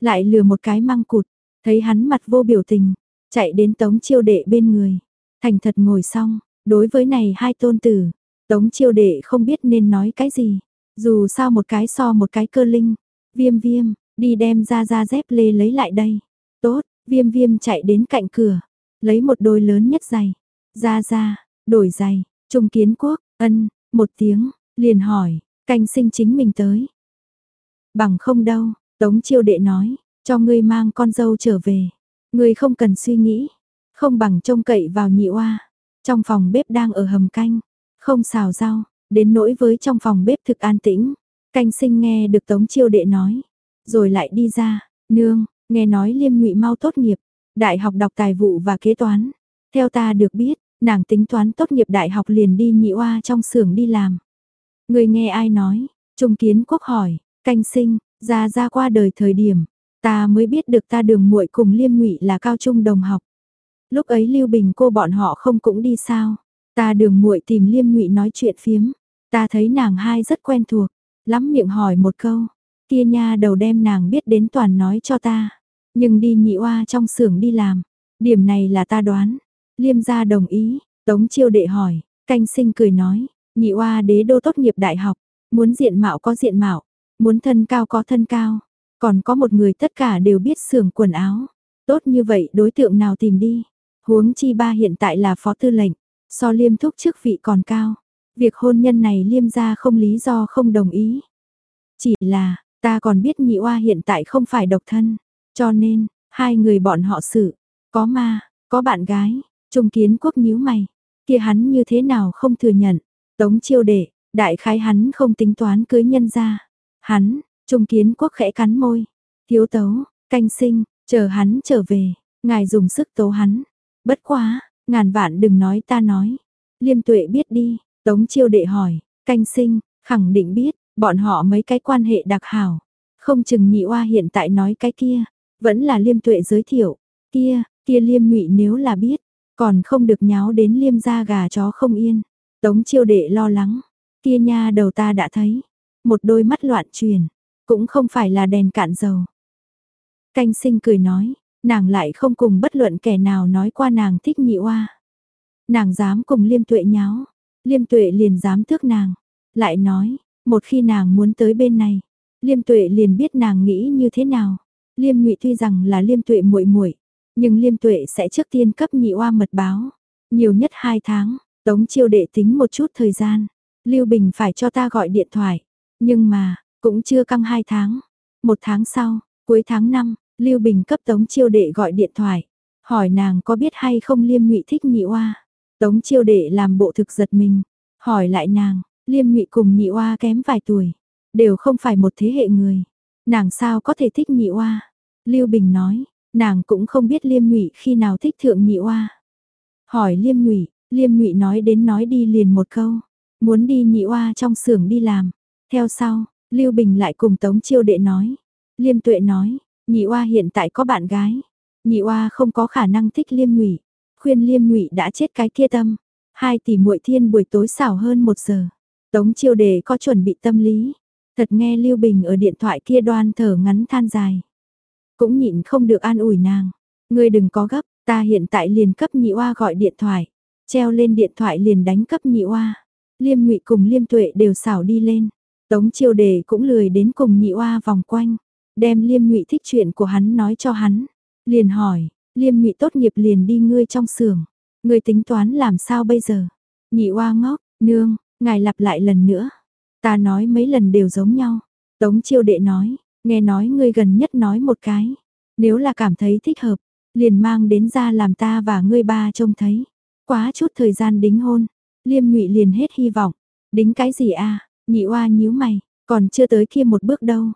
[SPEAKER 1] Lại lừa một cái măng cụt. Thấy hắn mặt vô biểu tình, chạy đến tống chiêu đệ bên người. Thành thật ngồi xong, đối với này hai tôn tử, tống chiêu đệ không biết nên nói cái gì. Dù sao một cái so một cái cơ linh, viêm viêm, đi đem ra ra dép lê lấy lại đây. Tốt, viêm viêm chạy đến cạnh cửa, lấy một đôi lớn nhất giày. Ra ra, đổi giày, trung kiến quốc, ân, một tiếng, liền hỏi, canh sinh chính mình tới. Bằng không đâu, tống chiêu đệ nói, cho ngươi mang con dâu trở về. Ngươi không cần suy nghĩ. không bằng trông cậy vào nhị oa. Trong phòng bếp đang ở hầm canh, không xào rau, đến nỗi với trong phòng bếp thực an tĩnh. Canh sinh nghe được Tống Chiêu Đệ nói, rồi lại đi ra, nương, nghe nói Liêm Ngụy mau tốt nghiệp, đại học đọc tài vụ và kế toán. Theo ta được biết, nàng tính toán tốt nghiệp đại học liền đi nhị oa trong xưởng đi làm. Người nghe ai nói? Trung Kiến Quốc hỏi, canh sinh, ra ra qua đời thời điểm, ta mới biết được ta đường muội cùng Liêm Ngụy là cao trung đồng học. Lúc ấy Lưu Bình cô bọn họ không cũng đi sao? Ta đường muội tìm Liêm Ngụy nói chuyện phiếm, ta thấy nàng hai rất quen thuộc, lắm miệng hỏi một câu, kia nha đầu đem nàng biết đến toàn nói cho ta, nhưng đi nhị oa trong xưởng đi làm, điểm này là ta đoán. Liêm gia đồng ý, Tống Chiêu đệ hỏi, canh sinh cười nói, nhị oa đế đô tốt nghiệp đại học, muốn diện mạo có diện mạo, muốn thân cao có thân cao, còn có một người tất cả đều biết xưởng quần áo. Tốt như vậy đối tượng nào tìm đi? Huống chi ba hiện tại là phó tư lệnh, so liêm thúc chức vị còn cao. Việc hôn nhân này liêm gia không lý do không đồng ý. Chỉ là, ta còn biết nhị oa hiện tại không phải độc thân, cho nên, hai người bọn họ xử, có ma, có bạn gái, trung kiến quốc nhíu mày, kia hắn như thế nào không thừa nhận, tống chiêu đệ, đại khái hắn không tính toán cưới nhân ra, hắn, trung kiến quốc khẽ cắn môi, thiếu tấu, canh sinh, chờ hắn trở về, ngài dùng sức tố hắn, bất quá, ngàn vạn đừng nói ta nói, liêm tuệ biết đi, tống chiêu đệ hỏi, canh sinh, khẳng định biết, bọn họ mấy cái quan hệ đặc hảo, không chừng nhị oa hiện tại nói cái kia, vẫn là liêm tuệ giới thiệu, kia, kia liêm ngụy nếu là biết, còn không được nháo đến liêm ra gà chó không yên. Tống chiêu đệ lo lắng, kia nha đầu ta đã thấy, một đôi mắt loạn truyền, cũng không phải là đèn cạn dầu. Canh sinh cười nói, nàng lại không cùng bất luận kẻ nào nói qua nàng thích nhị oa. Nàng dám cùng liêm tuệ nháo, liêm tuệ liền dám tước nàng, lại nói, một khi nàng muốn tới bên này, liêm tuệ liền biết nàng nghĩ như thế nào. Liêm Ngụy tuy rằng là Liêm Tuệ muội muội, nhưng Liêm Tuệ sẽ trước tiên cấp nhị oa mật báo, nhiều nhất 2 tháng, Tống Chiêu đệ tính một chút thời gian, Lưu Bình phải cho ta gọi điện thoại, nhưng mà, cũng chưa căng 2 tháng. Một tháng sau, cuối tháng 5, Lưu Bình cấp Tống Chiêu đệ gọi điện thoại, hỏi nàng có biết hay không Liêm Ngụy thích nhị oa. Tống Chiêu đệ làm bộ thực giật mình, hỏi lại nàng, Liêm Ngụy cùng nhị oa kém vài tuổi, đều không phải một thế hệ người. Nàng sao có thể thích nhị oa? Lưu Bình nói, nàng cũng không biết Liêm nhụy khi nào thích thượng nhị oa. Hỏi Liêm nhụy Liêm nhụy nói đến nói đi liền một câu, muốn đi nhị oa trong xưởng đi làm. Theo sau, Lưu Bình lại cùng Tống Chiêu đệ nói, Liêm Tuệ nói, nhị oa hiện tại có bạn gái, nhị oa không có khả năng thích Liêm nhụy khuyên Liêm nhụy đã chết cái kia tâm. Hai tỷ muội thiên buổi tối xảo hơn một giờ. Tống Chiêu đệ có chuẩn bị tâm lý, Thật nghe Lưu Bình ở điện thoại kia đoan thở ngắn than dài. Cũng nhịn không được an ủi nàng. Ngươi đừng có gấp, ta hiện tại liền cấp nhị oa gọi điện thoại. Treo lên điện thoại liền đánh cấp nhị oa. Liêm ngụy cùng liêm tuệ đều xảo đi lên. Tống chiêu đề cũng lười đến cùng nhị oa vòng quanh. Đem liêm ngụy thích chuyện của hắn nói cho hắn. Liền hỏi, liêm ngụy tốt nghiệp liền đi ngươi trong xưởng. Ngươi tính toán làm sao bây giờ? Nhị oa ngốc, nương, ngài lặp lại lần nữa. Ta nói mấy lần đều giống nhau. Tống chiêu đệ nói, nghe nói ngươi gần nhất nói một cái. Nếu là cảm thấy thích hợp, liền mang đến ra làm ta và ngươi ba trông thấy. Quá chút thời gian đính hôn, liêm nhụy liền hết hy vọng. Đính cái gì a nhị oa nhíu mày, còn chưa tới kia một bước đâu.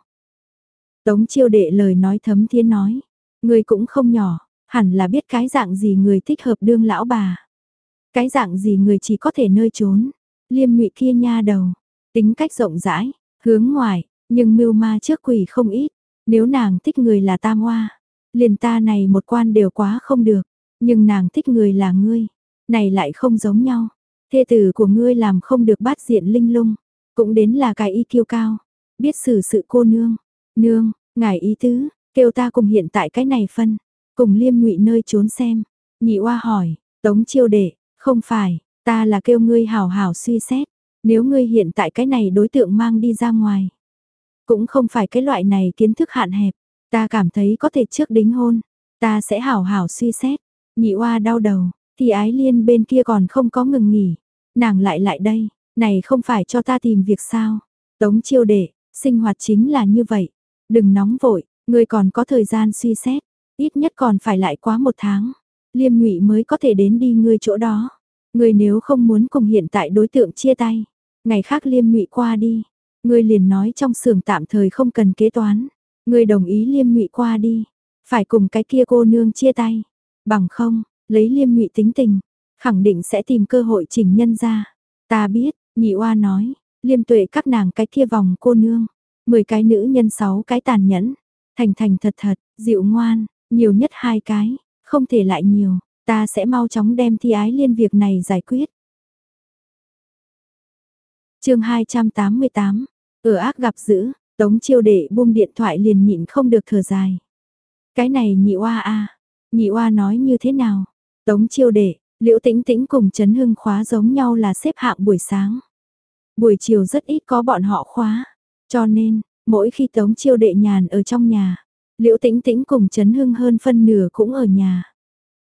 [SPEAKER 1] Tống chiêu đệ lời nói thấm thiên nói, ngươi cũng không nhỏ, hẳn là biết cái dạng gì người thích hợp đương lão bà. Cái dạng gì người chỉ có thể nơi trốn, liêm nhụy kia nha đầu, Tính cách rộng rãi, hướng ngoài, nhưng mưu ma trước quỷ không ít. Nếu nàng thích người là tam hoa, liền ta này một quan đều quá không được. Nhưng nàng thích người là ngươi, này lại không giống nhau. Thê tử của ngươi làm không được bát diện linh lung, cũng đến là cái y kiêu cao. Biết xử sự cô nương, nương, ngài ý tứ, kêu ta cùng hiện tại cái này phân, cùng liêm ngụy nơi trốn xem. Nhị oa hỏi, tống chiêu đệ, không phải, ta là kêu ngươi hảo hảo suy xét, nếu ngươi hiện tại cái này đối tượng mang đi ra ngoài, cũng không phải cái loại này kiến thức hạn hẹp, ta cảm thấy có thể trước đính hôn, ta sẽ hảo hảo suy xét. Nhị oa đau đầu, thì ái liên bên kia còn không có ngừng nghỉ, nàng lại lại đây, này không phải cho ta tìm việc sao? Tống chiêu đệ, sinh hoạt chính là như vậy, đừng nóng vội, ngươi còn có thời gian suy xét, ít nhất còn phải lại quá một tháng. Liêm nhụy mới có thể đến đi ngươi chỗ đó. Ngươi nếu không muốn cùng hiện tại đối tượng chia tay, ngày khác Liêm nhụy qua đi, ngươi liền nói trong xưởng tạm thời không cần kế toán, ngươi đồng ý Liêm Ngụy qua đi, phải cùng cái kia cô nương chia tay, bằng không, lấy Liêm Ngụy tính tình, khẳng định sẽ tìm cơ hội chỉnh nhân ra. Ta biết, Nhị Oa nói, Liêm Tuệ các nàng cái kia vòng cô nương, 10 cái nữ nhân 6 cái tàn nhẫn, thành thành thật thật, dịu ngoan, nhiều nhất hai cái, không thể lại nhiều, ta sẽ mau chóng đem thi ái liên việc này giải quyết. chương 288, ở ác gặp dữ, Tống chiêu đệ buông điện thoại liền nhịn không được thở dài. Cái này nhị oa a nhị oa nói như thế nào? Tống chiêu đệ, liễu tĩnh tĩnh cùng Trấn Hưng khóa giống nhau là xếp hạng buổi sáng. Buổi chiều rất ít có bọn họ khóa, cho nên, mỗi khi Tống chiêu đệ nhàn ở trong nhà, liễu tĩnh tĩnh cùng Trấn Hưng hơn phân nửa cũng ở nhà.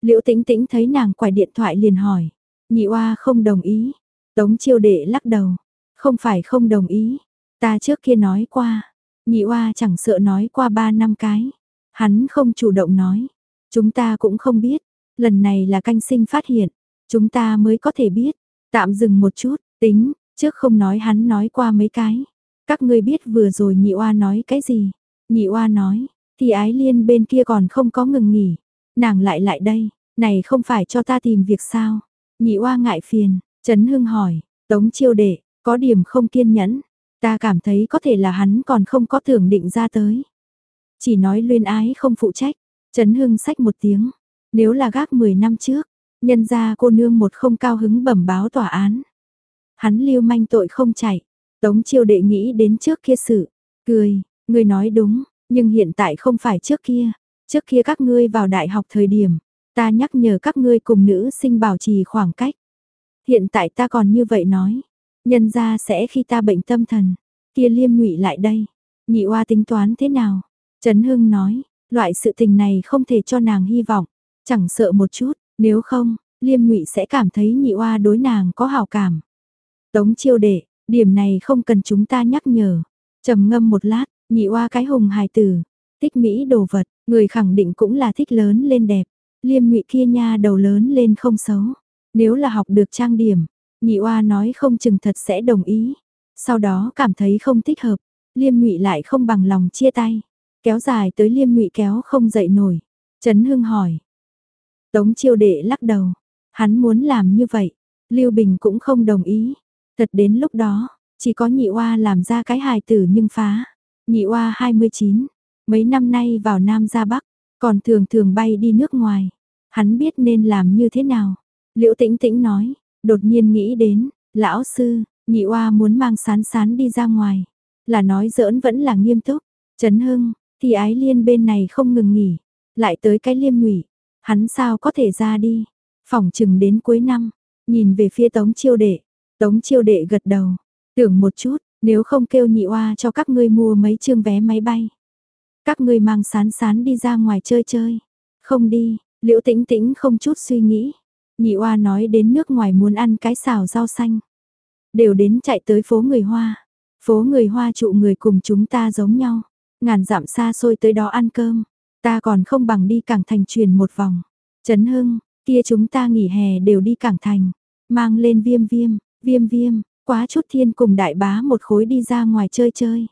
[SPEAKER 1] Liễu tĩnh tĩnh thấy nàng quải điện thoại liền hỏi, nhị oa không đồng ý, Tống chiêu đệ lắc đầu, không phải không đồng ý, ta trước kia nói qua, nhị oa chẳng sợ nói qua ba năm cái, hắn không chủ động nói, chúng ta cũng không biết, lần này là canh sinh phát hiện, chúng ta mới có thể biết, tạm dừng một chút, tính, trước không nói hắn nói qua mấy cái, các ngươi biết vừa rồi nhị oa nói cái gì, nhị oa nói, thì ái liên bên kia còn không có ngừng nghỉ, nàng lại lại đây, này không phải cho ta tìm việc sao, nhị oa ngại phiền, Trấn Hưng hỏi, Tống chiêu đệ, có điểm không kiên nhẫn, ta cảm thấy có thể là hắn còn không có tưởng định ra tới. Chỉ nói luyên ái không phụ trách, Trấn Hưng sách một tiếng, nếu là gác 10 năm trước, nhân ra cô nương một không cao hứng bẩm báo tòa án. Hắn lưu manh tội không chạy, tống chiêu đệ nghĩ đến trước kia sự, cười, người nói đúng, nhưng hiện tại không phải trước kia, trước kia các ngươi vào đại học thời điểm, ta nhắc nhở các ngươi cùng nữ sinh bảo trì khoảng cách. Hiện tại ta còn như vậy nói, nhân ra sẽ khi ta bệnh tâm thần, kia liêm ngụy lại đây, nhị oa tính toán thế nào? Trấn Hưng nói, loại sự tình này không thể cho nàng hy vọng, chẳng sợ một chút, nếu không, liêm ngụy sẽ cảm thấy nhị oa đối nàng có hào cảm. Tống chiêu đệ, điểm này không cần chúng ta nhắc nhở. trầm ngâm một lát, nhị oa cái hùng hài tử, thích mỹ đồ vật, người khẳng định cũng là thích lớn lên đẹp. Liêm ngụy kia nha đầu lớn lên không xấu. Nếu là học được trang điểm, nhị oa nói không chừng thật sẽ đồng ý. Sau đó cảm thấy không thích hợp, liêm ngụy lại không bằng lòng chia tay. Kéo dài tới liêm ngụy kéo không dậy nổi. Trấn Hưng hỏi. Tống chiêu đệ lắc đầu. Hắn muốn làm như vậy. Lưu Bình cũng không đồng ý. Thật đến lúc đó, chỉ có nhị oa làm ra cái hài tử nhưng phá. Nhị oa 29, mấy năm nay vào Nam ra Bắc, còn thường thường bay đi nước ngoài. Hắn biết nên làm như thế nào. Liễu tĩnh tĩnh nói, đột nhiên nghĩ đến, lão sư, nhị oa muốn mang sán sán đi ra ngoài. Là nói giỡn vẫn là nghiêm túc. Trấn Hưng, thì ái liên bên này không ngừng nghỉ, lại tới cái liêm ngụy hắn sao có thể ra đi, phòng chừng đến cuối năm, nhìn về phía tống chiêu đệ, tống chiêu đệ gật đầu, tưởng một chút, nếu không kêu nhị oa cho các ngươi mua mấy chương vé máy bay. Các ngươi mang sán sán đi ra ngoài chơi chơi, không đi, liễu tĩnh tĩnh không chút suy nghĩ, nhị oa nói đến nước ngoài muốn ăn cái xào rau xanh. Đều đến chạy tới phố người Hoa, phố người Hoa trụ người cùng chúng ta giống nhau. Ngàn dặm xa xôi tới đó ăn cơm, ta còn không bằng đi cảng thành truyền một vòng. Trấn Hưng, kia chúng ta nghỉ hè đều đi cảng thành, mang lên viêm viêm, viêm viêm, quá chút thiên cùng đại bá một khối đi ra ngoài chơi chơi.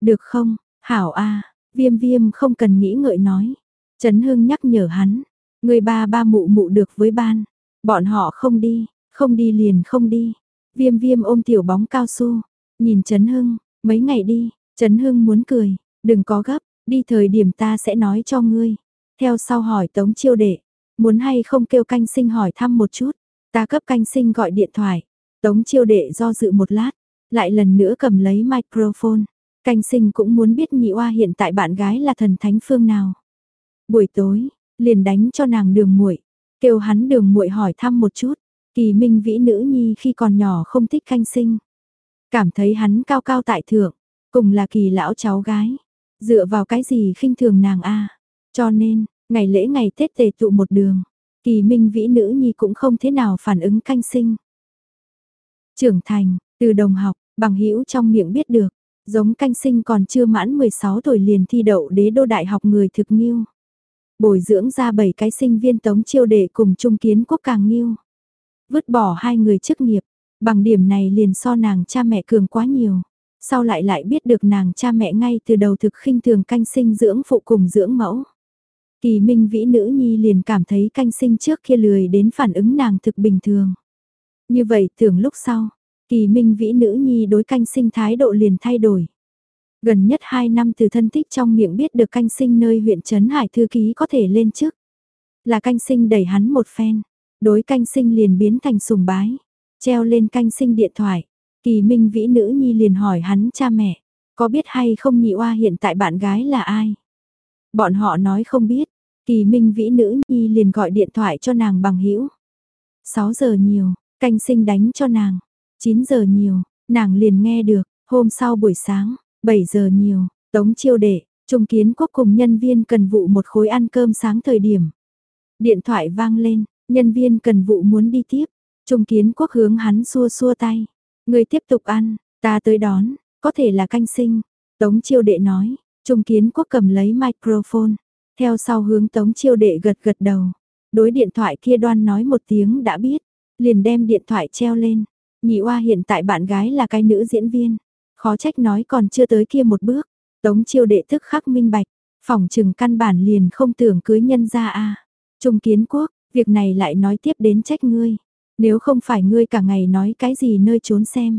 [SPEAKER 1] Được không, hảo a viêm viêm không cần nghĩ ngợi nói. Trấn Hưng nhắc nhở hắn, người ba ba mụ mụ được với ban, bọn họ không đi, không đi liền không đi. Viêm viêm ôm tiểu bóng cao su, nhìn Trấn Hưng, mấy ngày đi, Trấn Hưng muốn cười, Đừng có gấp, đi thời điểm ta sẽ nói cho ngươi. Theo sau hỏi Tống Chiêu Đệ, muốn hay không kêu canh sinh hỏi thăm một chút. Ta cấp canh sinh gọi điện thoại. Tống Chiêu Đệ do dự một lát, lại lần nữa cầm lấy microphone. Canh sinh cũng muốn biết nhị oa hiện tại bạn gái là thần thánh phương nào. Buổi tối, liền đánh cho nàng đường muội, kêu hắn đường muội hỏi thăm một chút. Kỳ Minh Vĩ nữ nhi khi còn nhỏ không thích canh sinh, cảm thấy hắn cao cao tại thượng, cùng là kỳ lão cháu gái, Dựa vào cái gì khinh thường nàng a Cho nên, ngày lễ ngày Tết tề tụ một đường, kỳ minh vĩ nữ nhi cũng không thế nào phản ứng canh sinh. Trưởng thành, từ đồng học, bằng hữu trong miệng biết được, giống canh sinh còn chưa mãn 16 tuổi liền thi đậu đế đô đại học người thực nghiêu bồi dưỡng ra bảy cái sinh viên tống chiêu đệ cùng trung kiến quốc càng nghiêu. Vứt bỏ hai người chức nghiệp, bằng điểm này liền so nàng cha mẹ cường quá nhiều. Sau lại lại biết được nàng cha mẹ ngay từ đầu thực khinh thường canh sinh dưỡng phụ cùng dưỡng mẫu. Kỳ minh vĩ nữ nhi liền cảm thấy canh sinh trước kia lười đến phản ứng nàng thực bình thường. Như vậy tưởng lúc sau, kỳ minh vĩ nữ nhi đối canh sinh thái độ liền thay đổi. Gần nhất 2 năm từ thân thích trong miệng biết được canh sinh nơi huyện Trấn Hải Thư Ký có thể lên chức. Là canh sinh đẩy hắn một phen, đối canh sinh liền biến thành sùng bái, treo lên canh sinh điện thoại. Kỳ minh vĩ nữ nhi liền hỏi hắn cha mẹ, có biết hay không nhị oa hiện tại bạn gái là ai? Bọn họ nói không biết, kỳ minh vĩ nữ nhi liền gọi điện thoại cho nàng bằng hữu 6 giờ nhiều, canh sinh đánh cho nàng, 9 giờ nhiều, nàng liền nghe được, hôm sau buổi sáng, 7 giờ nhiều, tống chiêu đệ, trung kiến quốc cùng nhân viên cần vụ một khối ăn cơm sáng thời điểm. Điện thoại vang lên, nhân viên cần vụ muốn đi tiếp, trung kiến quốc hướng hắn xua xua tay. Người tiếp tục ăn, ta tới đón, có thể là canh sinh. Tống chiêu đệ nói, trung kiến quốc cầm lấy microphone, theo sau hướng tống chiêu đệ gật gật đầu. Đối điện thoại kia đoan nói một tiếng đã biết, liền đem điện thoại treo lên. Nhị oa hiện tại bạn gái là cái nữ diễn viên. Khó trách nói còn chưa tới kia một bước. Tống chiêu đệ thức khắc minh bạch. Phòng trừng căn bản liền không tưởng cưới nhân ra a Trung kiến quốc, việc này lại nói tiếp đến trách ngươi. Nếu không phải ngươi cả ngày nói cái gì nơi trốn xem.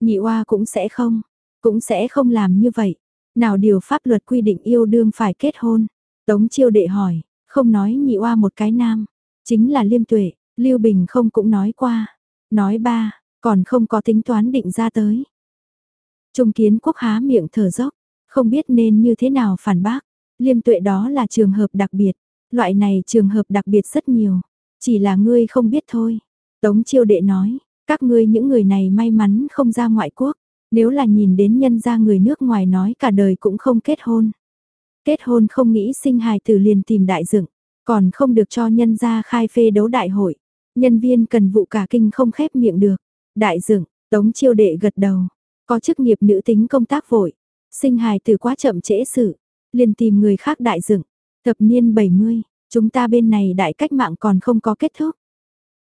[SPEAKER 1] Nhị oa cũng sẽ không, cũng sẽ không làm như vậy. Nào điều pháp luật quy định yêu đương phải kết hôn. Tống chiêu đệ hỏi, không nói nhị oa một cái nam. Chính là liêm tuệ, Lưu Bình không cũng nói qua. Nói ba, còn không có tính toán định ra tới. Trung kiến quốc há miệng thở dốc, không biết nên như thế nào phản bác. Liêm tuệ đó là trường hợp đặc biệt, loại này trường hợp đặc biệt rất nhiều, chỉ là ngươi không biết thôi. Tống chiêu đệ nói, các ngươi những người này may mắn không ra ngoại quốc, nếu là nhìn đến nhân gia người nước ngoài nói cả đời cũng không kết hôn. Kết hôn không nghĩ sinh hài tử liền tìm đại dựng, còn không được cho nhân gia khai phê đấu đại hội. Nhân viên cần vụ cả kinh không khép miệng được. Đại dựng, tống chiêu đệ gật đầu, có chức nghiệp nữ tính công tác vội, sinh hài từ quá chậm trễ sự, liền tìm người khác đại dựng. Thập niên 70, chúng ta bên này đại cách mạng còn không có kết thúc.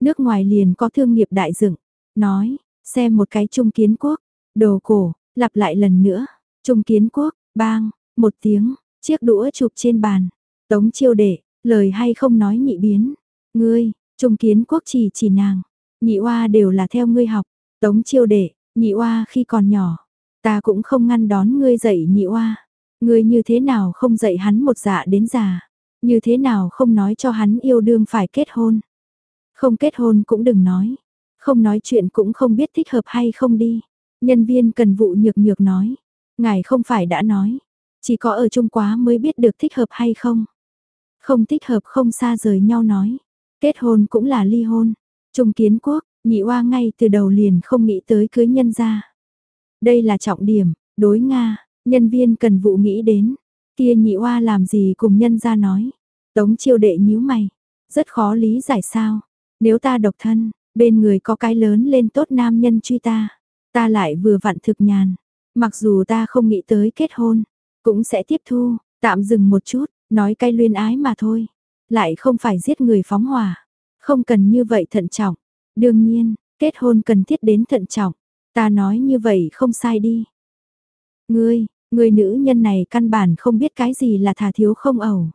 [SPEAKER 1] Nước ngoài liền có thương nghiệp đại dựng, nói, xem một cái trung kiến quốc, đồ cổ, lặp lại lần nữa, trung kiến quốc, bang, một tiếng, chiếc đũa chụp trên bàn, tống chiêu đệ, lời hay không nói nhị biến, ngươi, trung kiến quốc chỉ chỉ nàng, nhị oa đều là theo ngươi học, tống chiêu đệ, nhị oa khi còn nhỏ, ta cũng không ngăn đón ngươi dạy nhị oa, ngươi như thế nào không dạy hắn một dạ đến già, như thế nào không nói cho hắn yêu đương phải kết hôn. Không kết hôn cũng đừng nói. Không nói chuyện cũng không biết thích hợp hay không đi. Nhân viên cần vụ nhược nhược nói. Ngài không phải đã nói. Chỉ có ở Trung Quá mới biết được thích hợp hay không. Không thích hợp không xa rời nhau nói. Kết hôn cũng là ly hôn. Trung kiến quốc, nhị oa ngay từ đầu liền không nghĩ tới cưới nhân ra. Đây là trọng điểm, đối Nga, nhân viên cần vụ nghĩ đến. Kia nhị oa làm gì cùng nhân ra nói. Tống chiêu đệ nhíu mày. Rất khó lý giải sao. Nếu ta độc thân, bên người có cái lớn lên tốt nam nhân truy ta, ta lại vừa vặn thực nhàn. Mặc dù ta không nghĩ tới kết hôn, cũng sẽ tiếp thu, tạm dừng một chút, nói cái luyên ái mà thôi. Lại không phải giết người phóng hỏa. Không cần như vậy thận trọng. Đương nhiên, kết hôn cần thiết đến thận trọng. Ta nói như vậy không sai đi. Ngươi, người nữ nhân này căn bản không biết cái gì là thà thiếu không ẩu.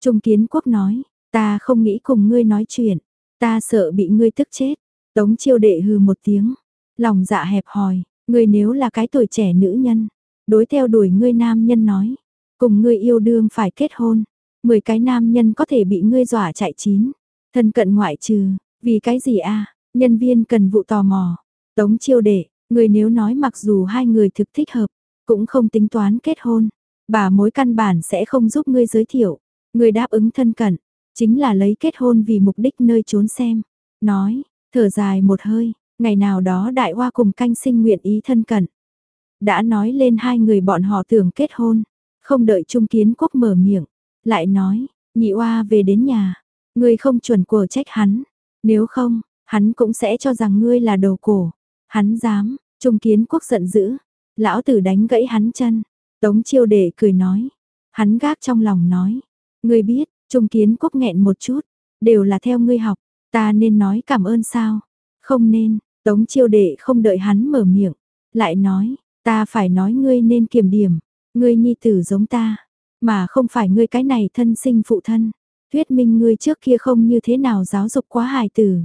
[SPEAKER 1] Trung kiến quốc nói, ta không nghĩ cùng ngươi nói chuyện. Ta sợ bị ngươi tức chết. Tống chiêu đệ hừ một tiếng. Lòng dạ hẹp hòi, ngươi nếu là cái tuổi trẻ nữ nhân. Đối theo đuổi ngươi nam nhân nói. Cùng ngươi yêu đương phải kết hôn. Mười cái nam nhân có thể bị ngươi dọa chạy chín. Thân cận ngoại trừ, vì cái gì a Nhân viên cần vụ tò mò. Tống chiêu đệ, người nếu nói mặc dù hai người thực thích hợp, cũng không tính toán kết hôn. Bà mối căn bản sẽ không giúp ngươi giới thiệu. Ngươi đáp ứng thân cận, Chính là lấy kết hôn vì mục đích nơi trốn xem. Nói, thở dài một hơi, ngày nào đó đại hoa cùng canh sinh nguyện ý thân cận. Đã nói lên hai người bọn họ tưởng kết hôn, không đợi Trung Kiến Quốc mở miệng, lại nói, nhị oa về đến nhà, ngươi không chuẩn của trách hắn, nếu không, hắn cũng sẽ cho rằng ngươi là đầu cổ. Hắn dám, Trung Kiến Quốc giận dữ, lão tử đánh gãy hắn chân. Tống chiêu đệ cười nói, hắn gác trong lòng nói, Ngươi biết, Trung Kiến Quốc nghẹn một chút, đều là theo ngươi học, ta nên nói cảm ơn sao? Không nên, Tống chiêu đệ không đợi hắn mở miệng, lại nói, ta phải nói ngươi nên kiểm điểm, ngươi nhi tử giống ta, mà không phải ngươi cái này thân sinh phụ thân. Thuyết minh ngươi trước kia không như thế nào giáo dục quá hài tử,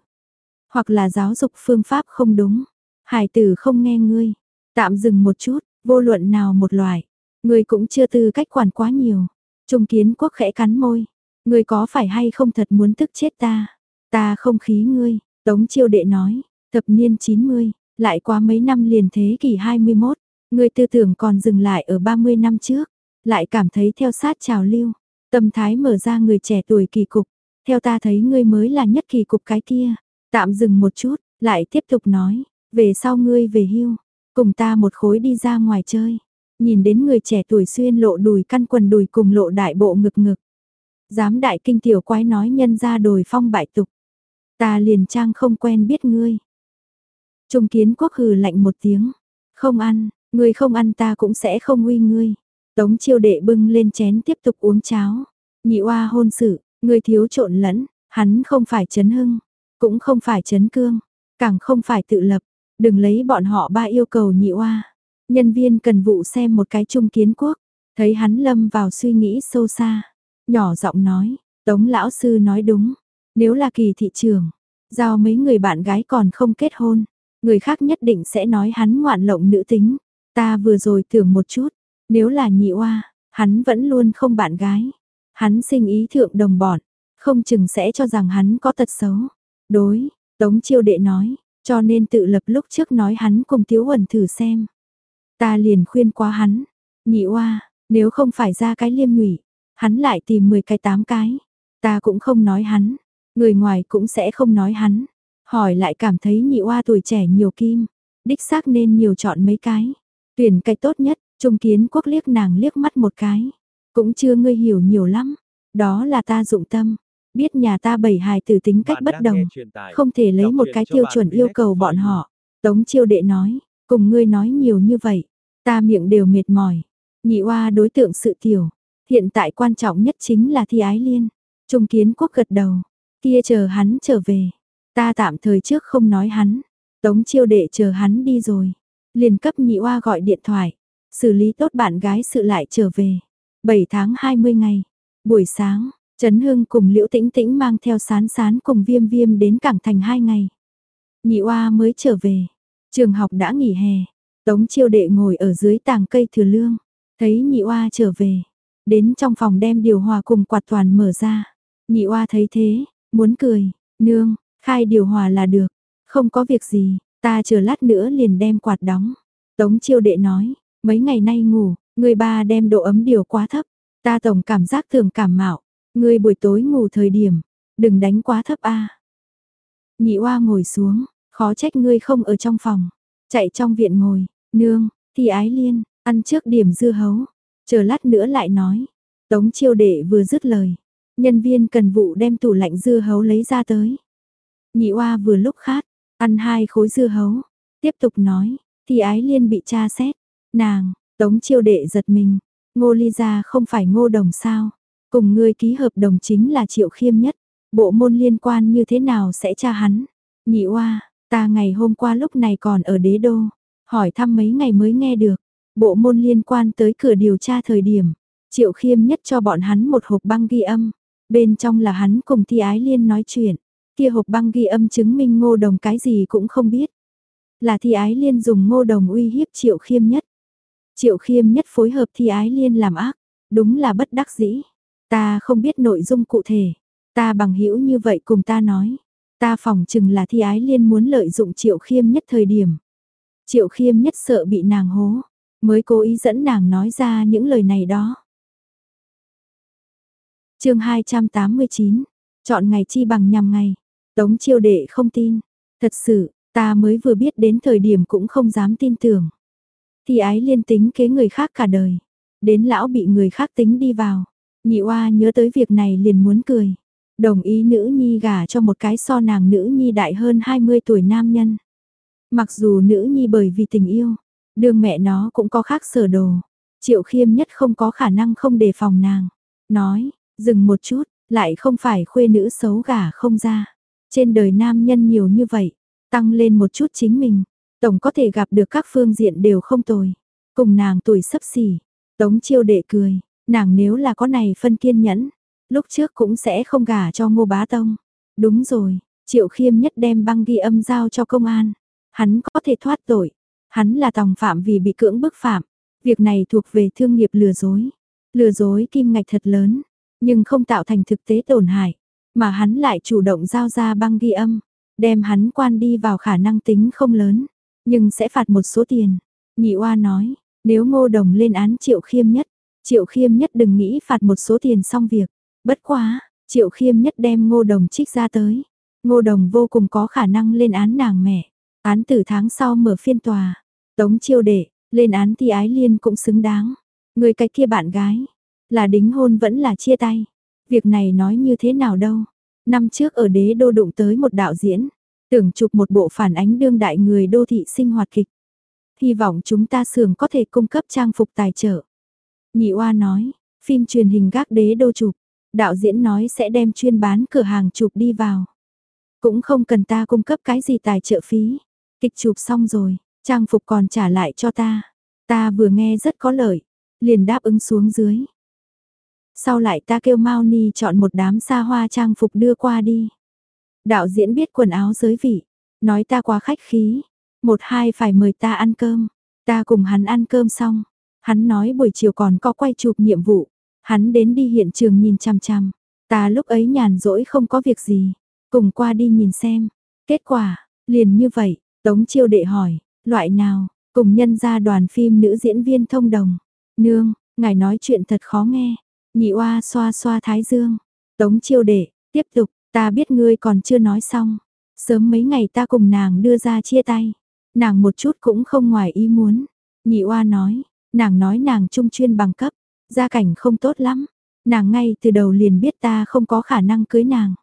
[SPEAKER 1] hoặc là giáo dục phương pháp không đúng, hài tử không nghe ngươi. Tạm dừng một chút, vô luận nào một loại, ngươi cũng chưa tư cách quản quá nhiều. Trung kiến quốc khẽ cắn môi, ngươi có phải hay không thật muốn tức chết ta? Ta không khí ngươi, Tống chiêu đệ nói, thập niên 90, lại qua mấy năm liền thế kỷ 21, ngươi tư tưởng còn dừng lại ở 30 năm trước, lại cảm thấy theo sát trào lưu, tâm thái mở ra người trẻ tuổi kỳ cục, theo ta thấy ngươi mới là nhất kỳ cục cái kia, tạm dừng một chút, lại tiếp tục nói, về sau ngươi về hưu, cùng ta một khối đi ra ngoài chơi, nhìn đến người trẻ tuổi xuyên lộ đùi căn quần đùi cùng lộ đại bộ ngực ngực. Dám đại kinh tiểu quái nói nhân ra đồi phong bại tục. Ta liền trang không quen biết ngươi. Trung kiến quốc hừ lạnh một tiếng. Không ăn, ngươi không ăn ta cũng sẽ không uy ngươi. Tống chiêu đệ bưng lên chén tiếp tục uống cháo. Nhị oa hôn sự, người thiếu trộn lẫn, hắn không phải chấn hưng, cũng không phải chấn cương, càng không phải tự lập. Đừng lấy bọn họ ba yêu cầu nhị oa. Nhân viên cần vụ xem một cái trung kiến quốc, thấy hắn lâm vào suy nghĩ sâu xa. Nhỏ giọng nói, Tống lão sư nói đúng, nếu là kỳ thị trường, giao mấy người bạn gái còn không kết hôn, người khác nhất định sẽ nói hắn ngoạn lộng nữ tính. Ta vừa rồi tưởng một chút, nếu là nhị oa, hắn vẫn luôn không bạn gái. Hắn sinh ý thượng đồng bọn, không chừng sẽ cho rằng hắn có tật xấu. Đối, Tống chiêu đệ nói, cho nên tự lập lúc trước nói hắn cùng Tiếu Huẩn thử xem. Ta liền khuyên quá hắn, nhị oa, nếu không phải ra cái liêm nhụy, hắn lại tìm 10 cái 8 cái. Ta cũng không nói hắn, người ngoài cũng sẽ không nói hắn. Hỏi lại cảm thấy nhị oa tuổi trẻ nhiều kim, đích xác nên nhiều chọn mấy cái. Tuyển cái tốt nhất, Trung Kiến Quốc liếc nàng liếc mắt một cái. Cũng chưa ngươi hiểu nhiều lắm, đó là ta dụng tâm. Biết nhà ta bảy hài tử tính cách bất đồng, không thể lấy một cái tiêu chuẩn yêu cầu bọn họ. Tống chiêu đệ nói, cùng ngươi nói nhiều như vậy, ta miệng đều mệt mỏi. Nhị oa đối tượng sự tiểu, hiện tại quan trọng nhất chính là thi ái liên. Trung kiến quốc gật đầu, kia chờ hắn trở về. Ta tạm thời trước không nói hắn, tống chiêu đệ chờ hắn đi rồi. Liền cấp nhị oa gọi điện thoại, xử lý tốt bạn gái sự lại trở về. 7 tháng 20 ngày, buổi sáng, Trấn Hưng cùng Liễu Tĩnh Tĩnh mang theo sán sán cùng viêm viêm đến cảng thành 2 ngày. Nhị oa mới trở về, trường học đã nghỉ hè, Tống chiêu đệ ngồi ở dưới tàng cây thừa lương, thấy nhị oa trở về, đến trong phòng đem điều hòa cùng quạt toàn mở ra. Nhị oa thấy thế, muốn cười, nương, khai điều hòa là được, không có việc gì, ta chờ lát nữa liền đem quạt đóng. Tống chiêu đệ nói, mấy ngày nay ngủ, người ba đem độ ấm điều quá thấp, ta tổng cảm giác thường cảm mạo, người buổi tối ngủ thời điểm, đừng đánh quá thấp a. Nhị oa ngồi xuống, khó trách ngươi không ở trong phòng, chạy trong viện ngồi, nương, thì ái liên, ăn trước điểm dưa hấu, chờ lát nữa lại nói. Tống chiêu đệ vừa dứt lời, nhân viên cần vụ đem tủ lạnh dưa hấu lấy ra tới. Nhị oa vừa lúc khát, ăn hai khối dưa hấu, tiếp tục nói, thì ái liên bị cha xét, nàng, tống chiêu đệ giật mình, ngô ly gia không phải ngô đồng sao, cùng ngươi ký hợp đồng chính là triệu khiêm nhất, bộ môn liên quan như thế nào sẽ tra hắn, nhị oa, ta ngày hôm qua lúc này còn ở đế đô, hỏi thăm mấy ngày mới nghe được, bộ môn liên quan tới cửa điều tra thời điểm, triệu khiêm nhất cho bọn hắn một hộp băng ghi âm, bên trong là hắn cùng thi ái liên nói chuyện, kia hộp băng ghi âm chứng minh ngô đồng cái gì cũng không biết. Là thi ái liên dùng ngô đồng uy hiếp triệu khiêm nhất. Triệu khiêm nhất phối hợp thi ái liên làm ác, đúng là bất đắc dĩ. Ta không biết nội dung cụ thể, ta bằng hữu như vậy cùng ta nói. Ta phòng chừng là thi ái liên muốn lợi dụng triệu khiêm nhất thời điểm. Triệu khiêm nhất sợ bị nàng hố, mới cố ý dẫn nàng nói ra những lời này đó. chương 289, chọn ngày chi bằng nhằm ngày, tống chiêu đệ không tin, thật sự, ta mới vừa biết đến thời điểm cũng không dám tin tưởng. Thì ái liên tính kế người khác cả đời, đến lão bị người khác tính đi vào, nhị oa nhớ tới việc này liền muốn cười. Đồng ý nữ nhi gả cho một cái so nàng nữ nhi đại hơn 20 tuổi nam nhân. Mặc dù nữ nhi bởi vì tình yêu, đương mẹ nó cũng có khác sở đồ. Triệu khiêm nhất không có khả năng không đề phòng nàng. Nói, Dừng một chút, lại không phải khuê nữ xấu gả không ra. Trên đời nam nhân nhiều như vậy, tăng lên một chút chính mình, tổng có thể gặp được các phương diện đều không tồi. Cùng nàng tuổi sấp xỉ, tống chiêu đệ cười, nàng nếu là có này phân kiên nhẫn, lúc trước cũng sẽ không gả cho ngô bá tông. Đúng rồi, triệu khiêm nhất đem băng ghi âm giao cho công an, hắn có thể thoát tội, hắn là tòng phạm vì bị cưỡng bức phạm, việc này thuộc về thương nghiệp lừa dối, lừa dối kim ngạch thật lớn, nhưng không tạo thành thực tế tổn hại, mà hắn lại chủ động giao ra băng ghi âm, đem hắn quan đi vào khả năng tính không lớn, nhưng sẽ phạt một số tiền. Nhị oa nói, nếu ngô đồng lên án triệu khiêm nhất, triệu khiêm nhất đừng nghĩ phạt một số tiền xong việc, bất quá, triệu khiêm nhất đem ngô đồng trích ra tới. Ngô đồng vô cùng có khả năng lên án nàng mẹ, án từ tháng sau mở phiên tòa, tống chiêu đệ, lên án thì ái liên cũng xứng đáng. Người cái kia bạn gái, là đính hôn vẫn là chia tay. Việc này nói như thế nào đâu. Năm trước ở đế đô đụng tới một đạo diễn, tưởng chụp một bộ phản ánh đương đại người đô thị sinh hoạt kịch. Hy vọng chúng ta xưởng có thể cung cấp trang phục tài trợ. Nhị oa nói, phim truyền hình gác đế đô chụp, đạo diễn nói sẽ đem chuyên bán cửa hàng chụp đi vào. Cũng không cần ta cung cấp cái gì tài trợ phí. Kịch chụp xong rồi, trang phục còn trả lại cho ta. Ta vừa nghe rất có lợi, liền đáp ứng xuống dưới. Sau lại ta kêu Mao Ni chọn một đám xa hoa trang phục đưa qua đi. Đạo diễn biết quần áo giới vị, nói ta quá khách khí, một hai phải mời ta ăn cơm, ta cùng hắn ăn cơm xong, hắn nói buổi chiều còn có quay chụp nhiệm vụ, hắn đến đi hiện trường nhìn chằm chằm, ta lúc ấy nhàn rỗi không có việc gì, cùng qua đi nhìn xem, kết quả, liền như vậy, Tống Chiêu đệ hỏi, loại nào, cùng nhân ra đoàn phim nữ diễn viên thông đồng, nương, ngài nói chuyện thật khó nghe, nhị oa xoa xoa thái dương, Tống Chiêu đệ, tiếp tục, Ta biết ngươi còn chưa nói xong. Sớm mấy ngày ta cùng nàng đưa ra chia tay. Nàng một chút cũng không ngoài ý muốn. Nhị oa nói, nàng nói nàng trung chuyên bằng cấp, gia cảnh không tốt lắm. Nàng ngay từ đầu liền biết ta không có khả năng cưới nàng.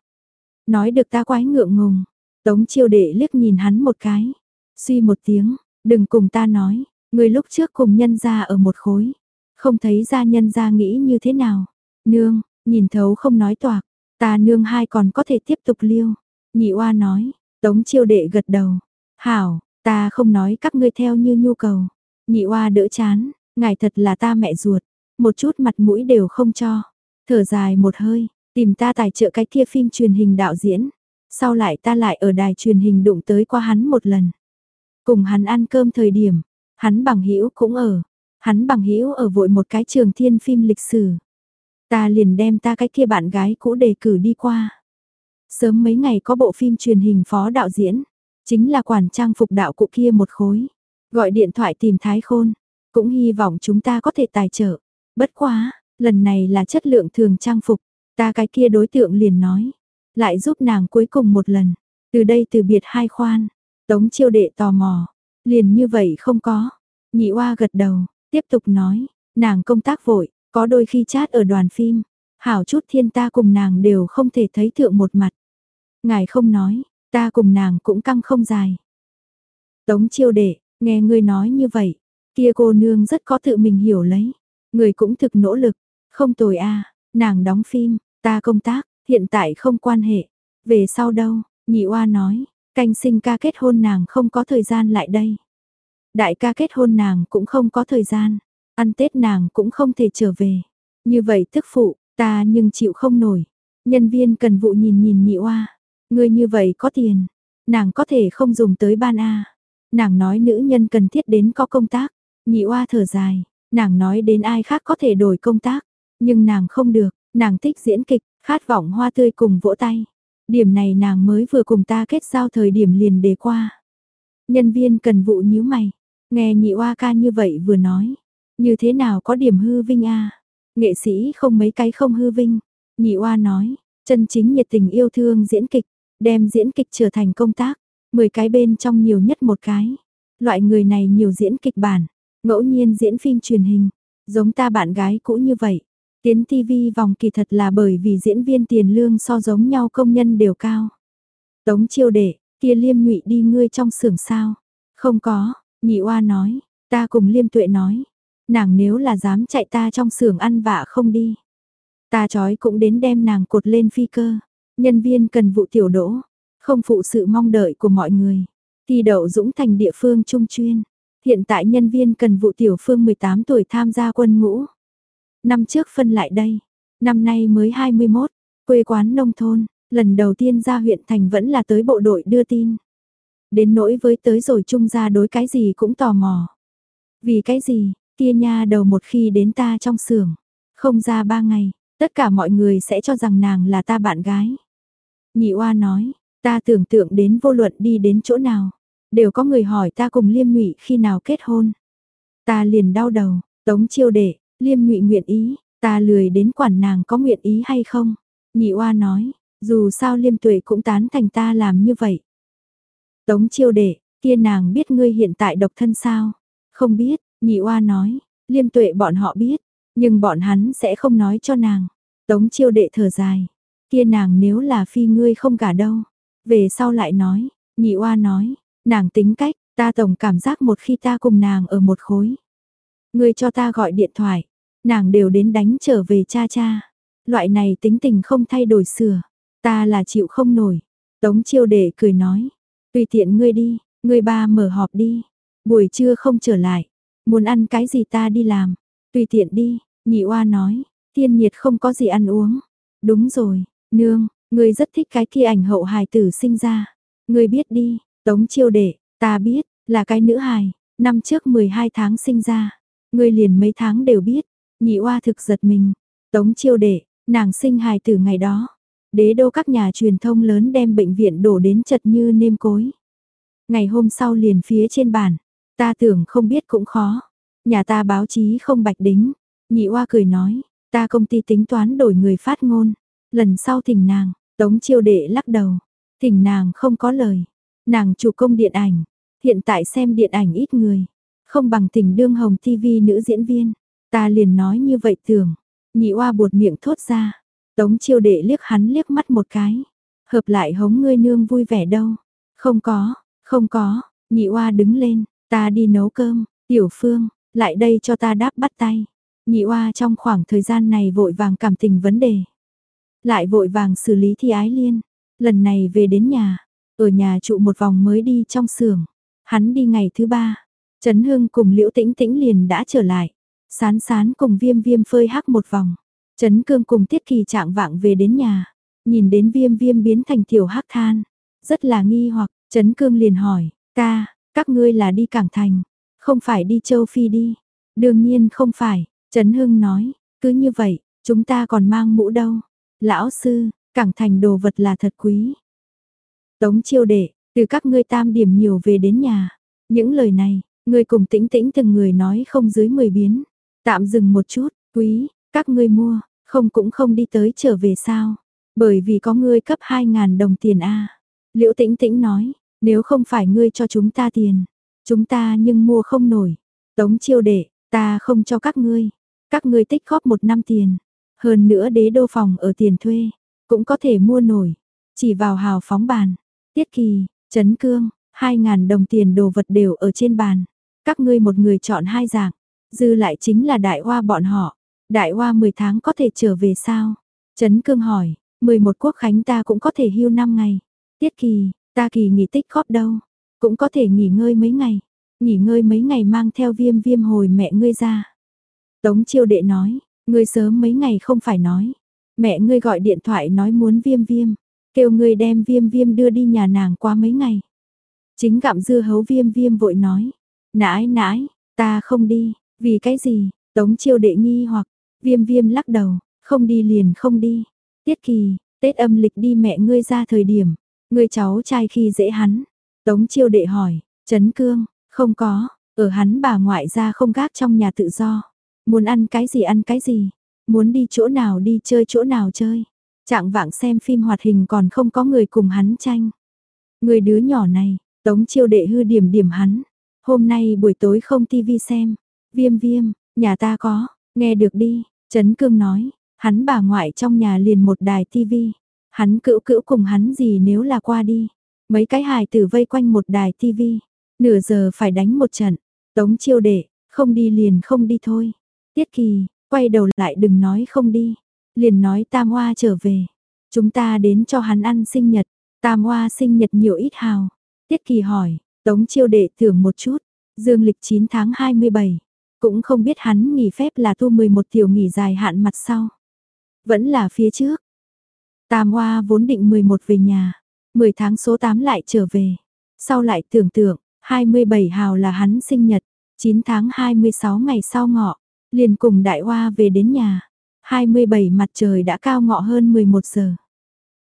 [SPEAKER 1] Nói được ta quái ngượng ngùng. Tống chiêu đệ liếc nhìn hắn một cái. Suy một tiếng, đừng cùng ta nói, người lúc trước cùng nhân gia ở một khối. Không thấy gia nhân gia nghĩ như thế nào. Nương, nhìn thấu không nói toạc, Ta nương hai còn có thể tiếp tục liêu. Nhị oa nói, tống chiêu đệ gật đầu. Hảo, ta không nói các ngươi theo như nhu cầu. Nhị oa đỡ chán, ngài thật là ta mẹ ruột. Một chút mặt mũi đều không cho. Thở dài một hơi, tìm ta tài trợ cái kia phim truyền hình đạo diễn. Sau lại ta lại ở đài truyền hình đụng tới qua hắn một lần. Cùng hắn ăn cơm thời điểm, hắn bằng hữu cũng ở. Hắn bằng hữu ở vội một cái trường thiên phim lịch sử. Ta liền đem ta cái kia bạn gái cũ đề cử đi qua. Sớm mấy ngày có bộ phim truyền hình phó đạo diễn, chính là quản trang phục đạo cụ kia một khối. Gọi điện thoại tìm Thái Khôn, cũng hy vọng chúng ta có thể tài trợ. Bất quá, lần này là chất lượng thường trang phục, ta cái kia đối tượng liền nói. Lại giúp nàng cuối cùng một lần, từ đây từ biệt hai khoan. Tống chiêu đệ tò mò, liền như vậy không có. Nhị oa gật đầu, tiếp tục nói, nàng công tác vội, có đôi khi chat ở đoàn phim, hảo chút thiên ta cùng nàng đều không thể thấy thượng một mặt. Ngài không nói, ta cùng nàng cũng căng không dài. Tống chiêu đệ, nghe ngươi nói như vậy, kia cô nương rất có tự mình hiểu lấy. Người cũng thực nỗ lực, không tồi a nàng đóng phim, ta công tác, hiện tại không quan hệ. Về sau đâu, nhị oa nói, canh sinh ca kết hôn nàng không có thời gian lại đây. Đại ca kết hôn nàng cũng không có thời gian. Ăn Tết nàng cũng không thể trở về. Như vậy tức phụ, ta nhưng chịu không nổi. Nhân viên cần vụ nhìn nhìn nhị oa. Người như vậy có tiền. Nàng có thể không dùng tới ban A. Nàng nói nữ nhân cần thiết đến có công tác. Nhị oa thở dài. Nàng nói đến ai khác có thể đổi công tác. Nhưng nàng không được. Nàng thích diễn kịch, khát vọng hoa tươi cùng vỗ tay. Điểm này nàng mới vừa cùng ta kết giao thời điểm liền đề qua. Nhân viên cần vụ nhíu mày. Nghe nhị oa ca như vậy vừa nói. Như thế nào có điểm hư vinh a Nghệ sĩ không mấy cái không hư vinh. Nhị oa nói, chân chính nhiệt tình yêu thương diễn kịch, đem diễn kịch trở thành công tác. mười cái bên trong nhiều nhất một cái. Loại người này nhiều diễn kịch bản, ngẫu nhiên diễn phim truyền hình. Giống ta bạn gái cũ như vậy. Tiến TV vòng kỳ thật là bởi vì diễn viên tiền lương so giống nhau công nhân đều cao. Tống chiêu đệ, kia liêm nhụy đi ngươi trong xưởng sao? Không có, nhị oa nói, ta cùng liêm tuệ nói, Nàng nếu là dám chạy ta trong xưởng ăn vạ không đi. Ta chói cũng đến đem nàng cột lên phi cơ. Nhân viên cần vụ tiểu đỗ, không phụ sự mong đợi của mọi người. Thi đậu Dũng thành địa phương trung chuyên. Hiện tại nhân viên cần vụ tiểu phương 18 tuổi tham gia quân ngũ. Năm trước phân lại đây, năm nay mới 21, quê quán nông thôn, lần đầu tiên ra huyện thành vẫn là tới bộ đội đưa tin. Đến nỗi với tới rồi trung gia đối cái gì cũng tò mò. Vì cái gì, kia nha đầu một khi đến ta trong xưởng, không ra ba ngày, tất cả mọi người sẽ cho rằng nàng là ta bạn gái. Nhị oa nói, ta tưởng tượng đến vô luận đi đến chỗ nào, đều có người hỏi ta cùng liêm nhụy khi nào kết hôn. Ta liền đau đầu, tống chiêu đệ, liêm nhụy nguyện ý, ta lười đến quản nàng có nguyện ý hay không. Nhị oa nói, dù sao liêm tuệ cũng tán thành ta làm như vậy. Tống chiêu đệ, kia nàng biết ngươi hiện tại độc thân sao? Không biết, nhị oa nói, liêm tuệ bọn họ biết, nhưng bọn hắn sẽ không nói cho nàng. Tống chiêu đệ thở dài, kia nàng nếu là phi ngươi không cả đâu. Về sau lại nói, nhị oa nói, nàng tính cách, ta tổng cảm giác một khi ta cùng nàng ở một khối. Ngươi cho ta gọi điện thoại, nàng đều đến đánh trở về cha cha. Loại này tính tình không thay đổi sửa, ta là chịu không nổi. Tống chiêu đệ cười nói, tùy tiện ngươi đi, ngươi ba mở họp đi, buổi trưa không trở lại, muốn ăn cái gì ta đi làm, tùy tiện đi, nhị oa nói, thiên nhiệt không có gì ăn uống. Đúng rồi, nương, ngươi rất thích cái kia ảnh hậu hài tử sinh ra. Ngươi biết đi, tống chiêu đệ, ta biết, là cái nữ hài, năm trước 12 tháng sinh ra. Ngươi liền mấy tháng đều biết, nhị oa thực giật mình. Tống chiêu đệ, nàng sinh hài tử ngày đó. Đế đô các nhà truyền thông lớn đem bệnh viện đổ đến chật như nêm cối. Ngày hôm sau liền phía trên bàn, ta tưởng không biết cũng khó. Nhà ta báo chí không bạch đính. Nhị oa cười nói, ta công ty tính toán đổi người phát ngôn. Lần sau thỉnh nàng, tống chiêu đệ lắc đầu. Thỉnh nàng không có lời. Nàng chủ công điện ảnh. Hiện tại xem điện ảnh ít người. Không bằng thỉnh đương hồng TV nữ diễn viên. Ta liền nói như vậy tưởng. Nhị oa buột miệng thốt ra. Tống chiêu đệ liếc hắn liếc mắt một cái. Hợp lại hống ngươi nương vui vẻ đâu. Không có, không có, nhị oa đứng lên, ta đi nấu cơm, tiểu phương, lại đây cho ta đáp bắt tay. Nhị oa trong khoảng thời gian này vội vàng cảm tình vấn đề. Lại vội vàng xử lý thi ái liên. Lần này về đến nhà, ở nhà trụ một vòng mới đi trong xưởng. Hắn đi ngày thứ ba. Trấn Hưng cùng Liễu Tĩnh Tĩnh liền đã trở lại. Sán sán cùng viêm viêm phơi hắc một vòng. Trấn Cương cùng Tiết Kỳ trạng vạng về đến nhà. Nhìn đến viêm viêm biến thành tiểu hắc than. Rất là nghi hoặc, Trấn Cương liền hỏi, ca, các ngươi là đi Cảng Thành, không phải đi châu Phi đi. Đương nhiên không phải, Trấn Hưng nói, cứ như vậy, chúng ta còn mang mũ đâu. Lão sư, Cảng Thành đồ vật là thật quý. Tống chiêu đệ, từ các ngươi tam điểm nhiều về đến nhà. Những lời này, ngươi cùng tĩnh tĩnh từng người nói không dưới 10 biến. Tạm dừng một chút, quý, các ngươi mua, không cũng không đi tới trở về sao. Bởi vì có ngươi cấp 2.000 đồng tiền A. Liễu tĩnh tĩnh nói, nếu không phải ngươi cho chúng ta tiền, chúng ta nhưng mua không nổi. Tống chiêu đệ, ta không cho các ngươi. Các ngươi tích góp một năm tiền. Hơn nữa đế đô phòng ở tiền thuê, cũng có thể mua nổi. Chỉ vào hào phóng bàn. Tiết kỳ, Trấn Cương, 2.000 đồng tiền đồ vật đều ở trên bàn. Các ngươi một người chọn hai dạng. Dư lại chính là đại hoa bọn họ. Đại hoa 10 tháng có thể trở về sao? Trấn Cương hỏi, 11 quốc khánh ta cũng có thể hưu 5 ngày. Tiết kỳ, ta kỳ nghỉ tích góp đâu, cũng có thể nghỉ ngơi mấy ngày, nghỉ ngơi mấy ngày mang theo viêm viêm hồi mẹ ngươi ra. Tống chiêu đệ nói, ngươi sớm mấy ngày không phải nói, mẹ ngươi gọi điện thoại nói muốn viêm viêm, kêu ngươi đem viêm viêm đưa đi nhà nàng qua mấy ngày. Chính gặm dưa hấu viêm viêm vội nói, nãi nãi, ta không đi, vì cái gì, tống chiêu đệ nghi hoặc, viêm viêm lắc đầu, không đi liền không đi, tiết kỳ, Tết âm lịch đi mẹ ngươi ra thời điểm, Người cháu trai khi dễ hắn. Tống chiêu đệ hỏi, Trấn Cương, không có, ở hắn bà ngoại ra không gác trong nhà tự do. Muốn ăn cái gì ăn cái gì, muốn đi chỗ nào đi chơi chỗ nào chơi. Trạng vạng xem phim hoạt hình còn không có người cùng hắn tranh. Người đứa nhỏ này, tống chiêu đệ hư điểm điểm hắn. Hôm nay buổi tối không tivi xem. Viêm viêm, nhà ta có, nghe được đi. Trấn Cương nói, hắn bà ngoại trong nhà liền một đài tivi. Hắn cữu cữu cùng hắn gì nếu là qua đi. Mấy cái hài tử vây quanh một đài tivi. Nửa giờ phải đánh một trận. Tống chiêu đệ, không đi liền không đi thôi. Tiết kỳ, quay đầu lại đừng nói không đi. liền nói Tam Hoa trở về. Chúng ta đến cho hắn ăn sinh nhật, Tam Hoa sinh nhật nhiều ít hào. Tiết Kỳ hỏi, Tống chiêu đệ thưởng một chút, dương lịch 9 tháng 27, cũng không biết hắn nghỉ phép là tu 11 tiểu nghỉ dài hạn mặt sau. Vẫn là phía trước. Tam Hoa vốn định 11 về nhà, 10 tháng số 8 lại trở về. Sau lại tưởng tượng, 27 hào là hắn sinh nhật, 9 tháng 26 ngày sau ngọ, liền cùng đại hoa về đến nhà. 27 mặt trời đã cao ngọ hơn 11 giờ.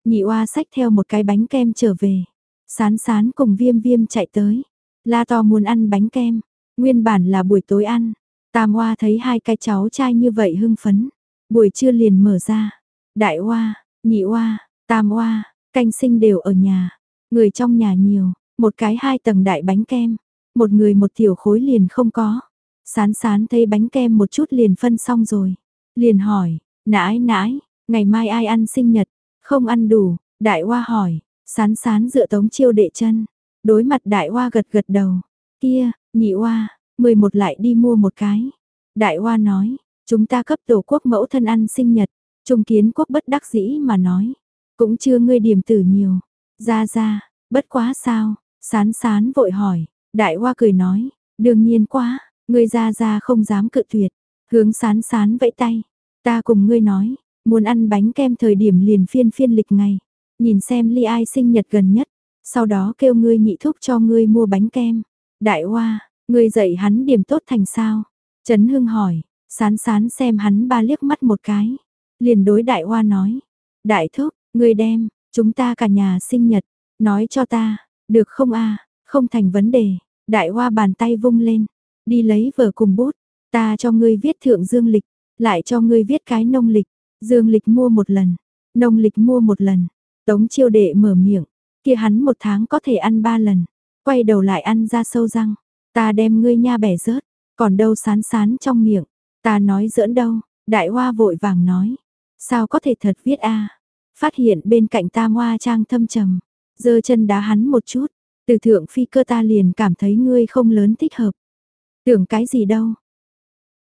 [SPEAKER 1] Nhị hoa xách theo một cái bánh kem trở về. Sán sán cùng viêm viêm chạy tới. La to muốn ăn bánh kem. Nguyên bản là buổi tối ăn. Tam hoa thấy hai cái cháu trai như vậy hưng phấn. Buổi trưa liền mở ra. Đại hoa, nhị oa, tam oa, canh sinh đều ở nhà. Người trong nhà nhiều, một cái hai tầng đại bánh kem. Một người một tiểu khối liền không có. Sán sán thấy bánh kem một chút liền phân xong rồi. Liền hỏi, nãi nãi, ngày mai ai ăn sinh nhật? Không ăn đủ, đại hoa hỏi, sán sán dựa tống chiêu đệ chân. Đối mặt đại hoa gật gật đầu. Kia, nhị hoa, 11 lại đi mua một cái. Đại hoa nói, chúng ta cấp tổ quốc mẫu thân ăn sinh nhật. Trung kiến quốc bất đắc dĩ mà nói. Cũng chưa ngươi điểm tử nhiều. Ra ra, bất quá sao, sán sán vội hỏi. Đại hoa cười nói, đương nhiên quá, ngươi ra ra không dám cự tuyệt. Hướng sán sán vẫy tay. Ta cùng ngươi nói, muốn ăn bánh kem thời điểm liền phiên phiên lịch ngày. Nhìn xem ly ai sinh nhật gần nhất. Sau đó kêu ngươi nhị thúc cho ngươi mua bánh kem. Đại hoa, ngươi dạy hắn điểm tốt thành sao? Trấn Hưng hỏi, sán sán xem hắn ba liếc mắt một cái. Liền đối đại hoa nói. Đại thúc, ngươi đem, chúng ta cả nhà sinh nhật. Nói cho ta, được không a Không thành vấn đề. Đại hoa bàn tay vung lên. Đi lấy vở cùng bút. Ta cho ngươi viết thượng dương lịch. Lại cho ngươi viết cái nông lịch. Dương lịch mua một lần. Nông lịch mua một lần. Tống chiêu đệ mở miệng. Kia hắn một tháng có thể ăn ba lần. Quay đầu lại ăn ra sâu răng. Ta đem ngươi nha bẻ rớt. Còn đâu sán sán trong miệng. Ta nói giỡn đâu. Đại hoa vội vàng nói. Sao có thể thật viết a Phát hiện bên cạnh ta hoa trang thâm trầm. giơ chân đá hắn một chút. Từ thượng phi cơ ta liền cảm thấy ngươi không lớn thích hợp. Tưởng cái gì đâu.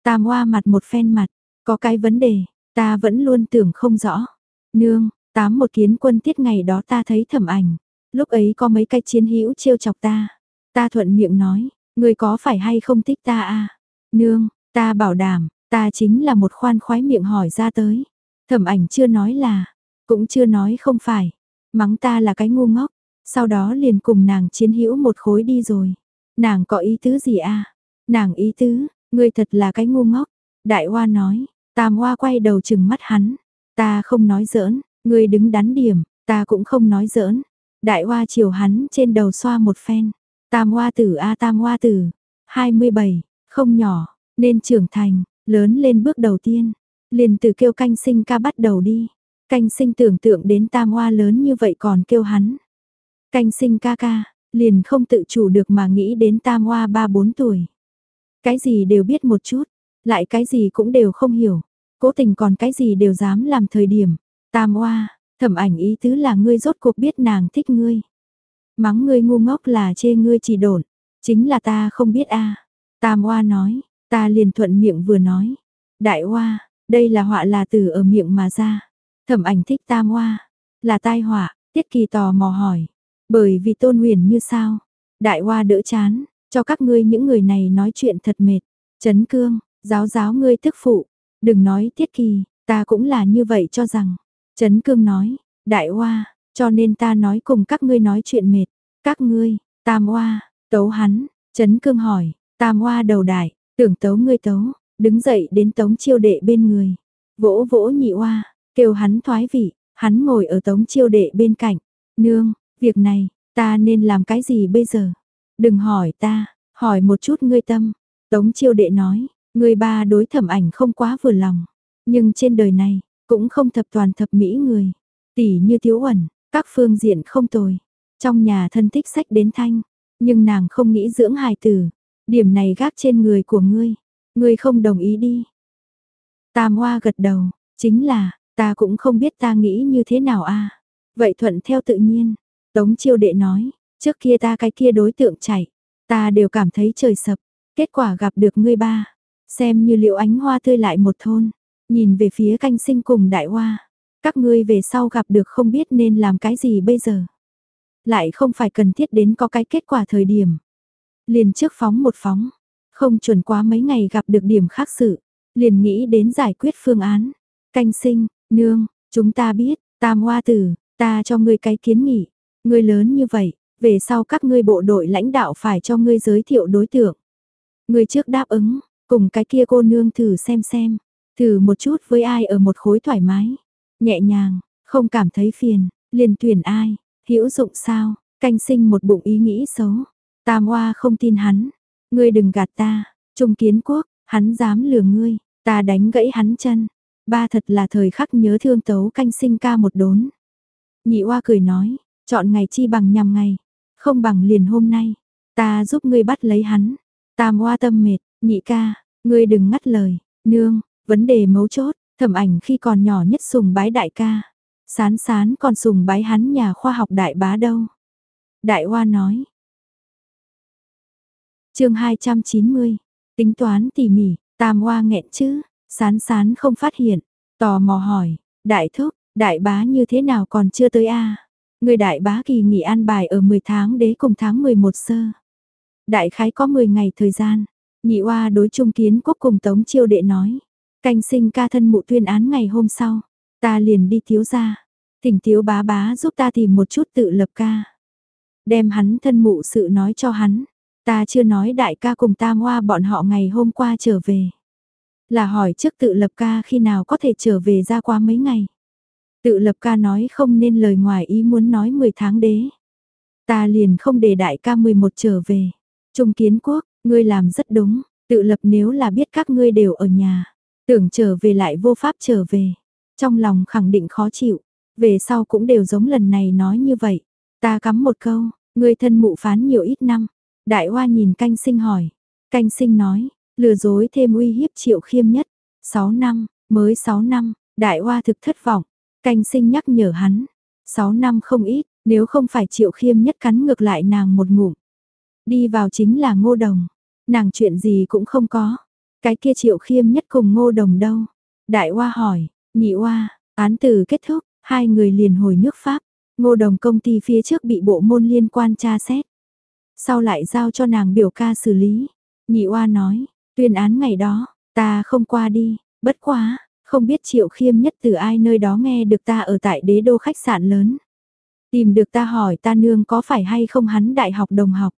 [SPEAKER 1] Tam hoa mặt một phen mặt. Có cái vấn đề. Ta vẫn luôn tưởng không rõ. Nương, tám một kiến quân tiết ngày đó ta thấy thẩm ảnh. Lúc ấy có mấy cái chiến hữu trêu chọc ta. Ta thuận miệng nói, người có phải hay không thích ta à? Nương, ta bảo đảm, ta chính là một khoan khoái miệng hỏi ra tới. Thẩm ảnh chưa nói là, cũng chưa nói không phải. Mắng ta là cái ngu ngốc. Sau đó liền cùng nàng chiến hữu một khối đi rồi. Nàng có ý tứ gì à? Nàng ý tứ, ngươi thật là cái ngu ngốc. Đại Hoa nói, Tam Hoa quay đầu chừng mắt hắn. Ta không nói giỡn, ngươi đứng đắn điểm, ta cũng không nói giỡn. Đại Hoa chiều hắn trên đầu xoa một phen. Tam Hoa tử a Tam Hoa tử, 27, không nhỏ, nên trưởng thành, lớn lên bước đầu tiên. Liền từ kêu canh sinh ca bắt đầu đi. Canh sinh tưởng tượng đến Tam Hoa lớn như vậy còn kêu hắn. Canh sinh ca ca, liền không tự chủ được mà nghĩ đến Tam Hoa 3-4 tuổi. Cái gì đều biết một chút, lại cái gì cũng đều không hiểu, cố tình còn cái gì đều dám làm thời điểm. Tam hoa thẩm ảnh ý tứ là ngươi rốt cuộc biết nàng thích ngươi. Mắng ngươi ngu ngốc là chê ngươi chỉ đổn, chính là ta không biết a. Tam hoa nói, ta liền thuận miệng vừa nói. Đại hoa đây là họa là từ ở miệng mà ra. Thẩm ảnh thích tam hoa. là tai họa, tiết kỳ tò mò hỏi. Bởi vì tôn huyền như sao? Đại hoa đỡ chán, cho các ngươi những người này nói chuyện thật mệt. Trấn cương, giáo giáo ngươi thức phụ. Đừng nói tiết kỳ, ta cũng là như vậy cho rằng. Trấn cương nói, đại hoa, cho nên ta nói cùng các ngươi nói chuyện mệt. Các ngươi, tam hoa, tấu hắn. Trấn cương hỏi, tam hoa đầu đại, tưởng tấu ngươi tấu, đứng dậy đến tống chiêu đệ bên người. Vỗ vỗ nhị oa kêu hắn thoái vị, hắn ngồi ở tống chiêu đệ bên cạnh. Nương, việc này, ta nên làm cái gì bây giờ? Đừng hỏi ta, hỏi một chút ngươi tâm. Tống chiêu đệ nói, người ba đối thẩm ảnh không quá vừa lòng. Nhưng trên đời này, cũng không thập toàn thập mỹ người. Tỷ như thiếu ẩn, các phương diện không tồi. Trong nhà thân thích sách đến thanh, nhưng nàng không nghĩ dưỡng hài tử. Điểm này gác trên người của ngươi. Ngươi không đồng ý đi. Tam hoa gật đầu, chính là, ta cũng không biết ta nghĩ như thế nào a Vậy thuận theo tự nhiên. Tống chiêu đệ nói, Trước kia ta cái kia đối tượng chạy, ta đều cảm thấy trời sập, kết quả gặp được ngươi ba, xem như liệu ánh hoa tươi lại một thôn. nhìn về phía canh sinh cùng đại hoa. Các ngươi về sau gặp được không biết nên làm cái gì bây giờ. Lại không phải cần thiết đến có cái kết quả thời điểm. Liền trước phóng một phóng, không chuẩn quá mấy ngày gặp được điểm khác sự, liền nghĩ đến giải quyết phương án. Canh sinh, nương, chúng ta biết, tam hoa tử, ta cho ngươi cái kiến nghị, ngươi lớn như vậy, về sau các ngươi bộ đội lãnh đạo phải cho ngươi giới thiệu đối tượng. Ngươi trước đáp ứng, cùng cái kia cô nương thử xem xem, thử một chút với ai ở một khối thoải mái, nhẹ nhàng, không cảm thấy phiền, liền tuyển ai, hữu dụng sao, canh sinh một bụng ý nghĩ xấu. Tam Hoa không tin hắn, ngươi đừng gạt ta, Trung Kiến Quốc, hắn dám lừa ngươi, ta đánh gãy hắn chân. Ba thật là thời khắc nhớ thương tấu canh sinh ca một đốn. Nhị Hoa cười nói, chọn ngày chi bằng nhằm ngày, không bằng liền hôm nay, ta giúp ngươi bắt lấy hắn. Tam Hoa tâm mệt, nhị ca, ngươi đừng ngắt lời, nương, vấn đề mấu chốt, thẩm ảnh khi còn nhỏ nhất sùng bái đại ca. Sán sán còn sùng bái hắn nhà khoa học đại bá đâu. Đại Hoa nói, chương 290, tính toán tỉ mỉ, tam hoa nghẹn chứ, sán sán không phát hiện, tò mò hỏi, đại thúc, đại bá như thế nào còn chưa tới a Người đại bá kỳ nghỉ an bài ở 10 tháng đế cùng tháng 11 sơ. Đại khái có 10 ngày thời gian, nhị oa đối trung kiến quốc cùng tống chiêu đệ nói. Canh sinh ca thân mụ tuyên án ngày hôm sau, ta liền đi thiếu ra. Thỉnh thiếu bá bá giúp ta tìm một chút tự lập ca. Đem hắn thân mụ sự nói cho hắn. Ta chưa nói đại ca cùng tam hoa bọn họ ngày hôm qua trở về. Là hỏi trước tự lập ca khi nào có thể trở về ra qua mấy ngày. Tự lập ca nói không nên lời ngoài ý muốn nói 10 tháng đế. Ta liền không để đại ca 11 trở về. Trung kiến quốc, ngươi làm rất đúng, tự lập nếu là biết các ngươi đều ở nhà. Tưởng trở về lại vô pháp trở về. Trong lòng khẳng định khó chịu. Về sau cũng đều giống lần này nói như vậy. Ta cắm một câu, ngươi thân mụ phán nhiều ít năm. Đại Hoa nhìn canh sinh hỏi. Canh sinh nói, lừa dối thêm uy hiếp triệu khiêm nhất. 6 năm, mới 6 năm, đại Hoa thực thất vọng. Canh sinh nhắc nhở hắn. 6 năm không ít, nếu không phải triệu khiêm nhất cắn ngược lại nàng một ngủ. Đi vào chính là ngô đồng. Nàng chuyện gì cũng không có. Cái kia triệu khiêm nhất cùng ngô đồng đâu. Đại Hoa hỏi, nhị Hoa, án từ kết thúc, hai người liền hồi nước Pháp. Ngô đồng công ty phía trước bị bộ môn liên quan tra xét. Sau lại giao cho nàng biểu ca xử lý. Nhị oa nói, tuyên án ngày đó, ta không qua đi, bất quá, không biết triệu khiêm nhất từ ai nơi đó nghe được ta ở tại đế đô khách sạn lớn. Tìm được ta hỏi ta nương có phải hay không hắn đại học đồng học.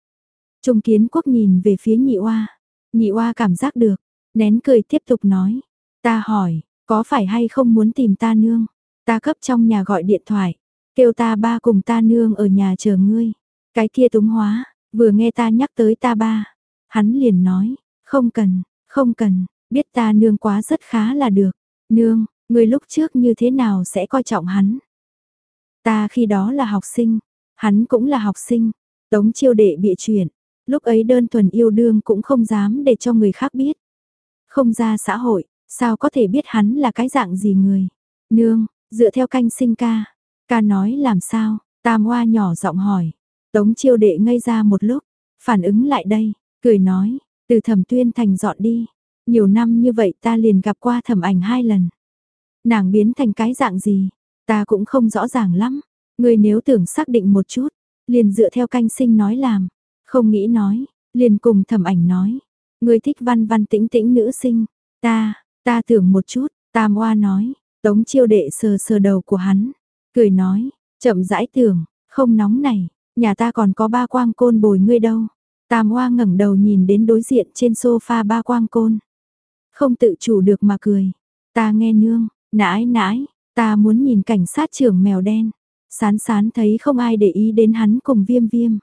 [SPEAKER 1] Trung kiến quốc nhìn về phía nhị oa nhị oa cảm giác được, nén cười tiếp tục nói. Ta hỏi, có phải hay không muốn tìm ta nương? Ta cấp trong nhà gọi điện thoại, kêu ta ba cùng ta nương ở nhà chờ ngươi. Cái kia túng hóa, Vừa nghe ta nhắc tới ta ba, hắn liền nói, không cần, không cần, biết ta nương quá rất khá là được. Nương, người lúc trước như thế nào sẽ coi trọng hắn? Ta khi đó là học sinh, hắn cũng là học sinh, tống chiêu đệ bịa chuyện, lúc ấy đơn thuần yêu đương cũng không dám để cho người khác biết. Không ra xã hội, sao có thể biết hắn là cái dạng gì người? Nương, dựa theo canh sinh ca, ca nói làm sao? Tam Hoa nhỏ giọng hỏi, Tống chiêu đệ ngây ra một lúc, phản ứng lại đây, cười nói, từ thẩm tuyên thành dọn đi. Nhiều năm như vậy ta liền gặp qua thẩm ảnh hai lần. Nàng biến thành cái dạng gì, ta cũng không rõ ràng lắm. Người nếu tưởng xác định một chút, liền dựa theo canh sinh nói làm. Không nghĩ nói, liền cùng thẩm ảnh nói. Người thích văn văn tĩnh tĩnh nữ sinh. Ta, ta tưởng một chút, tam oa nói. Tống chiêu đệ sờ sờ đầu của hắn. Cười nói, chậm rãi tưởng, không nóng này. Nhà ta còn có ba quang côn bồi ngươi đâu. Tam Hoa ngẩng đầu nhìn đến đối diện trên sofa ba quang côn. Không tự chủ được mà cười. Ta nghe nương, nãi nãi, ta muốn nhìn cảnh sát trưởng mèo đen. Sán sán thấy không ai để ý đến hắn cùng viêm viêm.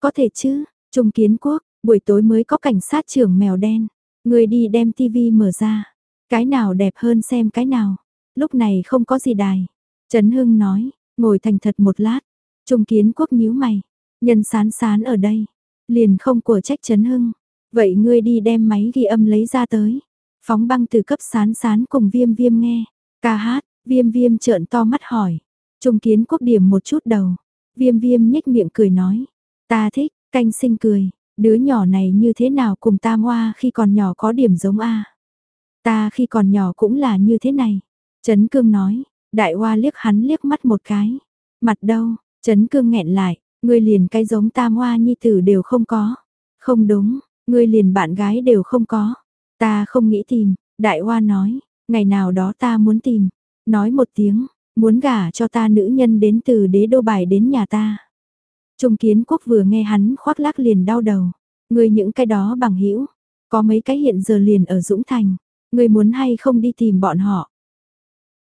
[SPEAKER 1] Có thể chứ, Trung Kiến Quốc, buổi tối mới có cảnh sát trưởng mèo đen. Người đi đem tivi mở ra. Cái nào đẹp hơn xem cái nào. Lúc này không có gì đài. Trấn Hưng nói, ngồi thành thật một lát, Trung kiến quốc nhíu mày, nhân sán sán ở đây, liền không của trách chấn hưng. Vậy ngươi đi đem máy ghi âm lấy ra tới. Phóng băng từ cấp sán sán cùng viêm viêm nghe. Ca hát, viêm viêm trợn to mắt hỏi. Trung kiến quốc điểm một chút đầu. Viêm viêm nhếch miệng cười nói. Ta thích, canh sinh cười. Đứa nhỏ này như thế nào cùng ta hoa khi còn nhỏ có điểm giống A. Ta khi còn nhỏ cũng là như thế này. Trấn Cương nói, đại hoa liếc hắn liếc mắt một cái. Mặt đâu, Trấn Cương nghẹn lại, ngươi liền cái giống tam hoa nhi tử đều không có. Không đúng, ngươi liền bạn gái đều không có. Ta không nghĩ tìm, đại hoa nói, ngày nào đó ta muốn tìm. Nói một tiếng, muốn gả cho ta nữ nhân đến từ đế đô bài đến nhà ta. Trung kiến quốc vừa nghe hắn khoác lác liền đau đầu. Ngươi những cái đó bằng hữu có mấy cái hiện giờ liền ở Dũng Thành. Ngươi muốn hay không đi tìm bọn họ?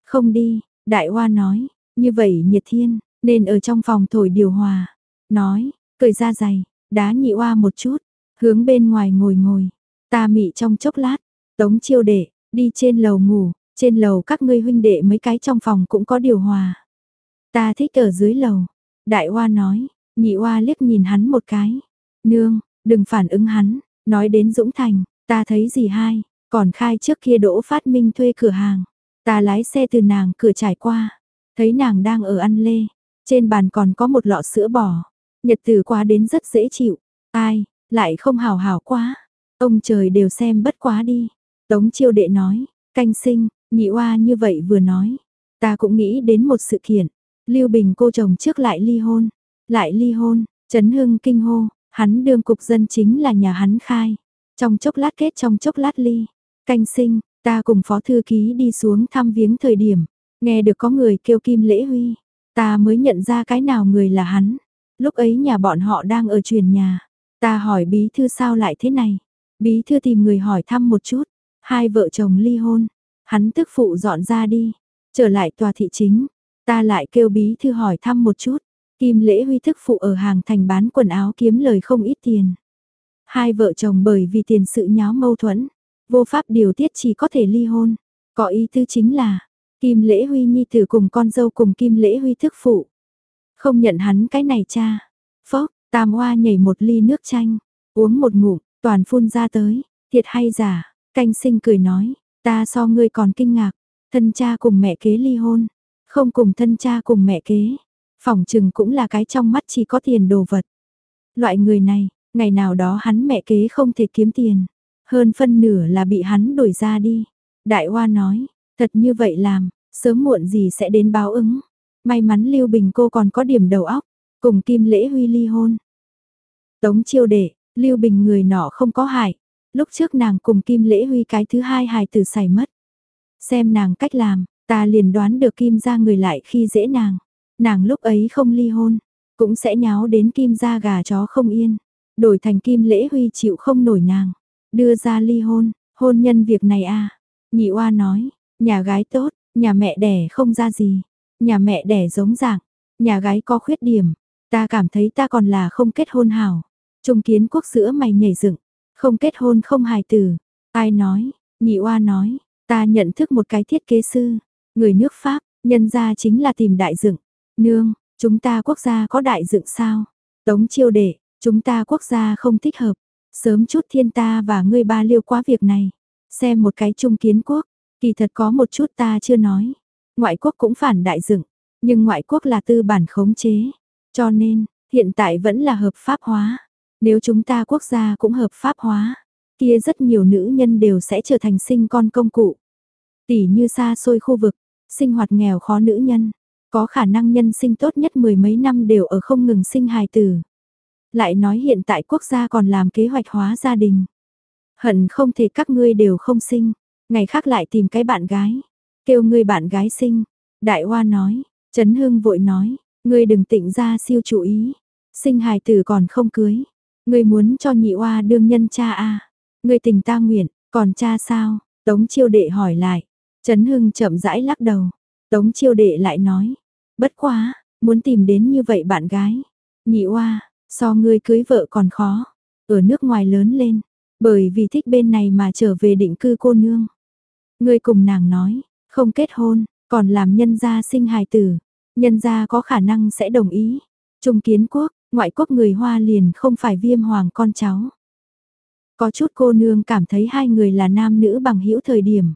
[SPEAKER 1] Không đi, đại hoa nói, như vậy nhiệt thiên, nên ở trong phòng thổi điều hòa. Nói, cởi ra giày, đá nhị oa một chút, hướng bên ngoài ngồi ngồi. Ta mị trong chốc lát, tống chiêu đệ, đi trên lầu ngủ, trên lầu các ngươi huynh đệ mấy cái trong phòng cũng có điều hòa. Ta thích ở dưới lầu. Đại oa nói, nhị oa liếc nhìn hắn một cái. Nương, đừng phản ứng hắn, nói đến Dũng Thành, ta thấy gì hai, còn khai trước kia đỗ phát minh thuê cửa hàng. Ta lái xe từ nàng cửa trải qua, thấy nàng đang ở ăn lê, trên bàn còn có một lọ sữa bò. Nhật từ qua đến rất dễ chịu, ai, lại không hào hào quá. Ông trời đều xem bất quá đi. Tống chiêu đệ nói, canh sinh, nhị oa như vậy vừa nói. Ta cũng nghĩ đến một sự kiện. Lưu Bình cô chồng trước lại ly hôn. Lại ly hôn, Trấn Hưng kinh hô, hắn đương cục dân chính là nhà hắn khai. Trong chốc lát kết trong chốc lát ly. Canh sinh, ta cùng phó thư ký đi xuống thăm viếng thời điểm. Nghe được có người kêu Kim Lễ Huy. Ta mới nhận ra cái nào người là hắn. Lúc ấy nhà bọn họ đang ở truyền nhà. Ta hỏi bí thư sao lại thế này. Bí thư tìm người hỏi thăm một chút. Hai vợ chồng ly hôn. Hắn tức phụ dọn ra đi. Trở lại tòa thị chính. Ta lại kêu bí thư hỏi thăm một chút. Kim lễ huy thức phụ ở hàng thành bán quần áo kiếm lời không ít tiền. Hai vợ chồng bởi vì tiền sự nháo mâu thuẫn. Vô pháp điều tiết chỉ có thể ly hôn. Có ý tư chính là. Kim lễ huy nhi tử cùng con dâu cùng kim lễ huy thức phụ. Không nhận hắn cái này cha. Phốc, tam hoa nhảy một ly nước chanh. Uống một ngụm, toàn phun ra tới. Thiệt hay giả, canh sinh cười nói. Ta so ngươi còn kinh ngạc. Thân cha cùng mẹ kế ly hôn. Không cùng thân cha cùng mẹ kế. Phòng trừng cũng là cái trong mắt chỉ có tiền đồ vật. Loại người này, ngày nào đó hắn mẹ kế không thể kiếm tiền. Hơn phân nửa là bị hắn đổi ra đi. Đại Hoa nói, thật như vậy làm, sớm muộn gì sẽ đến báo ứng. May mắn Lưu Bình cô còn có điểm đầu óc, cùng Kim Lễ Huy ly hôn. Tống chiêu đệ, Lưu Bình người nọ không có hại. Lúc trước nàng cùng Kim Lễ Huy cái thứ hai hài tử xảy mất. Xem nàng cách làm, ta liền đoán được Kim ra người lại khi dễ nàng. Nàng lúc ấy không ly hôn, cũng sẽ nháo đến Kim ra gà chó không yên. Đổi thành Kim Lễ Huy chịu không nổi nàng. Đưa ra ly hôn, hôn nhân việc này à. Nhị oa nói, nhà gái tốt, nhà mẹ đẻ không ra gì. Nhà mẹ đẻ giống dạng, nhà gái có khuyết điểm. Ta cảm thấy ta còn là không kết hôn hảo. Trung kiến quốc sữa mày nhảy dựng, không kết hôn không hài tử. Ai nói, nhị oa nói, ta nhận thức một cái thiết kế sư, người nước Pháp, nhân ra chính là tìm đại dựng. Nương, chúng ta quốc gia có đại dựng sao? Tống chiêu đệ, chúng ta quốc gia không thích hợp. Sớm chút thiên ta và ngươi ba liêu quá việc này. Xem một cái trung kiến quốc, kỳ thật có một chút ta chưa nói. Ngoại quốc cũng phản đại dựng, nhưng ngoại quốc là tư bản khống chế. Cho nên, hiện tại vẫn là hợp pháp hóa. Nếu chúng ta quốc gia cũng hợp pháp hóa, kia rất nhiều nữ nhân đều sẽ trở thành sinh con công cụ. Tỷ như xa xôi khu vực, sinh hoạt nghèo khó nữ nhân, có khả năng nhân sinh tốt nhất mười mấy năm đều ở không ngừng sinh hài tử. Lại nói hiện tại quốc gia còn làm kế hoạch hóa gia đình. Hận không thể các ngươi đều không sinh, ngày khác lại tìm cái bạn gái, kêu ngươi bạn gái sinh. Đại Hoa nói, Trấn Hưng vội nói, ngươi đừng tịnh ra siêu chủ ý, sinh hài tử còn không cưới, ngươi muốn cho nhị Hoa đương nhân cha a, à. ngươi tình ta nguyện, còn cha sao? Tống Chiêu Đệ hỏi lại. Trấn Hưng chậm rãi lắc đầu. Tống Chiêu Đệ lại nói, bất quá, muốn tìm đến như vậy bạn gái, nhị Hoa, so ngươi cưới vợ còn khó, ở nước ngoài lớn lên, bởi vì thích bên này mà trở về định cư cô nương. Ngươi cùng nàng nói, không kết hôn, còn làm nhân gia sinh hài tử, nhân gia có khả năng sẽ đồng ý. Trung kiến quốc, ngoại quốc người Hoa liền không phải viêm hoàng con cháu. Có chút cô nương cảm thấy hai người là nam nữ bằng hữu thời điểm.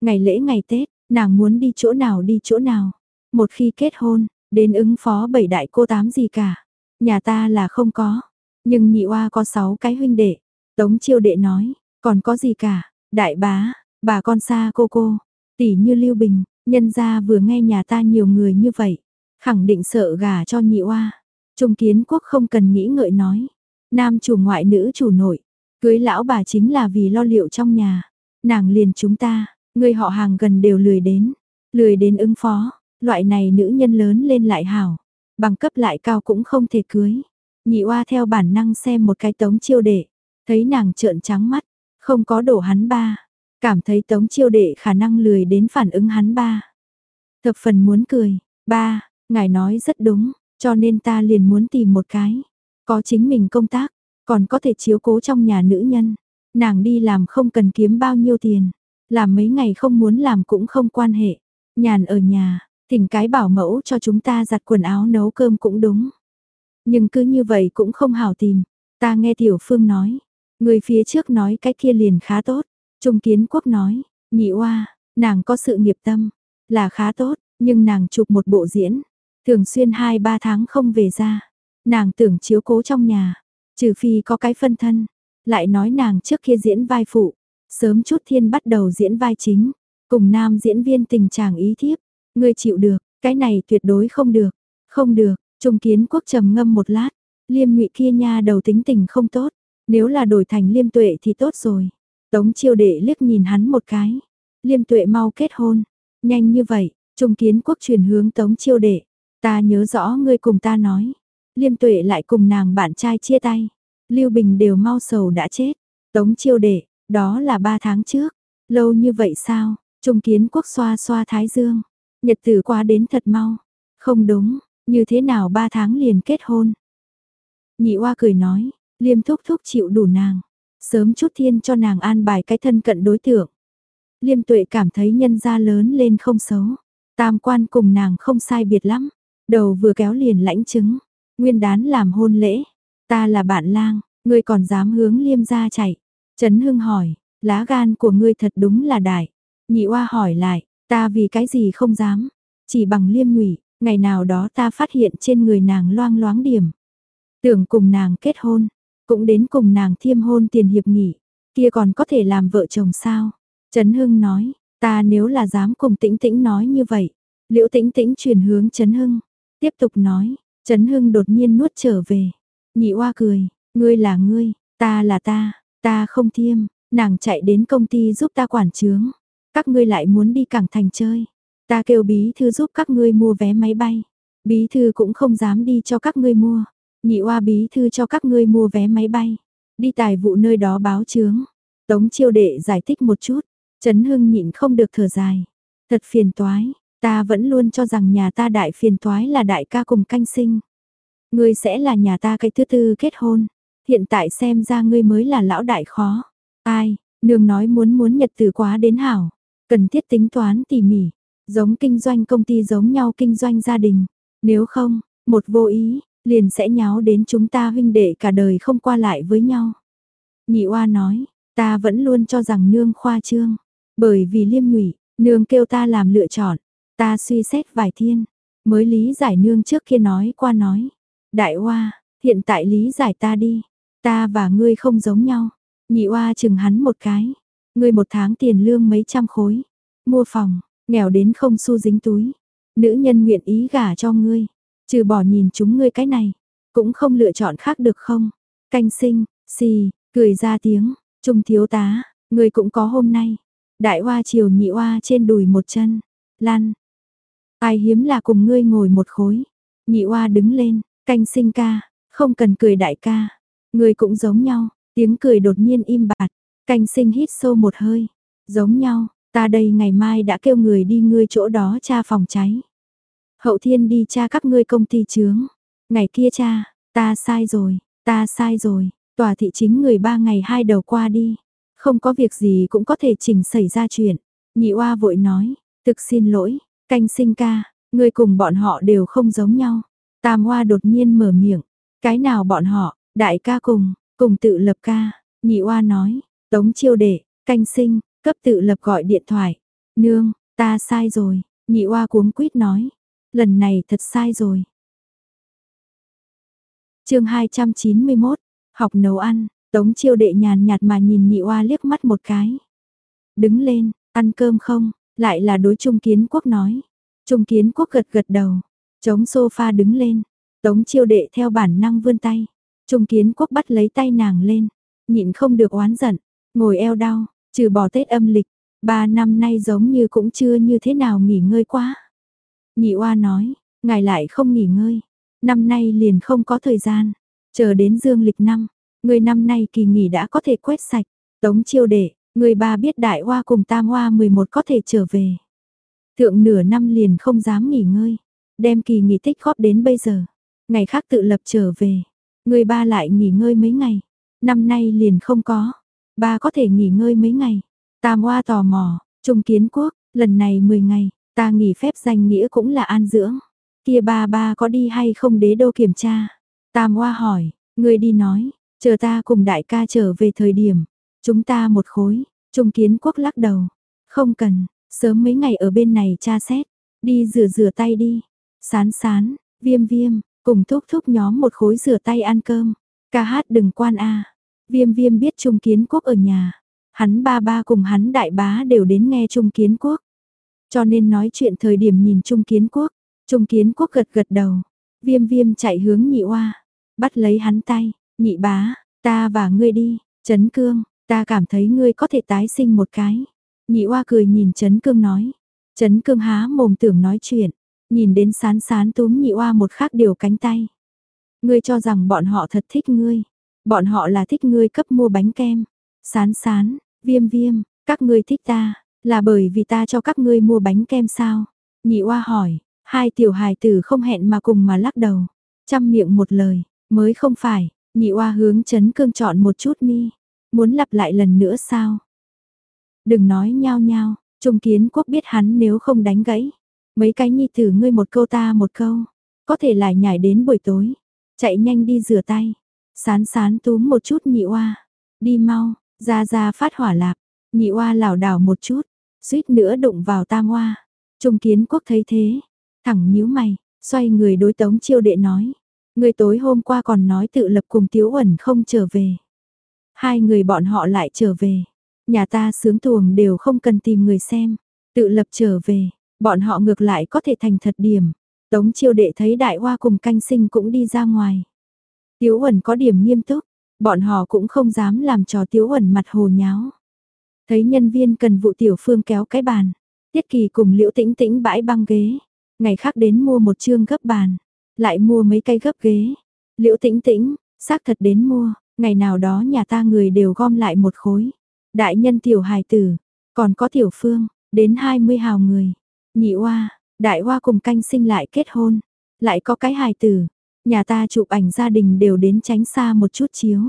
[SPEAKER 1] Ngày lễ ngày Tết, nàng muốn đi chỗ nào đi chỗ nào. Một khi kết hôn, đến ứng phó bảy đại cô tám gì cả. Nhà ta là không có, nhưng nhị oa có sáu cái huynh đệ. Tống chiêu đệ nói, còn có gì cả, đại bá, Bà con xa cô cô, tỷ như Lưu Bình, nhân gia vừa nghe nhà ta nhiều người như vậy, khẳng định sợ gả cho nhị oa. Trung kiến quốc không cần nghĩ ngợi nói, nam chủ ngoại nữ chủ nội, cưới lão bà chính là vì lo liệu trong nhà, nàng liền chúng ta, người họ hàng gần đều lười đến, lười đến ứng phó, loại này nữ nhân lớn lên lại hảo, bằng cấp lại cao cũng không thể cưới. Nhị oa theo bản năng xem một cái tống chiêu đệ, thấy nàng trợn trắng mắt, không có đổ hắn ba, cảm thấy tống chiêu đệ khả năng lười đến phản ứng hắn ba. Thập phần muốn cười, ba, ngài nói rất đúng, cho nên ta liền muốn tìm một cái, có chính mình công tác, còn có thể chiếu cố trong nhà nữ nhân, nàng đi làm không cần kiếm bao nhiêu tiền, làm mấy ngày không muốn làm cũng không quan hệ, nhàn ở nhà, thỉnh cái bảo mẫu cho chúng ta giặt quần áo nấu cơm cũng đúng. Nhưng cứ như vậy cũng không hảo tìm, ta nghe Tiểu Phương nói, người phía trước nói cái kia liền khá tốt, Trung Kiến Quốc nói, nhị oa, nàng có sự nghiệp tâm, là khá tốt, nhưng nàng chụp một bộ diễn, thường xuyên 2-3 tháng không về ra, nàng tưởng chiếu cố trong nhà, trừ phi có cái phân thân, lại nói nàng trước kia diễn vai phụ, sớm chút thiên bắt đầu diễn vai chính, cùng nam diễn viên tình trạng ý thiếp, ngươi chịu được, cái này tuyệt đối không được, không được, Trung Kiến Quốc trầm ngâm một lát, liêm ngụy kia nha đầu tính tình không tốt, nếu là đổi thành liêm tuệ thì tốt rồi. Tống chiêu đệ liếc nhìn hắn một cái, liêm tuệ mau kết hôn, nhanh như vậy, Trung Kiến Quốc truyền hướng Tống chiêu đệ, ta nhớ rõ ngươi cùng ta nói, liêm tuệ lại cùng nàng bạn trai chia tay, Lưu Bình đều mau sầu đã chết, Tống chiêu đệ, đó là ba tháng trước, lâu như vậy sao, Trung Kiến Quốc xoa xoa thái dương, nhật tử qua đến thật mau, không đúng, như thế nào ba tháng liền kết hôn. Nhị oa cười nói, liêm thúc thúc chịu đủ nàng, sớm chút thiên cho nàng an bài cái thân cận đối tượng. Liêm tuệ cảm thấy nhân gia lớn lên không xấu, tam quan cùng nàng không sai biệt lắm, đầu vừa kéo liền lãnh chứng, nguyên đán làm hôn lễ, ta là bạn lang, ngươi còn dám hướng liêm gia chạy. Trấn Hưng hỏi, lá gan của ngươi thật đúng là đại. Nhị oa hỏi lại, ta vì cái gì không dám, chỉ bằng liêm ngụy ngày nào đó ta phát hiện trên người nàng loang loáng điểm. Tưởng cùng nàng kết hôn, cũng đến cùng nàng thiêm hôn tiền hiệp nghỉ, kia còn có thể làm vợ chồng sao? Trấn Hưng nói, ta nếu là dám cùng tĩnh tĩnh nói như vậy. Liễu tĩnh tĩnh truyền hướng Trấn Hưng, tiếp tục nói, Trấn Hưng đột nhiên nuốt trở về. Nhị oa cười, ngươi là ngươi, ta là ta, ta không thiêm, nàng chạy đến công ty giúp ta quản trướng. Các ngươi lại muốn đi cảng thành chơi. Ta kêu bí thư giúp các ngươi mua vé máy bay. Bí thư cũng không dám đi cho các ngươi mua. Nhị oa bí thư cho các ngươi mua vé máy bay. Đi tài vụ nơi đó báo chướng. Tống chiêu đệ giải thích một chút. Trấn Hưng nhịn không được thở dài. Thật phiền toái. Ta vẫn luôn cho rằng nhà ta đại phiền toái là đại ca cùng canh sinh. Ngươi sẽ là nhà ta cái thứ tư kết hôn. Hiện tại xem ra ngươi mới là lão đại khó. Ai, nương nói muốn muốn nhật từ quá đến hảo. Cần thiết tính toán tỉ mỉ. Giống kinh doanh công ty giống nhau kinh doanh gia đình. Nếu không, một vô ý, liền sẽ nháo đến chúng ta huynh đệ cả đời không qua lại với nhau. Nhị oa nói, ta vẫn luôn cho rằng nương khoa trương. Bởi vì liêm nhụy, nương kêu ta làm lựa chọn. Ta suy xét vài thiên, mới lý giải nương trước kia nói qua nói. Đại oa, hiện tại lý giải ta đi. Ta và ngươi không giống nhau. Nhị oa chừng hắn một cái. Ngươi một tháng tiền lương mấy trăm khối. Mua phòng, Nghèo đến không xu dính túi. Nữ nhân nguyện ý gả cho ngươi. Trừ bỏ nhìn chúng ngươi cái này. Cũng không lựa chọn khác được không? Canh sinh, xì, cười ra tiếng. Trung thiếu tá, ngươi cũng có hôm nay. Đại hoa chiều nhị hoa trên đùi một chân. Lăn. Ai hiếm là cùng ngươi ngồi một khối. Nhị hoa đứng lên, canh sinh ca, không cần cười đại ca. Ngươi cũng giống nhau, tiếng cười đột nhiên im bặt. Canh sinh hít sâu một hơi. Giống nhau, Ta đây ngày mai đã kêu người đi ngươi chỗ đó tra phòng cháy. Hậu thiên đi tra các ngươi công ty chướng. Ngày kia cha, ta sai rồi, ta sai rồi, tòa thị chính người ba ngày hai đầu qua đi. Không có việc gì cũng có thể chỉnh xảy ra chuyện. Nhị oa vội nói, thực xin lỗi, canh sinh ca, ngươi cùng bọn họ đều không giống nhau. Tam oa đột nhiên mở miệng, cái nào bọn họ, đại ca cùng, cùng tự lập ca, nhị oa nói, tống chiêu đệ, canh sinh, Cấp tự lập gọi điện thoại. Nương, ta sai rồi, nhị oa cuống quýt nói. Lần này thật sai rồi. chương 291, học nấu ăn, tống chiêu đệ nhàn nhạt mà nhìn nhị oa liếc mắt một cái. đứng lên, ăn cơm không, lại là đối Trung Kiến Quốc nói. Trung Kiến Quốc gật gật đầu, chống sofa đứng lên, Tống chiêu đệ theo bản năng vươn tay. Trung Kiến Quốc bắt lấy tay nàng lên, nhịn không được oán giận, ngồi eo đau, trừ bỏ Tết âm lịch, ba năm nay giống như cũng chưa như thế nào nghỉ ngơi quá. Nhị oa nói, ngài lại không nghỉ ngơi, năm nay liền không có thời gian, chờ đến dương lịch năm, người năm nay kỳ nghỉ đã có thể quét sạch, tống chiêu đệ, người ba biết đại hoa cùng tam hoa 11 có thể trở về. Thượng nửa năm liền không dám nghỉ ngơi, đem kỳ nghỉ tích góp đến bây giờ, ngày khác tự lập trở về, người ba lại nghỉ ngơi mấy ngày, năm nay liền không có, ba có thể nghỉ ngơi mấy ngày, tam hoa tò mò, trung kiến quốc, lần này 10 ngày, ta nghỉ phép danh nghĩa cũng là an dưỡng, kia ba ba có đi hay không đế đô kiểm tra, tam hoa hỏi, người đi nói, chờ ta cùng đại ca trở về thời điểm, chúng ta một khối, trung kiến quốc lắc đầu, không cần, sớm mấy ngày ở bên này tra xét, đi rửa rửa tay đi, sán sán, viêm viêm, cùng thúc thúc nhóm một khối rửa tay ăn cơm, ca hát đừng quan a. Viêm viêm biết Trung Kiến Quốc ở nhà, hắn ba ba cùng hắn đại bá đều đến nghe Trung Kiến Quốc. Cho nên nói chuyện thời điểm nhìn Trung Kiến Quốc, Trung Kiến Quốc gật gật đầu, viêm viêm chạy hướng nhị oa, bắt lấy hắn tay, nhị bá, ta và ngươi đi, Trấn Cương, ta cảm thấy ngươi có thể tái sinh một cái. Nhị oa cười nhìn Trấn Cương nói, Trấn Cương há mồm tưởng nói chuyện, nhìn đến sán sán túm nhị oa một khác điều cánh tay. Ngươi cho rằng bọn họ thật thích ngươi, bọn họ là thích ngươi cấp mua bánh kem. Sán sán, viêm viêm, các ngươi thích ta, là bởi vì ta cho các ngươi mua bánh kem sao? Nhị oa hỏi, hai tiểu hài tử không hẹn mà cùng mà lắc đầu. Chăm miệng một lời, mới không phải, nhị oa hướng chấn cương chọn một chút mi. Muốn lặp lại lần nữa sao? Đừng nói nhao nhao, Trung Kiến Quốc biết hắn nếu không đánh gãy. Mấy cái nhi tử ngươi một câu ta một câu, có thể lại nhảy đến buổi tối. Chạy nhanh đi rửa tay, sán sán túm một chút nhị oa, đi mau, ra ra phát hỏa lạp, nhị oa lảo đảo một chút, suýt nữa đụng vào tam hoa. Trung Kiến Quốc thấy thế, thẳng nhíu mày, xoay người đối Tống Chiêu Đệ nói, người tối hôm qua còn nói tự lập cùng Tiếu ẩn không trở về. Hai người bọn họ lại trở về, nhà ta sướng tuồng đều không cần tìm người xem, tự lập trở về, bọn họ ngược lại có thể thành thật điểm. Tống Chiêu Đệ thấy Đại Hoa cùng canh sinh cũng đi ra ngoài. Tiếu ẩn có điểm nghiêm túc, bọn họ cũng không dám làm trò Tiếu ẩn mặt hồ nháo. Thấy nhân viên cần vụ tiểu phương kéo cái bàn, Tiết Kỳ cùng Liễu Tĩnh Tĩnh bãi băng ghế, ngày khác đến mua một chương gấp bàn, lại mua mấy cây gấp ghế. Liễu Tĩnh Tĩnh, xác thật đến mua, ngày nào đó nhà ta người đều gom lại một khối. Đại nhân tiểu hài tử, còn có tiểu phương, đến 20 hào người. Nhị oa, đại oa cùng canh sinh lại kết hôn, lại có cái hài tử, nhà ta chụp ảnh gia đình đều đến tránh xa một chút chiếu.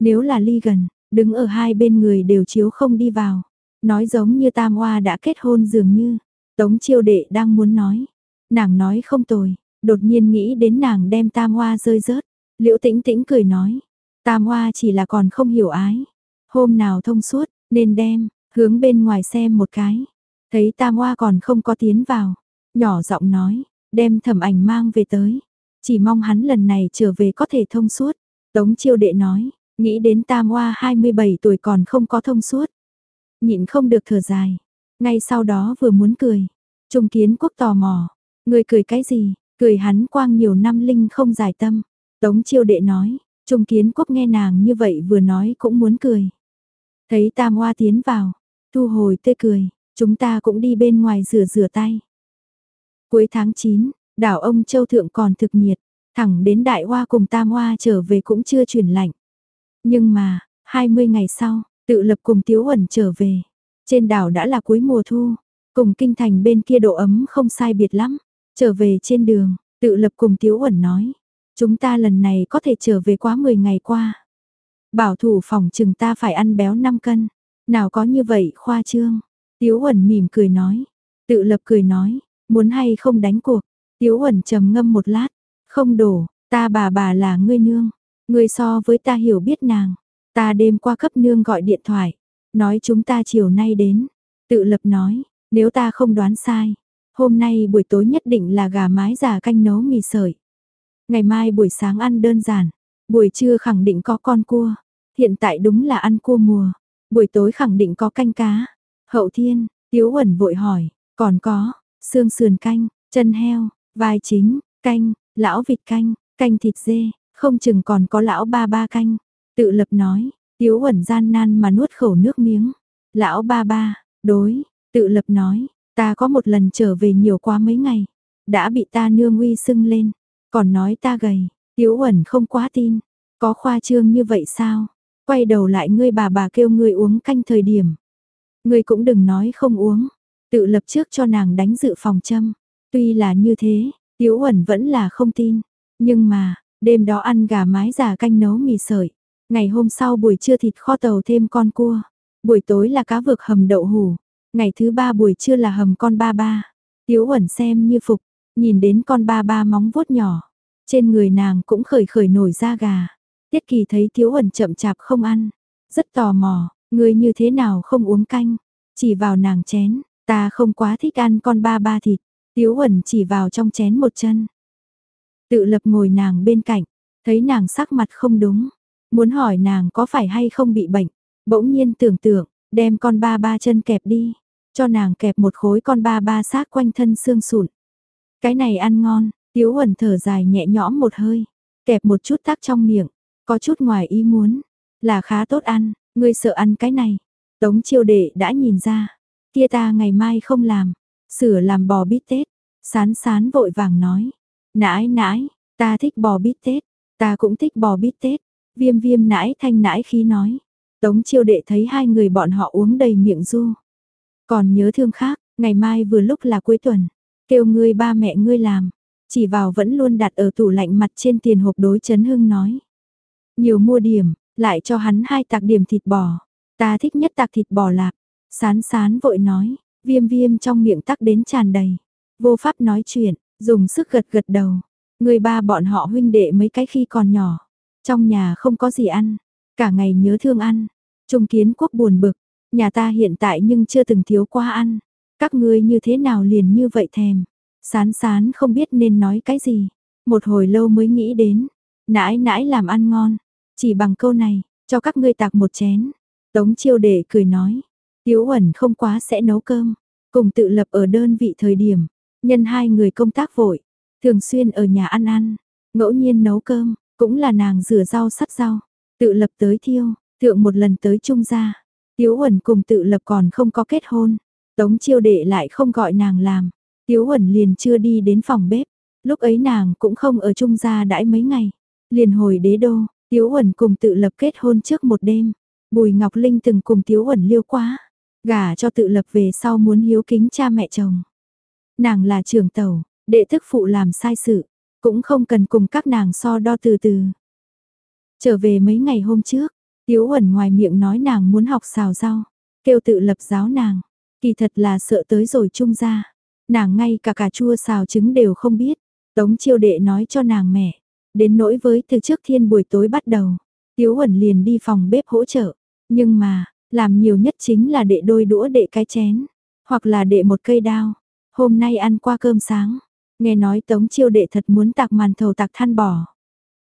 [SPEAKER 1] Nếu là ly gần, đứng ở hai bên người đều chiếu không đi vào. Nói giống như tam Hoa đã kết hôn dường như. Tống chiêu đệ đang muốn nói. Nàng nói không tồi, đột nhiên nghĩ đến nàng đem tam Hoa rơi rớt. Liễu tĩnh tĩnh cười nói. Tam Hoa chỉ là còn không hiểu ái. Hôm nào thông suốt, nên đem, hướng bên ngoài xem một cái. Thấy tam Hoa còn không có tiến vào. Nhỏ giọng nói, đem thẩm ảnh mang về tới. Chỉ mong hắn lần này trở về có thể thông suốt. Tống chiêu đệ nói, nghĩ đến tam hoa 27 tuổi còn không có thông suốt. Nhịn không được thở dài. Ngay sau đó vừa muốn cười. Trung kiến quốc tò mò. Người cười cái gì? Cười hắn quang nhiều năm linh không giải tâm. Tống chiêu đệ nói. Trung kiến quốc nghe nàng như vậy vừa nói cũng muốn cười. Thấy tam hoa tiến vào. Thu hồi tươi cười. Chúng ta cũng đi bên ngoài rửa rửa tay. Cuối tháng 9, Đảo ông Châu Thượng còn thực nhiệt, thẳng đến Đại Hoa cùng Tam Hoa trở về cũng chưa chuyển lạnh. Nhưng mà, 20 ngày sau, tự lập cùng Tiếu Uẩn trở về. Trên đảo đã là cuối mùa thu, cùng kinh thành bên kia độ ấm không sai biệt lắm. Trở về trên đường, tự lập cùng Tiếu Uẩn nói. Chúng ta lần này có thể trở về quá 10 ngày qua. Bảo thủ phòng chừng ta phải ăn béo 5 cân. Nào có như vậy khoa trương. Tiếu Uẩn mỉm cười nói. Tự lập cười nói, muốn hay không đánh cuộc. Tiếu Huẩn trầm ngâm một lát, không đổ, ta bà bà là ngươi nương, người so với ta hiểu biết nàng, ta đêm qua cấp nương gọi điện thoại, nói chúng ta chiều nay đến, tự lập nói, nếu ta không đoán sai, hôm nay buổi tối nhất định là gà mái già canh nấu mì sợi. Ngày mai buổi sáng ăn đơn giản, buổi trưa khẳng định có con cua, hiện tại đúng là ăn cua mùa, buổi tối khẳng định có canh cá, Hậu thiên, Tiếu ẩn vội hỏi, còn có, xương sườn canh, chân heo, vai chính, canh, lão vịt canh, canh thịt dê, không chừng còn có lão ba ba canh. Tự lập nói, Tiếu huẩn gian nan mà nuốt khẩu nước miếng. Lão ba ba, đối, tự lập nói, ta có một lần trở về nhiều quá mấy ngày, đã bị ta nương uy sưng lên, còn nói ta gầy, Tiếu huẩn không quá tin, có khoa trương như vậy sao? Quay đầu lại ngươi bà bà kêu ngươi uống canh thời điểm. Ngươi cũng đừng nói không uống, tự lập trước cho nàng đánh dự phòng châm. Tuy là như thế, Tiếu Uẩn vẫn là không tin, nhưng mà, đêm đó ăn gà mái già canh nấu mì sợi, ngày hôm sau buổi trưa thịt kho tàu thêm con cua, buổi tối là cá vực hầm đậu hủ, ngày thứ ba buổi trưa là hầm con ba ba. Tiếu ẩn xem như phục, nhìn đến con ba ba móng vuốt nhỏ, trên người nàng cũng khởi khởi nổi da gà. Tiết Kỳ thấy Tiếu ẩn chậm chạp không ăn, rất tò mò, người như thế nào không uống canh, chỉ vào nàng chén, ta không quá thích ăn con ba ba thịt, Tiếu ẩn chỉ vào trong chén một chân. Tự lập ngồi nàng bên cạnh, thấy nàng sắc mặt không đúng, muốn hỏi nàng có phải hay không bị bệnh, bỗng nhiên tưởng tượng, đem con ba ba chân kẹp đi, cho nàng kẹp một khối con ba ba sát quanh thân xương sụn. Cái này ăn ngon, Tiếu Huẩn thở dài nhẹ nhõm một hơi, kẹp một chút tắc trong miệng, có chút ngoài ý muốn, là khá tốt ăn, ngươi sợ ăn cái này. Tống chiêu đệ đã nhìn ra, kia ta ngày mai không làm, sửa làm bò bít tết, sán sán vội vàng nói, nãi nãi, ta thích bò bít tết, ta cũng thích bò bít tết, viêm viêm nãi thanh nãi khi nói. Tống chiêu đệ thấy hai người bọn họ uống đầy miệng du. Còn nhớ thương khác, ngày mai vừa lúc là cuối tuần, kêu ngươi ba mẹ ngươi làm, chỉ vào vẫn luôn đặt ở tủ lạnh mặt trên tiền hộp đối chấn hưng nói. Nhiều mua điểm, lại cho hắn hai tạc điểm thịt bò, ta thích nhất tạc thịt bò lạp, sán sán vội nói, viêm viêm trong miệng tắc đến tràn đầy, vô pháp nói chuyện, dùng sức gật gật đầu, người ba bọn họ huynh đệ mấy cái khi còn nhỏ, trong nhà không có gì ăn, cả ngày nhớ thương ăn, trung kiến quốc buồn bực, nhà ta hiện tại nhưng chưa từng thiếu qua ăn, các ngươi như thế nào liền như vậy thèm. Sán sán không biết nên nói cái gì, một hồi lâu mới nghĩ đến, nãi nãi làm ăn ngon, chỉ bằng câu này, cho các ngươi tạc một chén. Tống chiêu đệ cười nói, Tiếu ẩn không quá sẽ nấu cơm, cùng tự lập ở đơn vị thời điểm, nhân hai người công tác vội, thường xuyên ở nhà ăn ăn, ngẫu nhiên nấu cơm, cũng là nàng rửa rau sắt rau, tự lập tới thiêu, thượng một lần tới trung gia. Tiếu Huẩn cùng tự lập còn không có kết hôn, Tống chiêu đệ lại không gọi nàng làm, Tiếu Huẩn liền chưa đi đến phòng bếp, lúc ấy nàng cũng không ở trung gia đãi mấy ngày, liền hồi đế đô, Tiếu Huẩn cùng tự lập kết hôn trước một đêm, Bùi Ngọc Linh từng cùng Tiếu Huẩn liêu quá, gả cho tự lập về sau muốn hiếu kính cha mẹ chồng. Nàng là trưởng tàu, đệ thức phụ làm sai sự, cũng không cần cùng các nàng so đo từ từ. Trở về mấy ngày hôm trước, Tiếu Uẩn ngoài miệng nói nàng muốn học xào rau, kêu tự lập giáo nàng, kỳ thật là sợ tới rồi trung ra Nàng ngay cả cà chua xào trứng đều không biết. Tống chiêu đệ nói cho nàng mẹ. Đến nỗi với từ trước thiên buổi tối bắt đầu. Tiếu Huẩn liền đi phòng bếp hỗ trợ. Nhưng mà, làm nhiều nhất chính là đệ đôi đũa đệ cái chén. Hoặc là đệ một cây đao. Hôm nay ăn qua cơm sáng. Nghe nói tống chiêu đệ thật muốn tạc màn thầu tạc than bò.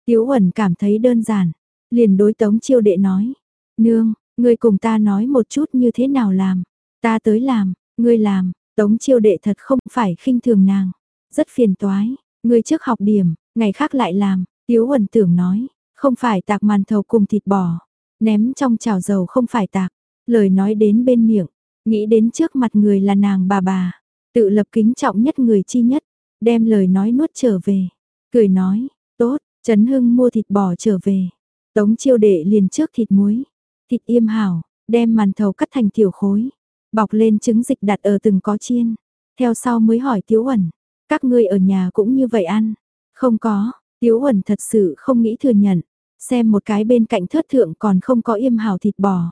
[SPEAKER 1] Tiếu Huẩn cảm thấy đơn giản. Liền đối tống chiêu đệ nói. Nương, ngươi cùng ta nói một chút như thế nào làm. Ta tới làm, ngươi làm, Tống chiêu đệ thật không phải khinh thường nàng. Rất phiền toái, ngươi trước học điểm, ngày khác lại làm, tiếu huẩn tưởng nói, không phải tạc màn thầu cùng thịt bò, ném trong chảo dầu không phải tạc, lời nói đến bên miệng, nghĩ đến trước mặt người là nàng bà bà, tự lập kính trọng nhất người chi nhất, đem lời nói nuốt trở về, cười nói, tốt, Trấn Hưng mua thịt bò trở về, tống chiêu đệ liền trước thịt muối, thịt yêm hảo, đem màn thầu cắt thành tiểu khối, Bọc lên trứng dịch đặt ở từng có chiên. Theo sau mới hỏi Tiếu Uẩn, các ngươi ở nhà cũng như vậy ăn? Không có, Tiếu Uẩn thật sự không nghĩ thừa nhận. Xem một cái bên cạnh thớt thượng còn không có yêm hảo thịt bò.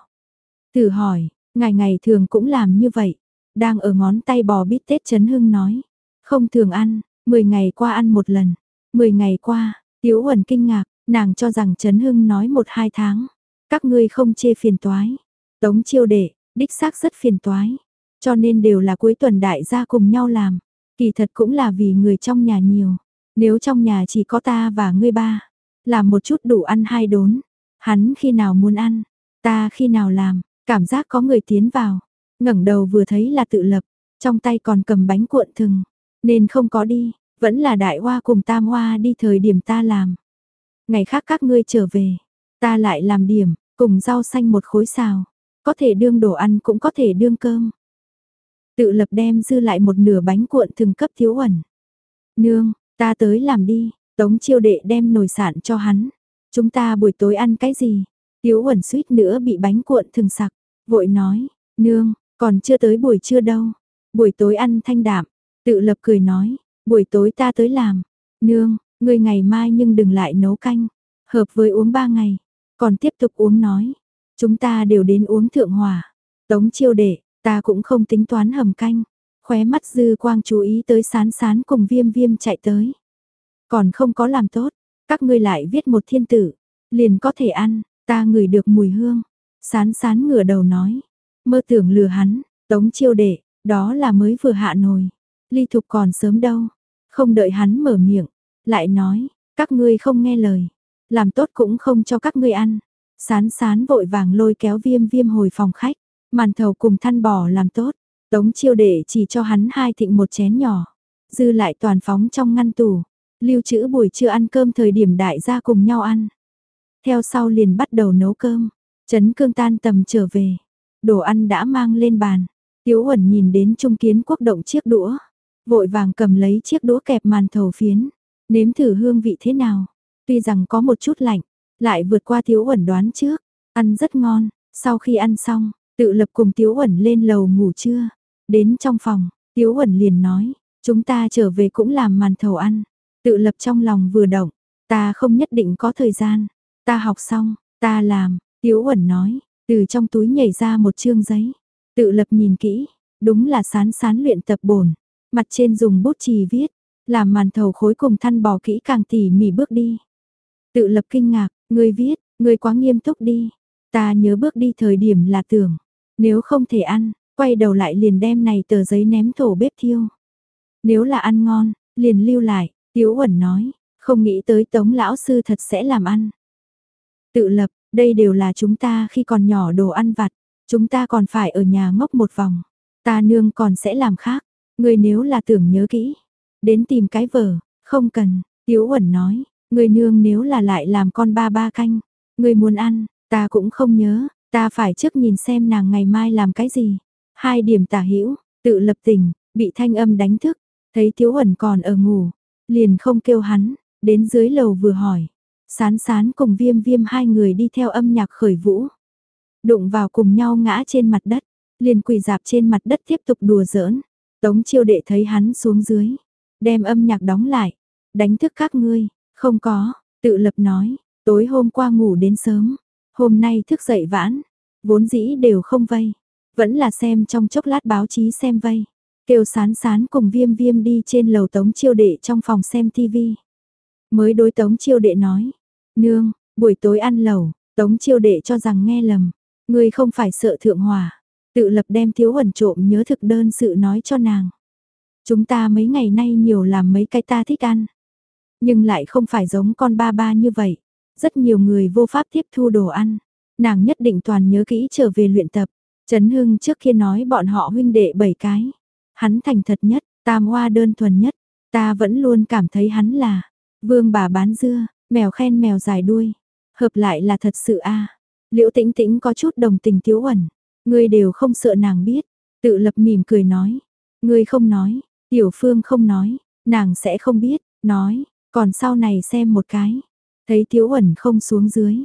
[SPEAKER 1] Thử hỏi, ngày ngày thường cũng làm như vậy. Đang ở ngón tay bò bít tết chấn hưng nói. Không thường ăn, 10 ngày qua ăn một lần. 10 ngày qua, Tiếu Huẩn kinh ngạc, nàng cho rằng chấn hưng nói một hai tháng. Các ngươi không chê phiền toái. Tống chiêu đệ, đích xác rất phiền toái. Cho nên đều là cuối tuần đại gia cùng nhau làm. Kỳ thật cũng là vì người trong nhà nhiều. Nếu trong nhà chỉ có ta và ngươi ba, làm một chút đủ ăn hai đốn. Hắn khi nào muốn ăn, ta khi nào làm, cảm giác có người tiến vào ngẩng đầu vừa thấy là tự lập, trong tay còn cầm bánh cuộn thừng, nên không có đi, vẫn là đại hoa cùng tam hoa đi thời điểm ta làm. Ngày khác các ngươi trở về, ta lại làm điểm, cùng rau xanh một khối xào, có thể đương đồ ăn cũng có thể đương cơm. Tự lập đem dư lại một nửa bánh cuộn thừng cấp thiếu ẩn. Nương, ta tới làm đi, tống chiêu đệ đem nồi sạn cho hắn. Chúng ta buổi tối ăn cái gì? Tiếu ẩn suýt nữa bị bánh cuộn thừng sặc, vội nói, nương, còn chưa tới buổi trưa đâu. Buổi tối ăn thanh đạm, tự lập cười nói, buổi tối ta tới làm. Nương, người ngày mai nhưng đừng lại nấu canh. Hợp với uống ba ngày, còn tiếp tục uống nói. Chúng ta đều đến uống thượng hòa. Tống chiêu đệ, ta cũng không tính toán hầm canh. Khóe mắt dư quang chú ý tới sán sán cùng viêm viêm chạy tới. Còn không có làm tốt, các ngươi lại viết một thiên tử, liền có thể ăn, ta ngửi được mùi hương. Sán sán ngửa đầu nói, mơ tưởng lừa hắn, tống chiêu đệ, đó là mới vừa hạ nồi. Ly thục còn sớm đâu, không đợi hắn mở miệng, lại nói, các ngươi không nghe lời, làm tốt cũng không cho các ngươi ăn. Sán sán vội vàng lôi kéo viêm viêm hồi phòng khách, màn thầu cùng than bò làm tốt, tống chiêu đệ chỉ cho hắn hai thịnh một chén nhỏ, dư lại toàn phóng trong ngăn tủ, lưu trữ buổi trưa ăn cơm thời điểm đại gia cùng nhau ăn. Theo sau liền bắt đầu nấu cơm, chấn cương tan tầm trở về, đồ ăn đã mang lên bàn, tiếu ẩn nhìn đến trung kiến quốc động chiếc đũa, vội vàng cầm lấy chiếc đũa kẹp màn thầu phiến, nếm thử hương vị thế nào, tuy rằng có một chút lạnh, lại vượt qua Tiếu Uẩn đoán trước, ăn rất ngon, sau khi ăn xong, tự lập cùng Tiếu Uẩn lên lầu ngủ trưa. Đến trong phòng, Tiếu Uẩn liền nói, chúng ta trở về cũng làm màn thầu ăn. Tự lập trong lòng vừa động, ta không nhất định có thời gian, ta học xong, ta làm, Tiếu Uẩn nói, từ trong túi nhảy ra một chương giấy. Tự lập nhìn kỹ, đúng là sán sán luyện tập bổn, mặt trên dùng bút chì viết, làm màn thầu khối cùng thăn bò kỹ càng tỉ mỉ bước đi. Tự lập kinh ngạc, người viết, người quá nghiêm túc đi. Ta nhớ bước đi thời điểm là tưởng, nếu không thể ăn, quay đầu lại liền đem này tờ giấy ném thổ bếp thiêu. Nếu là ăn ngon, liền lưu lại, Tiếu Uẩn nói, không nghĩ tới Tống lão sư thật sẽ làm ăn. Tự lập, đây đều là chúng ta khi còn nhỏ đồ ăn vặt, chúng ta còn phải ở nhà ngốc một vòng. Ta nương còn sẽ làm khác, người nếu là tưởng nhớ kỹ, đến tìm cái vở, không cần, Tiếu Uẩn nói, Người nương nếu là lại làm con ba ba canh, người muốn ăn, ta cũng không nhớ, ta phải trước nhìn xem nàng ngày mai làm cái gì. Hai điểm tả hữu tự lập tỉnh bị thanh âm đánh thức, thấy thiếu Uẩn còn ở ngủ, liền không kêu hắn, đến dưới lầu vừa hỏi. Sán sán cùng viêm viêm hai người đi theo âm nhạc khởi vũ. Đụng vào cùng nhau ngã trên mặt đất, liền quỳ dạp trên mặt đất tiếp tục đùa giỡn. Tống chiêu đệ thấy hắn xuống dưới, đem âm nhạc đóng lại, đánh thức các ngươi, không có, tự lập nói, tối hôm qua ngủ đến sớm, hôm nay thức dậy vãn, vốn dĩ đều không vây, vẫn là xem trong chốc lát báo chí xem vây. Kêu sán sán cùng viêm viêm đi trên lầu tống chiêu đệ trong phòng xem tivi. Mới đối tống chiêu đệ nói, nương, buổi tối ăn lẩu, tống chiêu đệ cho rằng nghe lầm, người không phải sợ thượng hòa, tự lập đem thiếu ẩn trộm nhớ thực đơn sự nói cho nàng. Chúng ta mấy ngày nay nhiều làm mấy cái ta thích ăn. Nhưng lại không phải giống con ba ba như vậy. Rất nhiều người vô pháp tiếp thu đồ ăn. Nàng nhất định toàn nhớ kỹ trở về luyện tập. Trấn Hưng trước kia nói bọn họ huynh đệ bảy cái. Hắn thành thật nhất, tam hoa đơn thuần nhất. Ta vẫn luôn cảm thấy hắn là vương bà bán dưa, mèo khen mèo dài đuôi. Hợp lại là thật sự a Liễu tĩnh tĩnh có chút đồng tình thiếu ẩn. Ngươi đều không sợ nàng biết. Tự lập mỉm cười nói. Ngươi không nói, tiểu phương không nói, nàng sẽ không biết, nói, còn sau này xem một cái, thấy thiếu ẩn không xuống dưới,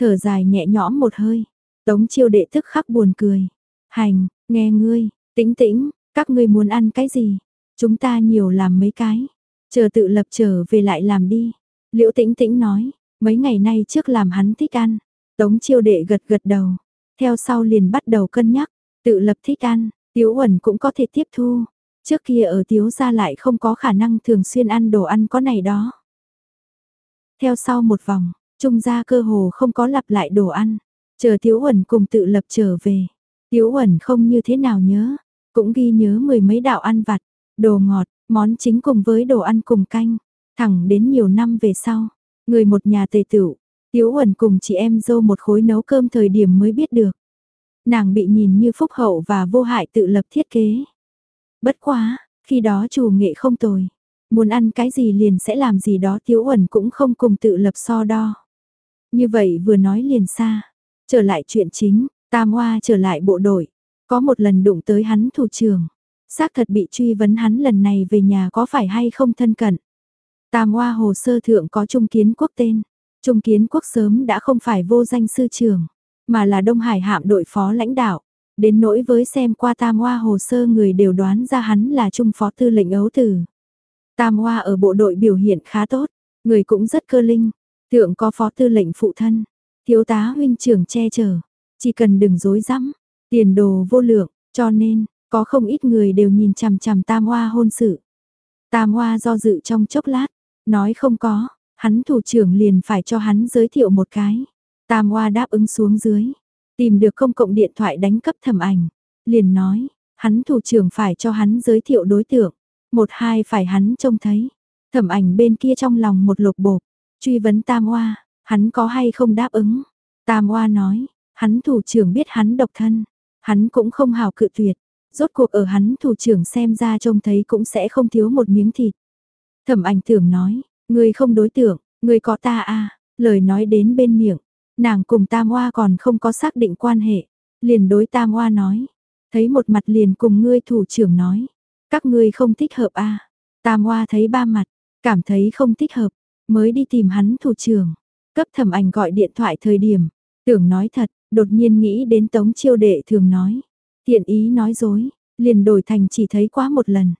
[SPEAKER 1] thở dài nhẹ nhõm một hơi. Tống Chiêu đệ thức khắc buồn cười. "Hành, nghe ngươi, Tĩnh Tĩnh, các ngươi muốn ăn cái gì? Chúng ta nhiều làm mấy cái, chờ tự lập trở về lại làm đi." Liễu Tĩnh Tĩnh nói, mấy ngày nay trước làm hắn thích ăn. Tống Chiêu đệ gật gật đầu, theo sau liền bắt đầu cân nhắc, tự lập thích ăn, Tiếu Uẩn cũng có thể tiếp thu. Trước kia ở Tiếu gia lại không có khả năng thường xuyên ăn đồ ăn có này đó. Theo sau một vòng, Trung gia cơ hồ không có lặp lại đồ ăn. Chờ Tiếu Uẩn cùng tự lập trở về. Tiếu Uẩn không như thế nào nhớ, cũng ghi nhớ mười mấy đạo ăn vặt, đồ ngọt, món chính cùng với đồ ăn cùng canh. Thẳng đến nhiều năm về sau, người một nhà tề tửu, Tiếu Uẩn cùng chị em dâu một khối nấu cơm thời điểm mới biết được. Nàng bị nhìn như phúc hậu và vô hại tự lập thiết kế. Bất quá, khi đó chủ nghệ không tồi. Muốn ăn cái gì liền sẽ làm gì đó Tiếu Uẩn cũng không cùng tự lập so đo. Như vậy vừa nói liền xa. Trở lại chuyện chính, Tam Hoa trở lại bộ đội. Có một lần đụng tới hắn thủ trưởng. Xác thật bị truy vấn hắn lần này về nhà có phải hay không thân cận. Tam Hoa hồ sơ thượng có Trung Kiến Quốc tên. Trung Kiến Quốc sớm đã không phải vô danh sư trưởng, mà là Đông Hải hạm đội phó lãnh đạo. Đến nỗi với xem qua Tam Hoa hồ sơ người đều đoán ra hắn là Trung Phó Tư lệnh ấu tử. Tam Hoa ở bộ đội biểu hiện khá tốt, người cũng rất cơ linh, thượng có Phó Tư lệnh phụ thân, thiếu tá huynh trưởng che chở, chỉ cần đừng dối rắm tiền đồ vô lượng, cho nên, có không ít người đều nhìn chằm chằm Tam Hoa hôn sự. Tam Hoa do dự trong chốc lát, nói không có, hắn thủ trưởng liền phải cho hắn giới thiệu một cái. Tam Hoa đáp ứng xuống dưới, tìm được công cộng điện thoại đánh cấp thẩm ảnh, liền nói, hắn thủ trưởng phải cho hắn giới thiệu đối tượng, một hai phải hắn trông thấy. Thẩm ảnh bên kia trong lòng một lục bộp, truy vấn Tam Hoa, hắn có hay không đáp ứng. Tam Hoa nói, hắn thủ trưởng biết hắn độc thân, hắn cũng không hào cự tuyệt, rốt cuộc ở hắn thủ trưởng xem ra trông thấy cũng sẽ không thiếu một miếng thịt. Thẩm ảnh tưởng nói, người không đối tượng, người có ta à, lời nói đến bên miệng, nàng cùng Tam Hoa còn không có xác định quan hệ, liền đối Tam Hoa nói, thấy một mặt liền cùng ngươi thủ trưởng nói, các ngươi không thích hợp à, Tam Hoa thấy ba mặt, cảm thấy không thích hợp, mới đi tìm hắn thủ trưởng, cấp thẩm ảnh gọi điện thoại thời điểm, tưởng nói thật, đột nhiên nghĩ đến tống chiêu đệ thường nói, tiện ý nói dối, liền đổi thành chỉ thấy quá một lần.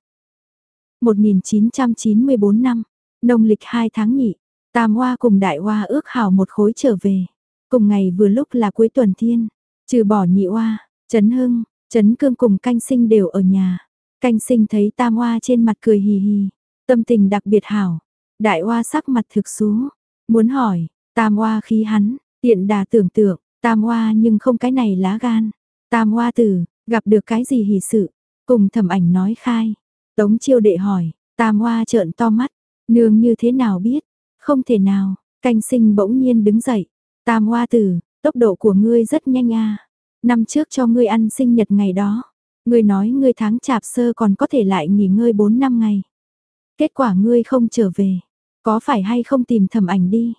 [SPEAKER 1] 1994 năm, nông lịch 2 tháng nhị, Tam Hoa cùng Đại Hoa ước hảo một khối trở về. Cùng ngày vừa lúc là cuối tuần thiên, trừ bỏ nhị Hoa, Trấn Hưng, Trấn Cương cùng canh sinh đều ở nhà. Canh sinh thấy Tam Hoa trên mặt cười hì hì, tâm tình đặc biệt hảo. Đại Hoa sắc mặt thực xú, muốn hỏi, Tam Hoa khí hắn, tiện đà tưởng tượng, Tam Hoa nhưng không cái này lá gan. Tam Hoa tử, gặp được cái gì hỉ sự, cùng thẩm ảnh nói khai. Tống chiêu đệ hỏi, Tam Hoa trợn to mắt, nương như thế nào biết, không thể nào, canh sinh bỗng nhiên đứng dậy. Tam Hoa tử, tốc độ của ngươi rất nhanh à. Năm trước cho ngươi ăn sinh nhật ngày đó, ngươi nói ngươi tháng chạp sơ còn có thể lại nghỉ ngơi 4 năm ngày. Kết quả ngươi không trở về, có phải hay không tìm thẩm ảnh đi?